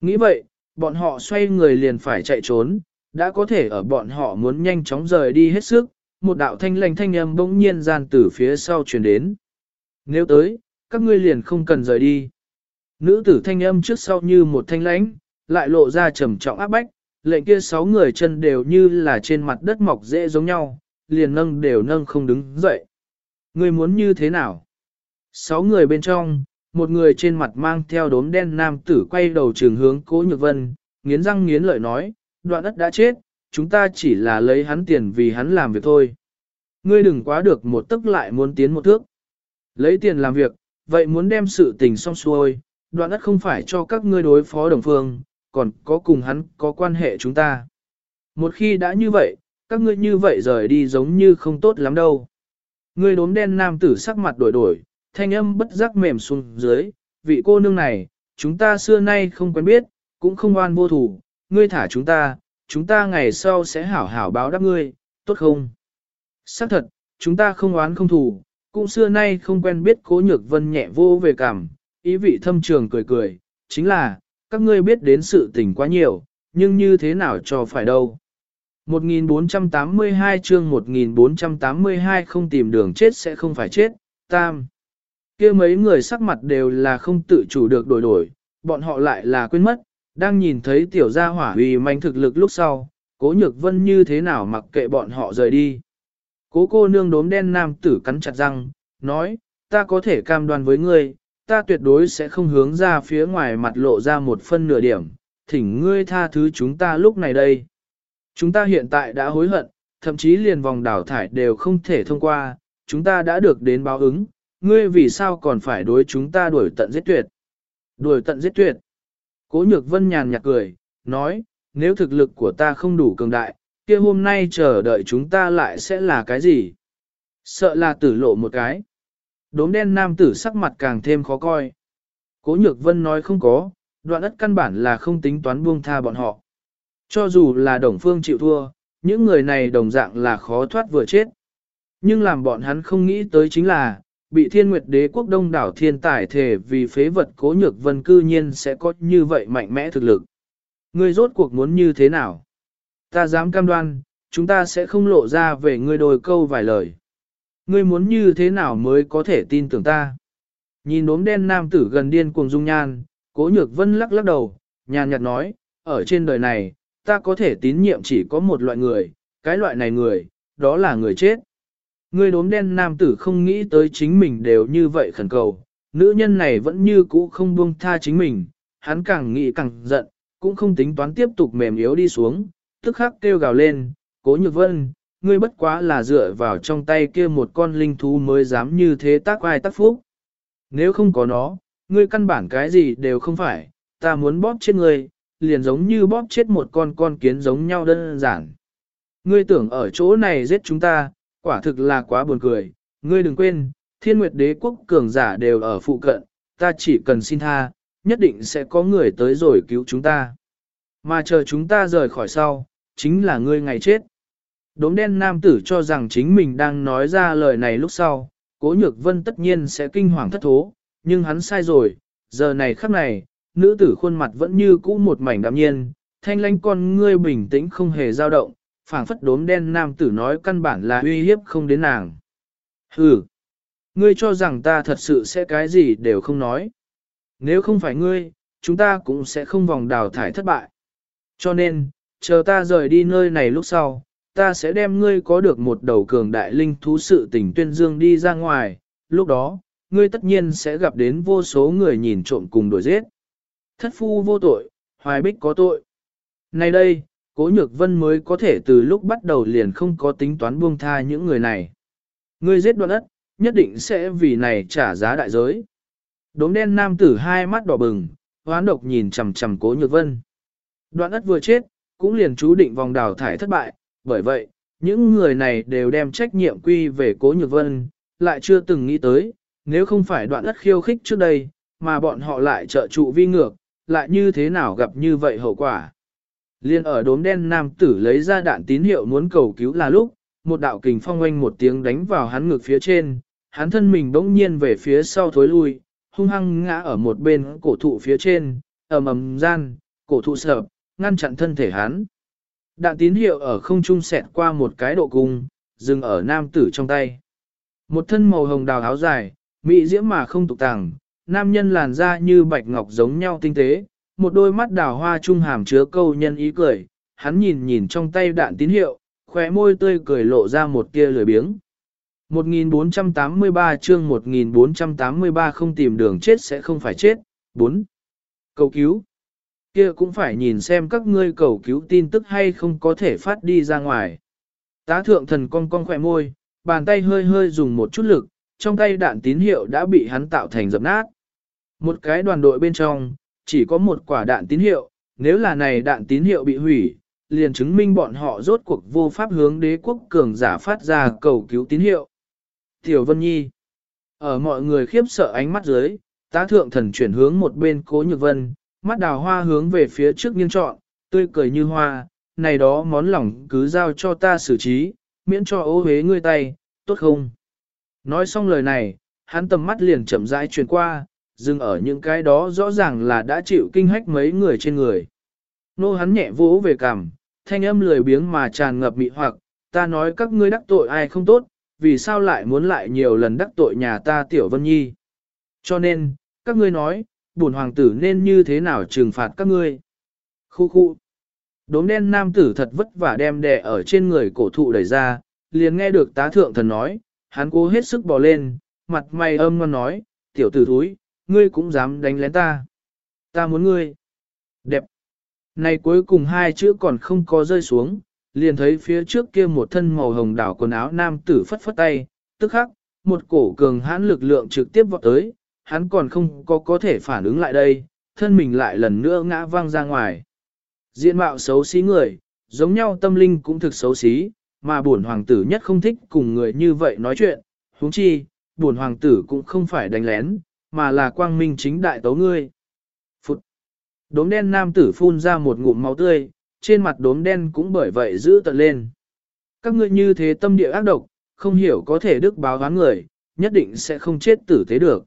Nghĩ vậy, bọn họ xoay người liền phải chạy trốn, Đã có thể ở bọn họ muốn nhanh chóng rời đi hết sức, một đạo thanh lành thanh âm bỗng nhiên gian từ phía sau truyền đến. Nếu tới, các ngươi liền không cần rời đi. Nữ tử thanh âm trước sau như một thanh lãnh, lại lộ ra trầm trọng áp bách, lệnh kia sáu người chân đều như là trên mặt đất mọc dễ giống nhau, liền nâng đều nâng không đứng dậy. Ngươi muốn như thế nào? Sáu người bên trong, một người trên mặt mang theo đốm đen nam tử quay đầu trường hướng cố nhược vân, nghiến răng nghiến lợi nói, đoạn đất đã chết, chúng ta chỉ là lấy hắn tiền vì hắn làm việc thôi. Ngươi đừng quá được một tức lại muốn tiến một thước. Lấy tiền làm việc, vậy muốn đem sự tình xong xuôi, đoạn ất không phải cho các ngươi đối phó đồng phương, còn có cùng hắn có quan hệ chúng ta. Một khi đã như vậy, các ngươi như vậy rời đi giống như không tốt lắm đâu. Ngươi đốm đen nam tử sắc mặt đổi đổi, thanh âm bất giác mềm xuống dưới, vị cô nương này, chúng ta xưa nay không quen biết, cũng không oan vô thủ, ngươi thả chúng ta, chúng ta ngày sau sẽ hảo hảo báo đáp ngươi, tốt không? Xác thật, chúng ta không oán không thù, cũng xưa nay không quen biết cố nhược vân nhẹ vô về cảm, ý vị thâm trường cười cười, chính là, các ngươi biết đến sự tình quá nhiều, nhưng như thế nào cho phải đâu. 1482 chương 1482 không tìm đường chết sẽ không phải chết, tam. kia mấy người sắc mặt đều là không tự chủ được đổi đổi, bọn họ lại là quên mất, đang nhìn thấy tiểu gia hỏa vì manh thực lực lúc sau, cố nhược vân như thế nào mặc kệ bọn họ rời đi. Cố cô nương đốm đen nam tử cắn chặt răng, nói, ta có thể cam đoan với ngươi, ta tuyệt đối sẽ không hướng ra phía ngoài mặt lộ ra một phân nửa điểm, thỉnh ngươi tha thứ chúng ta lúc này đây. Chúng ta hiện tại đã hối hận, thậm chí liền vòng đảo thải đều không thể thông qua, chúng ta đã được đến báo ứng, ngươi vì sao còn phải đối chúng ta đuổi tận giết tuyệt. Đuổi tận giết tuyệt. Cố nhược vân nhàn nhạt cười, nói, nếu thực lực của ta không đủ cường đại, kia hôm nay chờ đợi chúng ta lại sẽ là cái gì? Sợ là tử lộ một cái. Đốm đen nam tử sắc mặt càng thêm khó coi. Cố nhược vân nói không có, đoạn ất căn bản là không tính toán buông tha bọn họ. Cho dù là đồng phương chịu thua, những người này đồng dạng là khó thoát vừa chết. Nhưng làm bọn hắn không nghĩ tới chính là, bị thiên nguyệt đế quốc đông đảo thiên tài thể vì phế vật cố nhược vân cư nhiên sẽ có như vậy mạnh mẽ thực lực. Ngươi rốt cuộc muốn như thế nào? Ta dám cam đoan, chúng ta sẽ không lộ ra về ngươi đôi câu vài lời. Ngươi muốn như thế nào mới có thể tin tưởng ta? Nhìn đốm đen nam tử gần điên cuồng dung nhan, cố nhược vân lắc lắc đầu, nhàn nhạt nói, ở trên đời này, ta có thể tín nhiệm chỉ có một loại người, cái loại này người, đó là người chết. Người đốm đen nam tử không nghĩ tới chính mình đều như vậy khẩn cầu, nữ nhân này vẫn như cũ không buông tha chính mình, hắn càng nghĩ càng giận, cũng không tính toán tiếp tục mềm yếu đi xuống, tức khắc kêu gào lên, cố nhược vân, ngươi bất quá là dựa vào trong tay kia một con linh thú mới dám như thế tác ai tác phúc. Nếu không có nó, ngươi căn bản cái gì đều không phải, ta muốn bóp chết ngươi, liền giống như bóp chết một con con kiến giống nhau đơn giản. Ngươi tưởng ở chỗ này giết chúng ta, quả thực là quá buồn cười, ngươi đừng quên, thiên nguyệt đế quốc cường giả đều ở phụ cận, ta chỉ cần xin tha, nhất định sẽ có người tới rồi cứu chúng ta. Mà chờ chúng ta rời khỏi sau, chính là ngươi ngày chết. Đốm đen nam tử cho rằng chính mình đang nói ra lời này lúc sau, cố nhược vân tất nhiên sẽ kinh hoàng thất thố, nhưng hắn sai rồi, giờ này khắc này, nữ tử khuôn mặt vẫn như cũ một mảnh đạm nhiên, thanh lãnh con ngươi bình tĩnh không hề dao động, phảng phất đốm đen nam tử nói căn bản là uy hiếp không đến nàng. Hừ, ngươi cho rằng ta thật sự sẽ cái gì đều không nói. Nếu không phải ngươi, chúng ta cũng sẽ không vòng đào thải thất bại. Cho nên, chờ ta rời đi nơi này lúc sau, ta sẽ đem ngươi có được một đầu cường đại linh thú sự tình tuyên dương đi ra ngoài, lúc đó, ngươi tất nhiên sẽ gặp đến vô số người nhìn trộm cùng đuổi giết. Thất phu vô tội, hoài bích có tội. Nay đây, cố nhược vân mới có thể từ lúc bắt đầu liền không có tính toán buông tha những người này. Ngươi giết đoạn ất, nhất định sẽ vì này trả giá đại giới. Đốm đen nam tử hai mắt đỏ bừng, hoán độc nhìn chầm chầm cố nhược vân. Đoạn ất vừa chết, cũng liền chú định vòng đào thải thất bại, bởi vậy, những người này đều đem trách nhiệm quy về cố nhược vân, lại chưa từng nghĩ tới, nếu không phải đoạn đất khiêu khích trước đây, mà bọn họ lại trợ trụ vi ngược, lại như thế nào gặp như vậy hậu quả. Liên ở đốm đen nam tử lấy ra đạn tín hiệu muốn cầu cứu là lúc, một đạo kình phong oanh một tiếng đánh vào hắn ngực phía trên, hắn thân mình bỗng nhiên về phía sau thối lui, hung hăng ngã ở một bên cổ thụ phía trên, ầm ầm gian, cổ thụ sập ngăn chặn thân thể hắn. Đạn tín hiệu ở không trung xẹt qua một cái độ cung, dừng ở nam tử trong tay. Một thân màu hồng đào áo dài, mỹ diễm mà không tục tàng, nam nhân làn da như bạch ngọc giống nhau tinh tế, một đôi mắt đào hoa trung hàm chứa câu nhân ý cười, hắn nhìn nhìn trong tay đạn tín hiệu, khóe môi tươi cười lộ ra một tia lười biếng. 1483 chương 1483 không tìm đường chết sẽ không phải chết. 4. Cầu cứu. Kia cũng phải nhìn xem các ngươi cầu cứu tin tức hay không có thể phát đi ra ngoài. Tá thượng thần cong cong khỏe môi, bàn tay hơi hơi dùng một chút lực, trong tay đạn tín hiệu đã bị hắn tạo thành dập nát. Một cái đoàn đội bên trong, chỉ có một quả đạn tín hiệu, nếu là này đạn tín hiệu bị hủy, liền chứng minh bọn họ rốt cuộc vô pháp hướng đế quốc cường giả phát ra cầu cứu tín hiệu. Tiểu Vân Nhi Ở mọi người khiếp sợ ánh mắt dưới, tá thượng thần chuyển hướng một bên cố nhược vân, mắt đào hoa hướng về phía trước nghiêng trọn, tươi cười như hoa, này đó món lỏng cứ giao cho ta xử trí, miễn cho ô hế ngươi tay, tốt không? Nói xong lời này, hắn tầm mắt liền chậm rãi truyền qua, dừng ở những cái đó rõ ràng là đã chịu kinh hách mấy người trên người. Nô hắn nhẹ vỗ về cằm, thanh âm lười biếng mà tràn ngập mị hoặc, ta nói các ngươi đắc tội ai không tốt, vì sao lại muốn lại nhiều lần đắc tội nhà ta Tiểu Vân Nhi. Cho nên, các ngươi nói, bổn hoàng tử nên như thế nào trừng phạt các ngươi. Khu khu. Đốm đen nam tử thật vất vả đem đè ở trên người cổ thụ đẩy ra, liền nghe được tá thượng thần nói, hắn cố hết sức bò lên, mặt mày âm ngon nói, tiểu tử thúi, ngươi cũng dám đánh lén ta. Ta muốn ngươi. Đẹp. Này cuối cùng hai chữ còn không có rơi xuống, liền thấy phía trước kia một thân màu hồng đảo quần áo nam tử phất phất tay, tức khắc, một cổ cường hãn lực lượng trực tiếp vọt tới, hắn còn không có có thể phản ứng lại đây, thân mình lại lần nữa ngã văng ra ngoài. Diện mạo xấu xí người, giống nhau tâm linh cũng thực xấu xí, mà bổn hoàng tử nhất không thích cùng người như vậy nói chuyện, huống chi, bổn hoàng tử cũng không phải đánh lén, mà là quang minh chính đại tấu ngươi. Phụt! Đốm đen nam tử phun ra một ngụm máu tươi, trên mặt đốm đen cũng bởi vậy giữ tận lên. Các ngươi như thế tâm địa ác độc, không hiểu có thể đức báo gán người, nhất định sẽ không chết tử thế được.